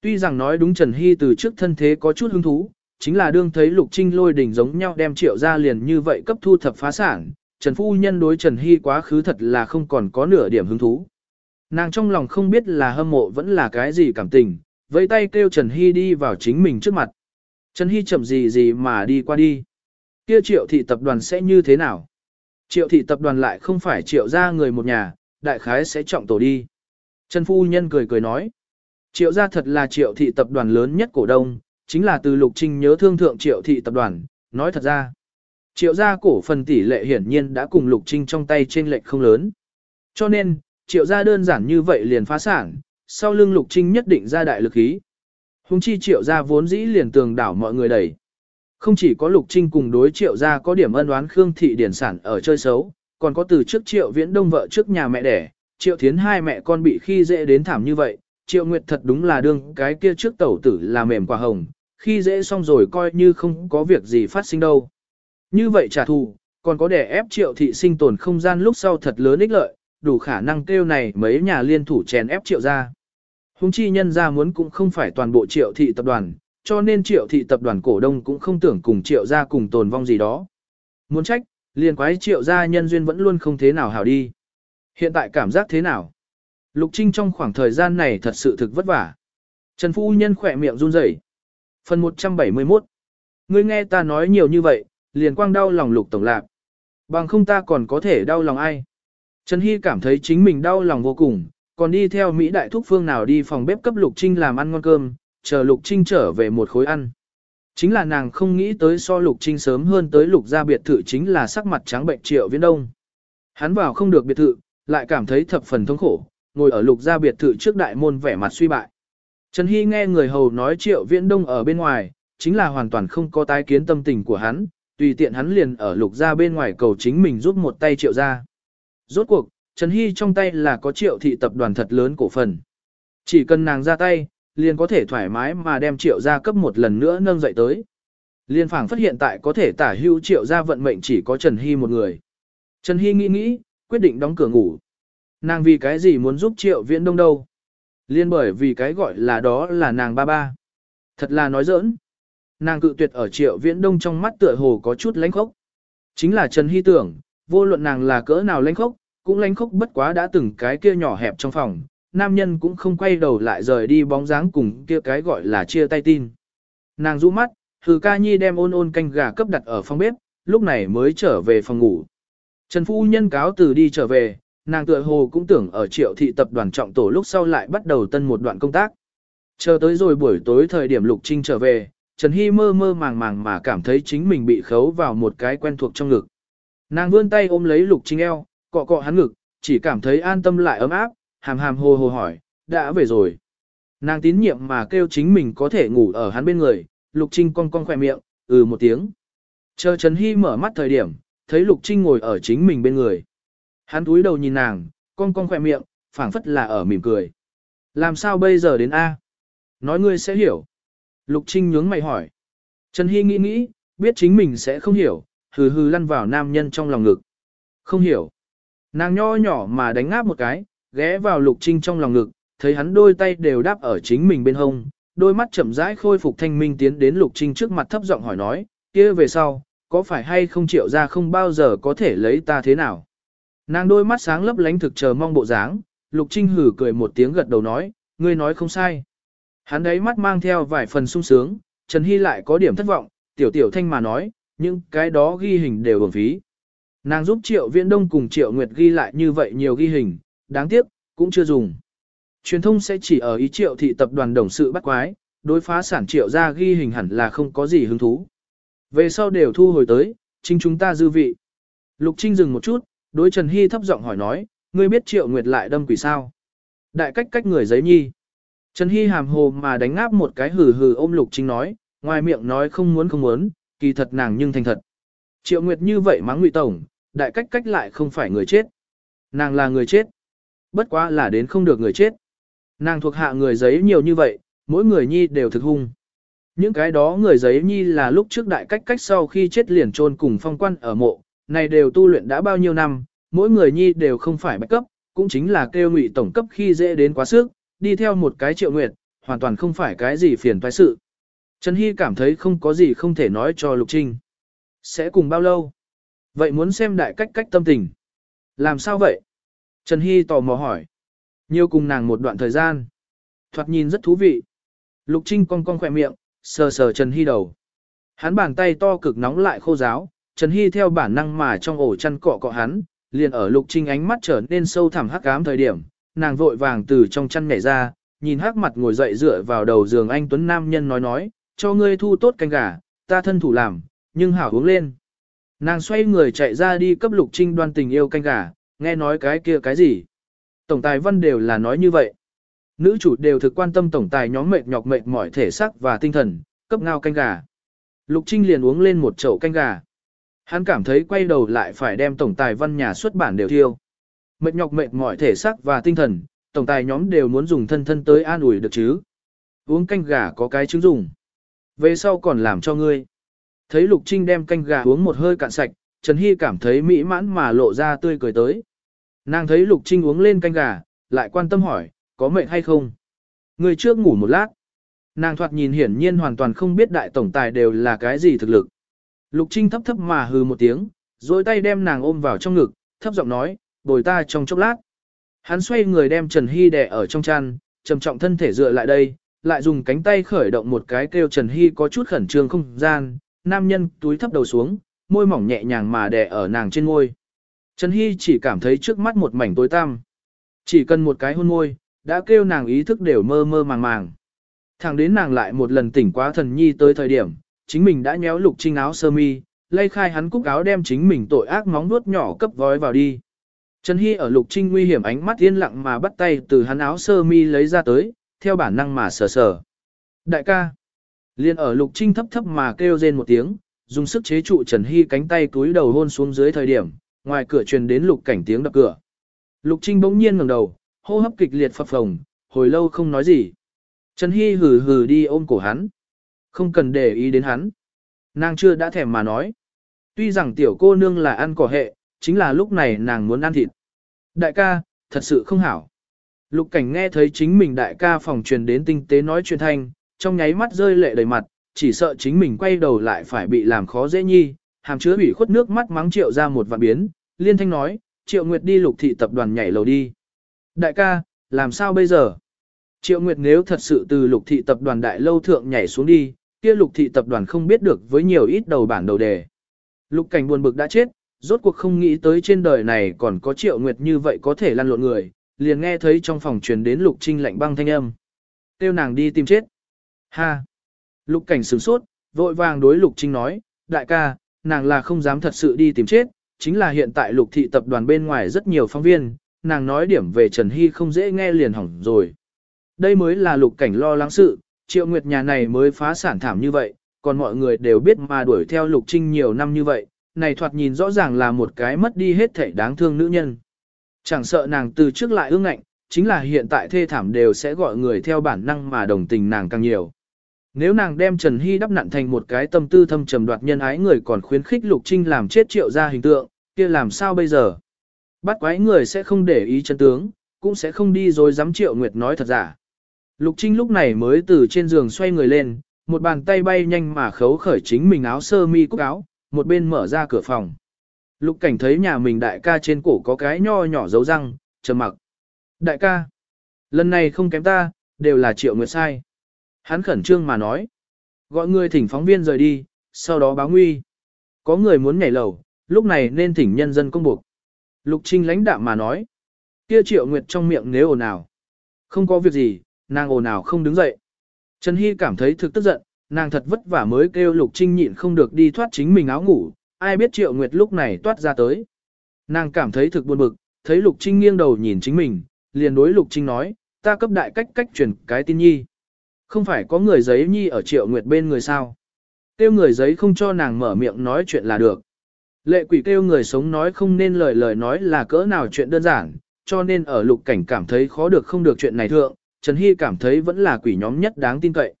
Speaker 1: Tuy rằng nói đúng Trần Hy từ trước thân thế có chút hứng thú, chính là đương thấy lục trinh lôi đỉnh giống nhau đem triệu gia liền như vậy cấp thu thập phá sản, Trần Phu Nhân đối Trần Hy quá khứ thật là không còn có nửa điểm hứng thú. Nàng trong lòng không biết là hâm mộ vẫn là cái gì cảm tình, vẫy tay kêu Trần Hy đi vào chính mình trước mặt. Trần Hy chậm gì gì mà đi qua đi. Kia triệu thị tập đoàn sẽ như thế nào? Triệu thị tập đoàn lại không phải triệu ra người một nhà, đại khái sẽ trọng tổ đi. Trần Phu Nhân cười cười nói. Triệu gia thật là triệu thị tập đoàn lớn nhất cổ đông, chính là từ Lục Trinh nhớ thương thượng triệu thị tập đoàn, nói thật ra. Triệu gia cổ phần tỷ lệ hiển nhiên đã cùng Lục Trinh trong tay trên lệch không lớn. Cho nên, triệu gia đơn giản như vậy liền phá sản, sau lưng Lục Trinh nhất định ra đại lực ý. Hùng chi triệu gia vốn dĩ liền tường đảo mọi người đẩy. Không chỉ có Lục Trinh cùng đối triệu gia có điểm ân oán Khương Thị Điển Sản ở chơi xấu, còn có từ trước triệu viễn đông vợ trước nhà mẹ đẻ, triệu thiến hai mẹ con bị khi dễ đến thảm như vậy, triệu nguyệt thật đúng là đương cái kia trước tẩu tử là mềm quả hồng, khi dễ xong rồi coi như không có việc gì phát sinh đâu. Như vậy trả thù, còn có để ép triệu thị sinh tồn không gian lúc sau thật lớn ích lợi, đủ khả năng kêu này mấy nhà liên thủ chèn ép triệu ra. Hùng chi nhân ra muốn cũng không phải toàn bộ triệu thị tập đoàn, cho nên triệu thị tập đoàn cổ đông cũng không tưởng cùng triệu ra cùng tồn vong gì đó. Muốn trách, liền quái triệu gia nhân duyên vẫn luôn không thế nào hảo đi. Hiện tại cảm giác thế nào? Lục Trinh trong khoảng thời gian này thật sự thực vất vả. Trần Phu Nhân khỏe miệng run rẩy. Phần 171 Ngươi nghe ta nói nhiều như vậy, liền quang đau lòng Lục Tổng Lạc. Bằng không ta còn có thể đau lòng ai. Trần Hy cảm thấy chính mình đau lòng vô cùng, còn đi theo Mỹ Đại Thúc Phương nào đi phòng bếp cấp Lục Trinh làm ăn ngon cơm, chờ Lục Trinh trở về một khối ăn. Chính là nàng không nghĩ tới so Lục Trinh sớm hơn tới Lục gia biệt thự chính là sắc mặt trắng bệnh triệu viễn đông. Hắn vào không được biệt thự, lại cảm thấy thập phần thống khổ, ngồi ở Lục gia biệt thự trước đại môn vẻ mặt suy bại. Trần Hy nghe người hầu nói triệu viễn đông ở bên ngoài, chính là hoàn toàn không có tái kiến tâm tình của hắn, tùy tiện hắn liền ở Lục gia bên ngoài cầu chính mình giúp một tay triệu gia. Rốt cuộc, Trần Hy trong tay là có triệu thị tập đoàn thật lớn cổ phần. Chỉ cần nàng ra tay, liền có thể thoải mái mà đem triệu gia cấp một lần nữa nâng dậy tới. Liên phảng phát hiện tại có thể tả hưu triệu gia vận mệnh chỉ có Trần Hy một người. Trần Hy nghĩ nghĩ, quyết định đóng cửa ngủ. Nàng vì cái gì muốn giúp triệu viễn đông đâu? Liên bởi vì cái gọi là đó là nàng ba ba. Thật là nói giỡn. Nàng cự tuyệt ở triệu viễn đông trong mắt tựa hồ có chút lánh khốc. Chính là Trần Hy tưởng, vô luận nàng là cỡ nào lánh khốc, cũng lánh khốc bất quá đã từng cái kia nhỏ hẹp trong phòng, nam nhân cũng không quay đầu lại rời đi bóng dáng cùng kia cái gọi là chia tay tin. Nàng rũ mắt, Hừ ca nhi đem ôn ôn canh gà cấp đặt ở phòng bếp, lúc này mới trở về phòng ngủ. Trần Phu Nhân cáo từ đi trở về, nàng tựa hồ cũng tưởng ở triệu thị tập đoàn trọng tổ lúc sau lại bắt đầu tân một đoạn công tác. Chờ tới rồi buổi tối thời điểm Lục Trinh trở về, Trần Hy mơ mơ màng màng mà cảm thấy chính mình bị khấu vào một cái quen thuộc trong ngực. Nàng vươn tay ôm lấy Lục Trinh eo, cọ cọ hắn ngực, chỉ cảm thấy an tâm lại ấm áp, hàm hàm hồ hồ hỏi, đã về rồi. Nàng tín nhiệm mà kêu chính mình có thể ngủ ở hắn bên người, Lục Trinh cong cong khỏe miệng, ừ một tiếng. Chờ Trần Hy mở mắt thời điểm, thấy Lục Trinh ngồi ở chính mình bên người. Hắn túi đầu nhìn nàng, cong cong khỏe miệng, phảng phất là ở mỉm cười. Làm sao bây giờ đến A? Nói ngươi sẽ hiểu. Lục Trinh nhướng mày hỏi. Trần Hy nghĩ nghĩ, biết chính mình sẽ không hiểu, hừ hừ lăn vào nam nhân trong lòng ngực. Không hiểu. Nàng nho nhỏ mà đánh ngáp một cái, ghé vào Lục Trinh trong lòng ngực, thấy hắn đôi tay đều đáp ở chính mình bên hông, đôi mắt chậm rãi khôi phục thanh minh tiến đến Lục Trinh trước mặt thấp giọng hỏi nói, kia về sau, có phải hay không chịu ra không bao giờ có thể lấy ta thế nào? Nàng đôi mắt sáng lấp lánh thực chờ mong bộ dáng, Lục Trinh hử cười một tiếng gật đầu nói, ngươi nói không sai. Hắn đấy mắt mang theo vài phần sung sướng, Trần Hy lại có điểm thất vọng, tiểu tiểu thanh mà nói, nhưng cái đó ghi hình đều bổng phí. Nàng giúp Triệu Viễn Đông cùng Triệu Nguyệt ghi lại như vậy nhiều ghi hình, đáng tiếc, cũng chưa dùng. Truyền thông sẽ chỉ ở ý Triệu thị tập đoàn đồng sự bắt quái, đối phá sản Triệu ra ghi hình hẳn là không có gì hứng thú. Về sau đều thu hồi tới, chính chúng ta dư vị. Lục Trinh dừng một chút, đối Trần Hy thấp giọng hỏi nói, ngươi biết Triệu Nguyệt lại đâm quỷ sao? Đại cách cách người giấy nhi. Trần Hy hàm hồ mà đánh ngáp một cái hừ hừ ôm Lục Trinh nói, ngoài miệng nói không muốn không muốn, kỳ thật nàng nhưng thành thật. Triệu Nguyệt như vậy mắng ngụy tổng, đại cách cách lại không phải người chết. Nàng là người chết. Bất quá là đến không được người chết. Nàng thuộc hạ người giấy nhiều như vậy, mỗi người nhi đều thực hung. Những cái đó người giấy nhi là lúc trước đại cách cách sau khi chết liền trôn cùng phong quan ở mộ, này đều tu luyện đã bao nhiêu năm, mỗi người nhi đều không phải bạch cấp, cũng chính là kêu ngụy tổng cấp khi dễ đến quá sức, đi theo một cái triệu nguyệt, hoàn toàn không phải cái gì phiền toái sự. Trần Hy cảm thấy không có gì không thể nói cho Lục Trinh. Sẽ cùng bao lâu? Vậy muốn xem đại cách cách tâm tình. Làm sao vậy? Trần Hy tò mò hỏi. Nhiều cùng nàng một đoạn thời gian. Thoạt nhìn rất thú vị. Lục Trinh cong cong khỏe miệng, sờ sờ Trần Hy đầu. Hắn bàn tay to cực nóng lại khô giáo, Trần Hy theo bản năng mà trong ổ chăn cọ cọ hắn, liền ở Lục Trinh ánh mắt trở nên sâu thẳm hắc ám thời điểm, nàng vội vàng từ trong chăn nhảy ra, nhìn hắc mặt ngồi dậy dựa vào đầu giường anh Tuấn Nam nhân nói nói, cho ngươi thu tốt canh gà, ta thân thủ làm, nhưng hảo uống lên. Nàng xoay người chạy ra đi cấp Lục Trinh đoan tình yêu canh gà, nghe nói cái kia cái gì. Tổng tài văn đều là nói như vậy. Nữ chủ đều thực quan tâm tổng tài nhóm mệt nhọc mệt mỏi thể xác và tinh thần, cấp ngao canh gà. Lục Trinh liền uống lên một chậu canh gà. Hắn cảm thấy quay đầu lại phải đem tổng tài văn nhà xuất bản đều thiêu. Mệt nhọc mệt mỏi thể xác và tinh thần, tổng tài nhóm đều muốn dùng thân thân tới an ủi được chứ. Uống canh gà có cái chứng dùng. Về sau còn làm cho ngươi. Thấy Lục Trinh đem canh gà uống một hơi cạn sạch, Trần Hy cảm thấy mỹ mãn mà lộ ra tươi cười tới. Nàng thấy Lục Trinh uống lên canh gà, lại quan tâm hỏi, có mệt hay không? Người trước ngủ một lát. Nàng thoạt nhìn hiển nhiên hoàn toàn không biết đại tổng tài đều là cái gì thực lực. Lục Trinh thấp thấp mà hừ một tiếng, rồi tay đem nàng ôm vào trong ngực, thấp giọng nói, bồi ta trong chốc lát. Hắn xoay người đem Trần Hy đè ở trong chăn, trầm trọng thân thể dựa lại đây, lại dùng cánh tay khởi động một cái kêu Trần Hy có chút khẩn trương không gian, nam nhân túi thấp đầu xuống, môi mỏng nhẹ nhàng mà đè ở nàng trên môi. Trần Hy chỉ cảm thấy trước mắt một mảnh tối tăm. Chỉ cần một cái hôn môi, đã kêu nàng ý thức đều mơ mơ màng màng. Thẳng đến nàng lại một lần tỉnh quá thần nhi tới thời điểm, chính mình đã nhéo lục trinh áo sơ mi, lay khai hắn cúc áo đem chính mình tội ác móng nuốt nhỏ cấp vói vào đi. Trần Hy ở lục trinh nguy hiểm ánh mắt yên lặng mà bắt tay từ hắn áo sơ mi lấy ra tới, theo bản năng mà sờ sờ. Đại ca, liền ở lục trinh thấp thấp mà kêu rên một tiếng, dùng sức chế trụ Trần Hy cánh tay túi đầu hôn xuống dưới thời điểm, ngoài cửa truyền đến lục cảnh tiếng đập cửa. Lục trinh bỗng nhiên ngẩng đầu, hô hấp kịch liệt phập phồng, hồi lâu không nói gì. Trần Hy hừ hừ đi ôm cổ hắn. Không cần để ý đến hắn. Nàng chưa đã thèm mà nói. Tuy rằng tiểu cô nương là ăn cỏ hệ, chính là lúc này nàng muốn ăn thịt. Đại ca, thật sự không hảo. Lục cảnh nghe thấy chính mình đại ca phòng truyền đến tinh tế nói chuyện thanh, trong nháy mắt rơi lệ đầy mặt, chỉ sợ chính mình quay đầu lại phải bị làm khó dễ nhi, hàm chứa ủy khuất nước mắt mắng triệu ra một vạn biến, liên thanh nói, triệu nguyệt đi lục thị tập đoàn nhảy lầu đi. Đại ca, làm sao bây giờ? Triệu Nguyệt nếu thật sự từ lục thị tập đoàn đại lâu thượng nhảy xuống đi, kia lục thị tập đoàn không biết được với nhiều ít đầu bản đầu đề. Lục cảnh buồn bực đã chết, rốt cuộc không nghĩ tới trên đời này còn có Triệu Nguyệt như vậy có thể lăn lộn người, liền nghe thấy trong phòng truyền đến lục trinh lạnh băng thanh âm. Tiêu nàng đi tìm chết. Ha! Lục cảnh sửng sốt, vội vàng đối lục trinh nói, đại ca, nàng là không dám thật sự đi tìm chết, chính là hiện tại lục thị tập đoàn bên ngoài rất nhiều phóng viên, nàng nói điểm về Trần Hy không dễ nghe liền hỏng rồi. Đây mới là lục cảnh lo lắng sự, triệu nguyệt nhà này mới phá sản thảm như vậy, còn mọi người đều biết mà đuổi theo lục trinh nhiều năm như vậy, này thoạt nhìn rõ ràng là một cái mất đi hết thể đáng thương nữ nhân. Chẳng sợ nàng từ trước lại ương ngạnh, chính là hiện tại thê thảm đều sẽ gọi người theo bản năng mà đồng tình nàng càng nhiều. Nếu nàng đem Trần Hy đắp nặn thành một cái tâm tư thâm trầm đoạt nhân ái người còn khuyến khích Lục Trinh làm chết triệu ra hình tượng, kia làm sao bây giờ? Bắt quái người sẽ không để ý chân tướng, cũng sẽ không đi rồi dám triệu nguyệt nói thật giả. Lục Trinh lúc này mới từ trên giường xoay người lên, một bàn tay bay nhanh mà khấu khởi chính mình áo sơ mi cúc áo, một bên mở ra cửa phòng. Lục cảnh thấy nhà mình đại ca trên cổ có cái nho nhỏ dấu răng, trầm mặc. Đại ca, lần này không kém ta, đều là triệu nguyệt sai. Hắn khẩn trương mà nói. Gọi người thỉnh phóng viên rời đi, sau đó báo nguy. Có người muốn nhảy lầu, lúc này nên thỉnh nhân dân công buộc. Lục Trinh lãnh đạm mà nói. Kia triệu nguyệt trong miệng nếu ồn ào. Không có việc gì, nàng ồn ào không đứng dậy. Trần Hy cảm thấy thực tức giận, nàng thật vất vả mới kêu Lục Trinh nhịn không được đi thoát chính mình áo ngủ, ai biết triệu nguyệt lúc này toát ra tới. Nàng cảm thấy thực buồn bực, thấy Lục Trinh nghiêng đầu nhìn chính mình, liền đối Lục Trinh nói, ta cấp đại cách cách truyền cái tin nhi. Không phải có người giấy nhi ở triệu nguyệt bên người sao. Kêu người giấy không cho nàng mở miệng nói chuyện là được. Lệ quỷ kêu người sống nói không nên lời lời nói là cỡ nào chuyện đơn giản, cho nên ở lục cảnh cảm thấy khó được không được chuyện này thượng, Trần Hy cảm thấy vẫn là quỷ nhóm nhất đáng tin cậy.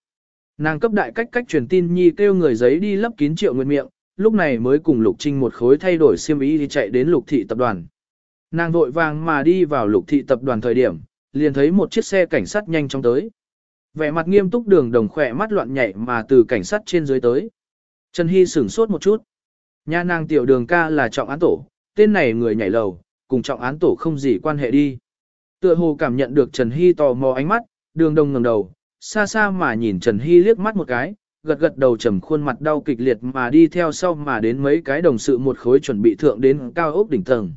Speaker 1: Nàng cấp đại cách cách truyền tin nhi kêu người giấy đi lấp kín triệu nguyệt miệng, lúc này mới cùng lục trinh một khối thay đổi xiêm ý đi chạy đến lục thị tập đoàn. Nàng vội vàng mà đi vào lục thị tập đoàn thời điểm, liền thấy một chiếc xe cảnh sát nhanh chóng tới. Vẻ mặt nghiêm túc đường đồng khỏe mắt loạn nhảy mà từ cảnh sát trên dưới tới. Trần Hy sửng sốt một chút. Nhà nàng tiểu đường ca là trọng án tổ, tên này người nhảy lầu, cùng trọng án tổ không gì quan hệ đi. Tựa hồ cảm nhận được Trần Hy tò mò ánh mắt, đường đồng ngẩng đầu, xa xa mà nhìn Trần Hy liếc mắt một cái, gật gật đầu trầm khuôn mặt đau kịch liệt mà đi theo sau mà đến mấy cái đồng sự một khối chuẩn bị thượng đến cao ốc đỉnh tầng.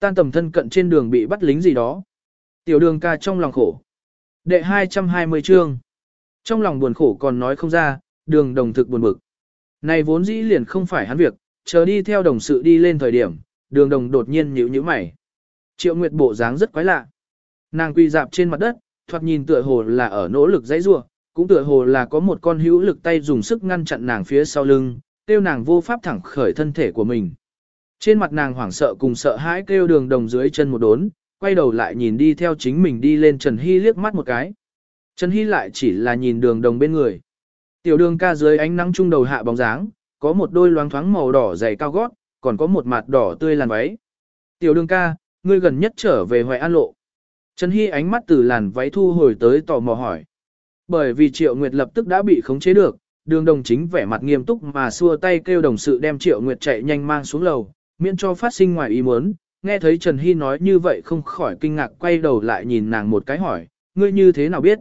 Speaker 1: Tan tầm thân cận trên đường bị bắt lính gì đó. Tiểu đường ca trong lòng khổ. Đệ 220 chương. Trong lòng buồn khổ còn nói không ra, đường đồng thực buồn bực. Này vốn dĩ liền không phải hắn việc, chờ đi theo đồng sự đi lên thời điểm, đường đồng đột nhiên nhíu nhíu mày. Triệu Nguyệt bộ dáng rất quái lạ. Nàng quỳ dạp trên mặt đất, thoạt nhìn tựa hồ là ở nỗ lực dãy rua, cũng tựa hồ là có một con hữu lực tay dùng sức ngăn chặn nàng phía sau lưng, tiêu nàng vô pháp thẳng khởi thân thể của mình. Trên mặt nàng hoảng sợ cùng sợ hãi kêu đường đồng dưới chân một đốn, quay đầu lại nhìn đi theo chính mình đi lên Trần Hy liếc mắt một cái. Trần Hy lại chỉ là nhìn đường đồng bên người. Tiểu đường ca dưới ánh nắng trung đầu hạ bóng dáng, có một đôi loáng thoáng màu đỏ dày cao gót, còn có một mặt đỏ tươi làn váy. Tiểu đường ca, ngươi gần nhất trở về Hoài An Lộ. Trần Hy ánh mắt từ làn váy thu hồi tới tò mò hỏi. Bởi vì Triệu Nguyệt lập tức đã bị khống chế được, đường đồng chính vẻ mặt nghiêm túc mà xua tay kêu đồng sự đem Triệu Nguyệt chạy nhanh mang xuống lầu, miễn cho phát sinh ngoài ý muốn. Nghe thấy Trần Hy nói như vậy không khỏi kinh ngạc quay đầu lại nhìn nàng một cái hỏi, ngươi như thế nào biết?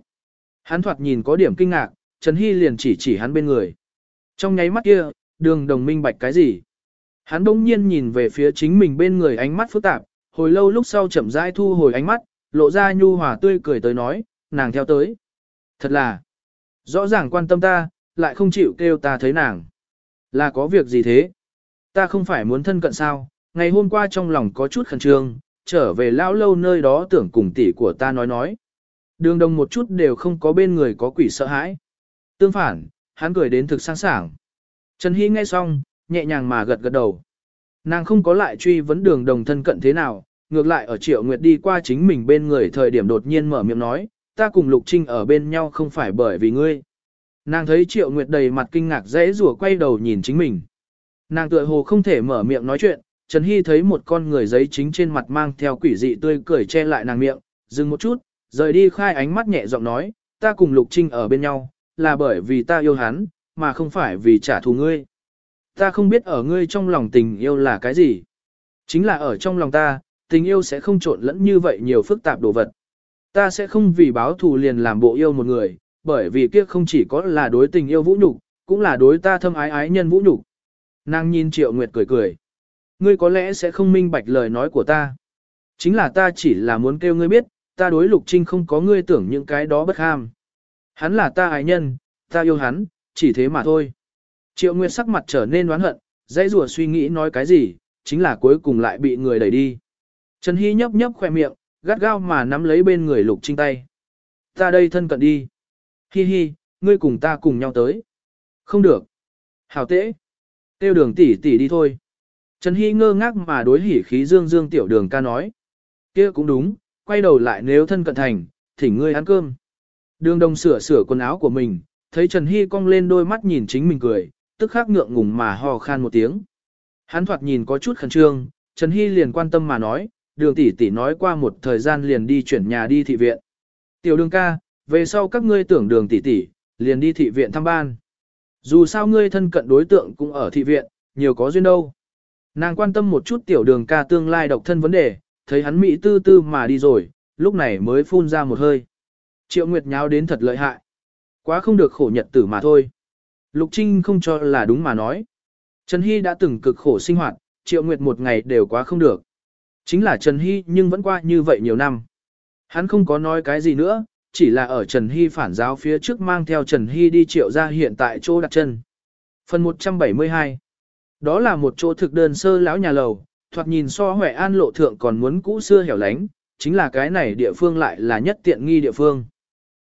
Speaker 1: Hắn thoạt nhìn có điểm kinh ngạc, Trần Hy liền chỉ chỉ hắn bên người. Trong nháy mắt kia, đường đồng minh bạch cái gì? Hắn đông nhiên nhìn về phía chính mình bên người ánh mắt phức tạp, hồi lâu lúc sau chậm rãi thu hồi ánh mắt, lộ ra nhu hòa tươi cười tới nói, nàng theo tới. Thật là, rõ ràng quan tâm ta, lại không chịu kêu ta thấy nàng. Là có việc gì thế? Ta không phải muốn thân cận sao, ngày hôm qua trong lòng có chút khẩn trương, trở về lão lâu nơi đó tưởng cùng tỷ của ta nói nói. Đường đồng một chút đều không có bên người có quỷ sợ hãi. Tương phản, hắn cười đến thực sáng sảng. Trần Hy nghe xong, nhẹ nhàng mà gật gật đầu. Nàng không có lại truy vấn đường đồng thân cận thế nào, ngược lại ở Triệu Nguyệt đi qua chính mình bên người thời điểm đột nhiên mở miệng nói, ta cùng Lục Trinh ở bên nhau không phải bởi vì ngươi. Nàng thấy Triệu Nguyệt đầy mặt kinh ngạc dễ rủa quay đầu nhìn chính mình. Nàng tựa hồ không thể mở miệng nói chuyện, Trần Hy thấy một con người giấy chính trên mặt mang theo quỷ dị tươi cười che lại nàng miệng, dừng một chút, rời đi khai ánh mắt nhẹ giọng nói, ta cùng Lục Trinh ở bên nhau, là bởi vì ta yêu hắn, mà không phải vì trả thù ngươi. Ta không biết ở ngươi trong lòng tình yêu là cái gì. Chính là ở trong lòng ta, tình yêu sẽ không trộn lẫn như vậy nhiều phức tạp đồ vật. Ta sẽ không vì báo thù liền làm bộ yêu một người, bởi vì kia không chỉ có là đối tình yêu vũ nhục, cũng là đối ta thâm ái ái nhân vũ nhục. Nàng nhìn Triệu Nguyệt cười cười. Ngươi có lẽ sẽ không minh bạch lời nói của ta. Chính là ta chỉ là muốn kêu ngươi biết, ta đối Lục Trinh không có ngươi tưởng những cái đó bất ham. Hắn là ta ái nhân, ta yêu hắn, chỉ thế mà thôi. Triệu Nguyệt sắc mặt trở nên oán hận, dãy rùa suy nghĩ nói cái gì, chính là cuối cùng lại bị người đẩy đi. Trần Hy nhấp nhấp khoe miệng, gắt gao mà nắm lấy bên người Lục Trinh tay. Ta đây thân cận đi. Hi hi, ngươi cùng ta cùng nhau tới. Không được. Hảo tễ. Tiêu đường tỷ tỷ đi thôi. Trần Hy ngơ ngác mà đối hỉ khí dương dương tiểu đường ca nói. kia cũng đúng, quay đầu lại nếu thân cận thành, thỉnh ngươi ăn cơm. Đường đồng sửa sửa quần áo của mình, thấy Trần Hy cong lên đôi mắt nhìn chính mình cười, tức khắc ngượng ngùng mà ho khan một tiếng. Hắn thoạt nhìn có chút khẩn trương, Trần Hy liền quan tâm mà nói, đường tỷ tỷ nói qua một thời gian liền đi chuyển nhà đi thị viện. Tiểu đường ca, về sau các ngươi tưởng đường tỷ tỷ, liền đi thị viện thăm ban. Dù sao ngươi thân cận đối tượng cũng ở thị viện, nhiều có duyên đâu. Nàng quan tâm một chút tiểu đường ca tương lai độc thân vấn đề, thấy hắn mỹ tư tư mà đi rồi, lúc này mới phun ra một hơi. Triệu Nguyệt nháo đến thật lợi hại. Quá không được khổ nhật tử mà thôi. Lục Trinh không cho là đúng mà nói. Trần Hy đã từng cực khổ sinh hoạt, Triệu Nguyệt một ngày đều quá không được. Chính là Trần Hy nhưng vẫn qua như vậy nhiều năm. Hắn không có nói cái gì nữa, chỉ là ở Trần Hy phản giáo phía trước mang theo Trần Hy đi triệu ra hiện tại chỗ đặt chân. Phần 172 Đó là một chỗ thực đơn sơ lão nhà lầu, thoạt nhìn so Huệ An lộ thượng còn muốn cũ xưa hẻo lánh, chính là cái này địa phương lại là nhất tiện nghi địa phương.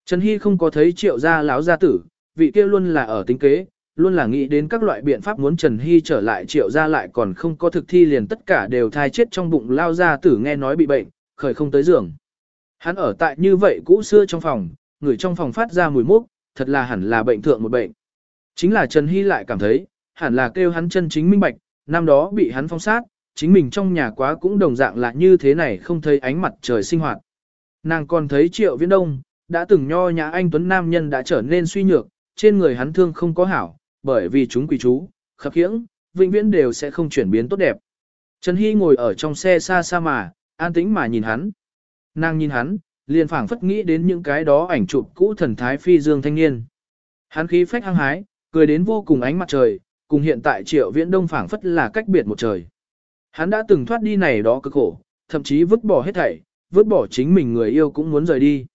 Speaker 1: Trần Hy không có thấy triệu gia lão gia tử, vị kia luôn là ở tính kế, luôn là nghĩ đến các loại biện pháp muốn Trần Hy trở lại triệu gia lại còn không có thực thi liền tất cả đều thai chết trong bụng lao ra tử nghe nói bị bệnh, khởi không tới giường. Hắn ở tại như vậy cũ xưa trong phòng, người trong phòng phát ra mùi mốc, thật là hẳn là bệnh thượng một bệnh. Chính là Trần Hy lại cảm thấy, hẳn là kêu hắn chân chính minh bạch, năm đó bị hắn phong sát, chính mình trong nhà quá cũng đồng dạng là như thế này không thấy ánh mặt trời sinh hoạt. Nàng còn thấy triệu viễn đông, đã từng nho nhã anh Tuấn Nam Nhân đã trở nên suy nhược, trên người hắn thương không có hảo, bởi vì chúng quỷ chú, khập khiễng, vĩnh viễn đều sẽ không chuyển biến tốt đẹp. Trần Hy ngồi ở trong xe xa xa mà, an tĩnh mà nhìn hắn. Nàng nhìn hắn, liền phảng phất nghĩ đến những cái đó ảnh chụp cũ thần thái phi dương thanh niên. Hắn khí phách hăng hái, cười đến vô cùng ánh mặt trời, cùng hiện tại triệu viễn đông phảng phất là cách biệt một trời. Hắn đã từng thoát đi này đó cực khổ, thậm chí vứt bỏ hết thảy, vứt bỏ chính mình người yêu cũng muốn rời đi.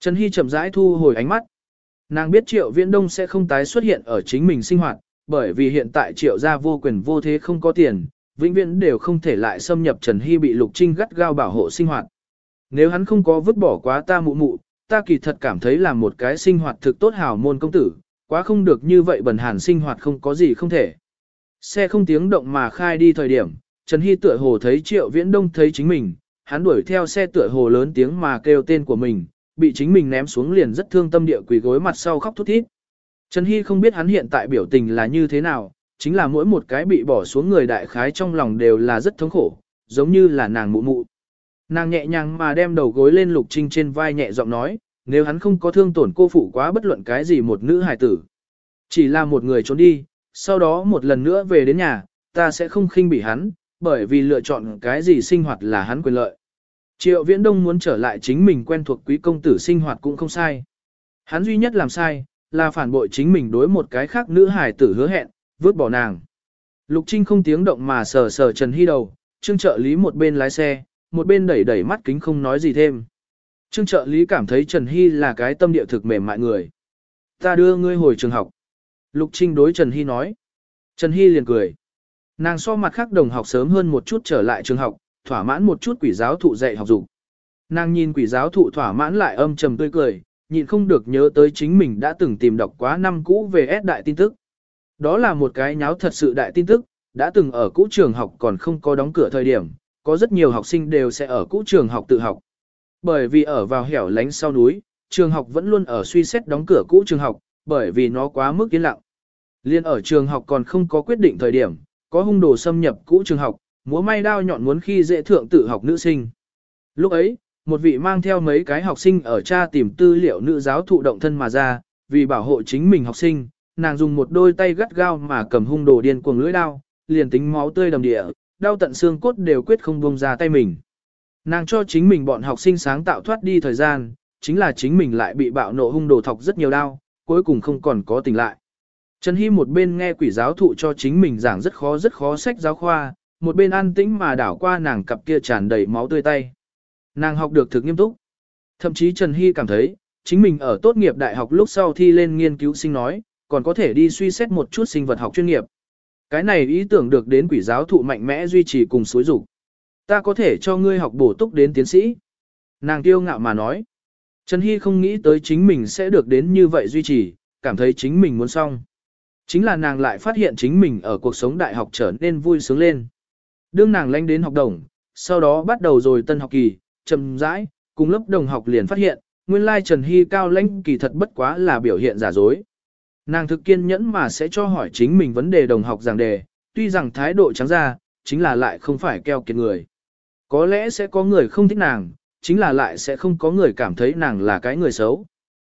Speaker 1: Trần Hy chậm rãi thu hồi ánh mắt. Nàng biết triệu viễn đông sẽ không tái xuất hiện ở chính mình sinh hoạt, bởi vì hiện tại triệu gia vô quyền vô thế không có tiền, vĩnh viễn đều không thể lại xâm nhập Trần Hy bị Lục Trinh gắt gao bảo hộ sinh hoạt. Nếu hắn không có vứt bỏ quá ta mụ mụ, ta kỳ thật cảm thấy là một cái sinh hoạt thực tốt hào môn công tử, quá không được như vậy bần hàn sinh hoạt không có gì không thể. Xe không tiếng động mà khai đi thời điểm, Trần Hy tựa hồ thấy Triệu Viễn Đông thấy chính mình, hắn đuổi theo xe tựa hồ lớn tiếng mà kêu tên của mình, bị chính mình ném xuống liền rất thương tâm địa quỳ gối mặt sau khóc thút thít. Trần Hy không biết hắn hiện tại biểu tình là như thế nào, chính là mỗi một cái bị bỏ xuống người đại khái trong lòng đều là rất thống khổ, giống như là nàng mụ mụ. Nàng nhẹ nhàng mà đem đầu gối lên Lục Trinh trên vai nhẹ giọng nói, nếu hắn không có thương tổn cô phụ quá bất luận cái gì một nữ hài tử. Chỉ là một người trốn đi, sau đó một lần nữa về đến nhà, ta sẽ không khinh bỉ hắn, bởi vì lựa chọn cái gì sinh hoạt là hắn quyền lợi. Triệu Viễn Đông muốn trở lại chính mình quen thuộc quý công tử sinh hoạt cũng không sai. Hắn duy nhất làm sai, là phản bội chính mình đối một cái khác nữ hài tử hứa hẹn, vứt bỏ nàng. Lục Trinh không tiếng động mà sờ sờ Trần Hy đầu, trương trợ lý một bên lái xe, một bên đẩy đẩy mắt kính không nói gì thêm. Trương trợ lý cảm thấy Trần Hy là cái tâm địa thực mềm mại người. Ta đưa ngươi hồi trường học. Lục Trinh đối Trần Hy nói. Trần Hy liền cười. Nàng so mặt khác đồng học sớm hơn một chút trở lại trường học, thỏa mãn một chút quỷ giáo thụ dạy học dục. Nàng nhìn quỷ giáo thụ thỏa mãn lại âm trầm tươi cười, nhịn không được nhớ tới chính mình đã từng tìm đọc quá năm cũ về S đại tin tức. Đó là một cái nháo thật sự đại tin tức, đã từng ở cũ trường học còn không có đóng cửa thời điểm, có rất nhiều học sinh đều sẽ ở cũ trường học tự học. Bởi vì ở vào hẻo lánh sau núi, trường học vẫn luôn ở suy xét đóng cửa cũ trường học, bởi vì nó quá mức yên lặng. Liên ở trường học còn không có quyết định thời điểm, có hung đồ xâm nhập cũ trường học, múa may đao nhọn muốn khi dễ thượng tự học nữ sinh. Lúc ấy, một vị mang theo mấy cái học sinh ở cha tìm tư liệu nữ giáo thụ động thân mà ra, vì bảo hộ chính mình học sinh, nàng dùng một đôi tay gắt gao mà cầm hung đồ điên cuồng lưỡi đao, liền tính máu tươi đầm địa, đau tận xương cốt đều quyết không buông ra tay mình. Nàng cho chính mình bọn học sinh sáng tạo thoát đi thời gian, chính là chính mình lại bị bạo nộ hung đồ thọc rất nhiều đau, cuối cùng không còn có tỉnh lại. Trần Hy một bên nghe quỷ giáo thụ cho chính mình giảng rất khó rất khó sách giáo khoa, một bên an tĩnh mà đảo qua nàng cặp kia tràn đầy máu tươi tay. Nàng học được thực nghiêm túc. Thậm chí Trần Hy cảm thấy, chính mình ở tốt nghiệp đại học lúc sau thi lên nghiên cứu sinh nói, còn có thể đi suy xét một chút sinh vật học chuyên nghiệp. Cái này ý tưởng được đến quỷ giáo thụ mạnh mẽ duy trì cùng suối dục Ta có thể cho ngươi học bổ túc đến tiến sĩ. Nàng kiêu ngạo mà nói. Trần Hy không nghĩ tới chính mình sẽ được đến như vậy duy trì, cảm thấy chính mình muốn xong. Chính là nàng lại phát hiện chính mình ở cuộc sống đại học trở nên vui sướng lên. Đương nàng lanh đến học đồng, sau đó bắt đầu rồi tân học kỳ, chậm rãi, cùng lớp đồng học liền phát hiện, nguyên lai Trần Hy cao lãnh kỳ thật bất quá là biểu hiện giả dối. Nàng thực kiên nhẫn mà sẽ cho hỏi chính mình vấn đề đồng học giảng đề, tuy rằng thái độ trắng ra, chính là lại không phải keo kiệt người. Có lẽ sẽ có người không thích nàng, chính là lại sẽ không có người cảm thấy nàng là cái người xấu.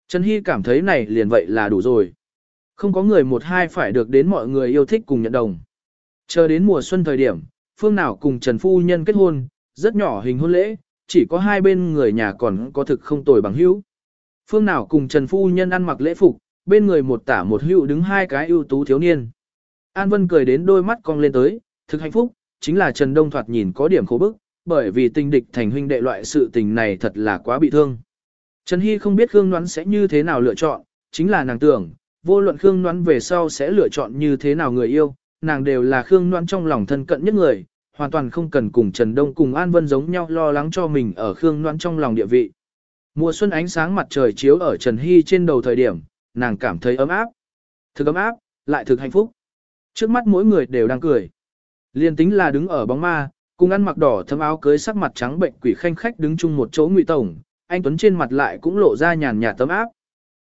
Speaker 1: Trần Hy cảm thấy này liền vậy là đủ rồi. Không có người một hai phải được đến mọi người yêu thích cùng nhận đồng. Chờ đến mùa xuân thời điểm, phương nào cùng Trần Phu Nhân kết hôn, rất nhỏ hình hôn lễ, chỉ có hai bên người nhà còn có thực không tồi bằng hữu. Phương nào cùng Trần Phu Nhân ăn mặc lễ phục, bên người một tả một hữu đứng hai cái ưu tú thiếu niên. An Vân cười đến đôi mắt cong lên tới, thực hạnh phúc, chính là Trần Đông thoạt nhìn có điểm khổ bức, bởi vì tình địch thành huynh đệ loại sự tình này thật là quá bị thương. Trần Hy không biết Khương Ngoãn sẽ như thế nào lựa chọn, chính là nàng tưởng, vô luận Khương Ngoãn về sau sẽ lựa chọn như thế nào người yêu, nàng đều là Khương Ngoãn trong lòng thân cận nhất người, hoàn toàn không cần cùng Trần Đông cùng An Vân giống nhau lo lắng cho mình ở Khương Ngoãn trong lòng địa vị. Mùa xuân ánh sáng mặt trời chiếu ở Trần Hy trên đầu thời điểm, nàng cảm thấy ấm áp. Thực ấm áp, lại thực hạnh phúc. Trước mắt mỗi người đều đang cười. Liên tính là đứng ở bóng ma, cùng ăn mặc đỏ thâm áo cưới sắc mặt trắng bệnh quỷ khanh khách đứng chung một chỗ ngụy tổng, anh Tuấn trên mặt lại cũng lộ ra nhàn nhạt tấm áp.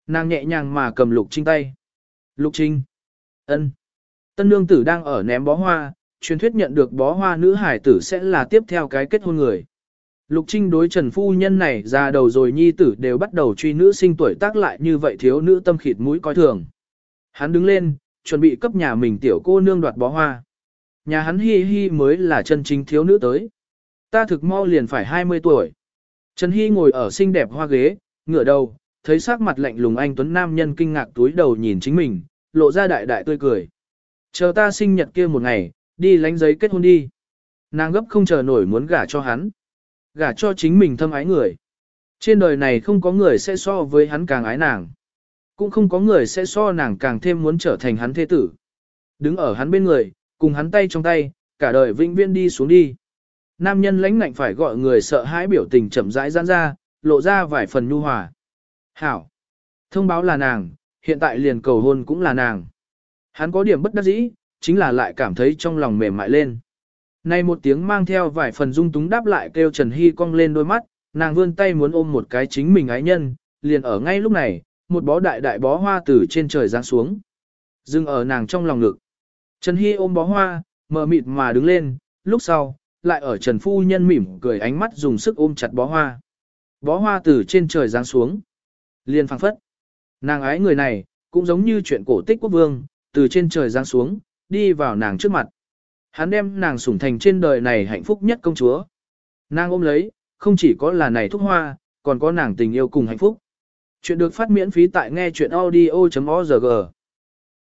Speaker 1: Nàng nhẹ nhàng mà cầm Lục Trinh tay. Lục Trinh. ân. Tân nương tử đang ở ném bó hoa, truyền thuyết nhận được bó hoa nữ hải tử sẽ là tiếp theo cái kết hôn người. Lục Trinh đối Trần Phu Nhân này ra đầu rồi nhi tử đều bắt đầu truy nữ sinh tuổi tác lại như vậy thiếu nữ tâm khịt mũi coi thường. Hắn đứng lên, chuẩn bị cấp nhà mình tiểu cô nương đoạt bó hoa. Nhà hắn hi hi mới là chân chính thiếu nữ tới. Ta thực mau liền phải 20 tuổi. Trần Hi ngồi ở xinh đẹp hoa ghế, ngửa đầu, thấy sắc mặt lạnh lùng anh Tuấn Nam nhân kinh ngạc túi đầu nhìn chính mình, lộ ra đại đại tươi cười. Chờ ta sinh nhật kia một ngày, đi lánh giấy kết hôn đi. Nàng gấp không chờ nổi muốn gả cho hắn. Gả cho chính mình thâm ái người. Trên đời này không có người sẽ so với hắn càng ái nàng. Cũng không có người sẽ so nàng càng thêm muốn trở thành hắn thế tử. Đứng ở hắn bên người, cùng hắn tay trong tay, cả đời vĩnh viên đi xuống đi. Nam nhân lãnh ngạnh phải gọi người sợ hãi biểu tình chậm rãi giãn ra, lộ ra vài phần nhu hòa. Hảo. Thông báo là nàng, hiện tại liền cầu hôn cũng là nàng. Hắn có điểm bất đắc dĩ, chính là lại cảm thấy trong lòng mềm mại lên. Này một tiếng mang theo vài phần dung túng đáp lại kêu Trần Hy cong lên đôi mắt, nàng vươn tay muốn ôm một cái chính mình ái nhân, liền ở ngay lúc này, một bó đại đại bó hoa từ trên trời giáng xuống. Dừng ở nàng trong lòng ngực. Trần Hy ôm bó hoa, mờ mịt mà đứng lên, lúc sau, lại ở Trần Phu Nhân mỉm cười ánh mắt dùng sức ôm chặt bó hoa. Bó hoa từ trên trời giáng xuống. Liền phang phất. Nàng ái người này, cũng giống như chuyện cổ tích quốc vương, từ trên trời giáng xuống, đi vào nàng trước mặt. Hắn đem nàng sủng thành trên đời này hạnh phúc nhất công chúa. Nàng ôm lấy, không chỉ có là này thúc hoa, còn có nàng tình yêu cùng hạnh phúc. Chuyện được phát miễn phí tại nghe chuyện audio.org.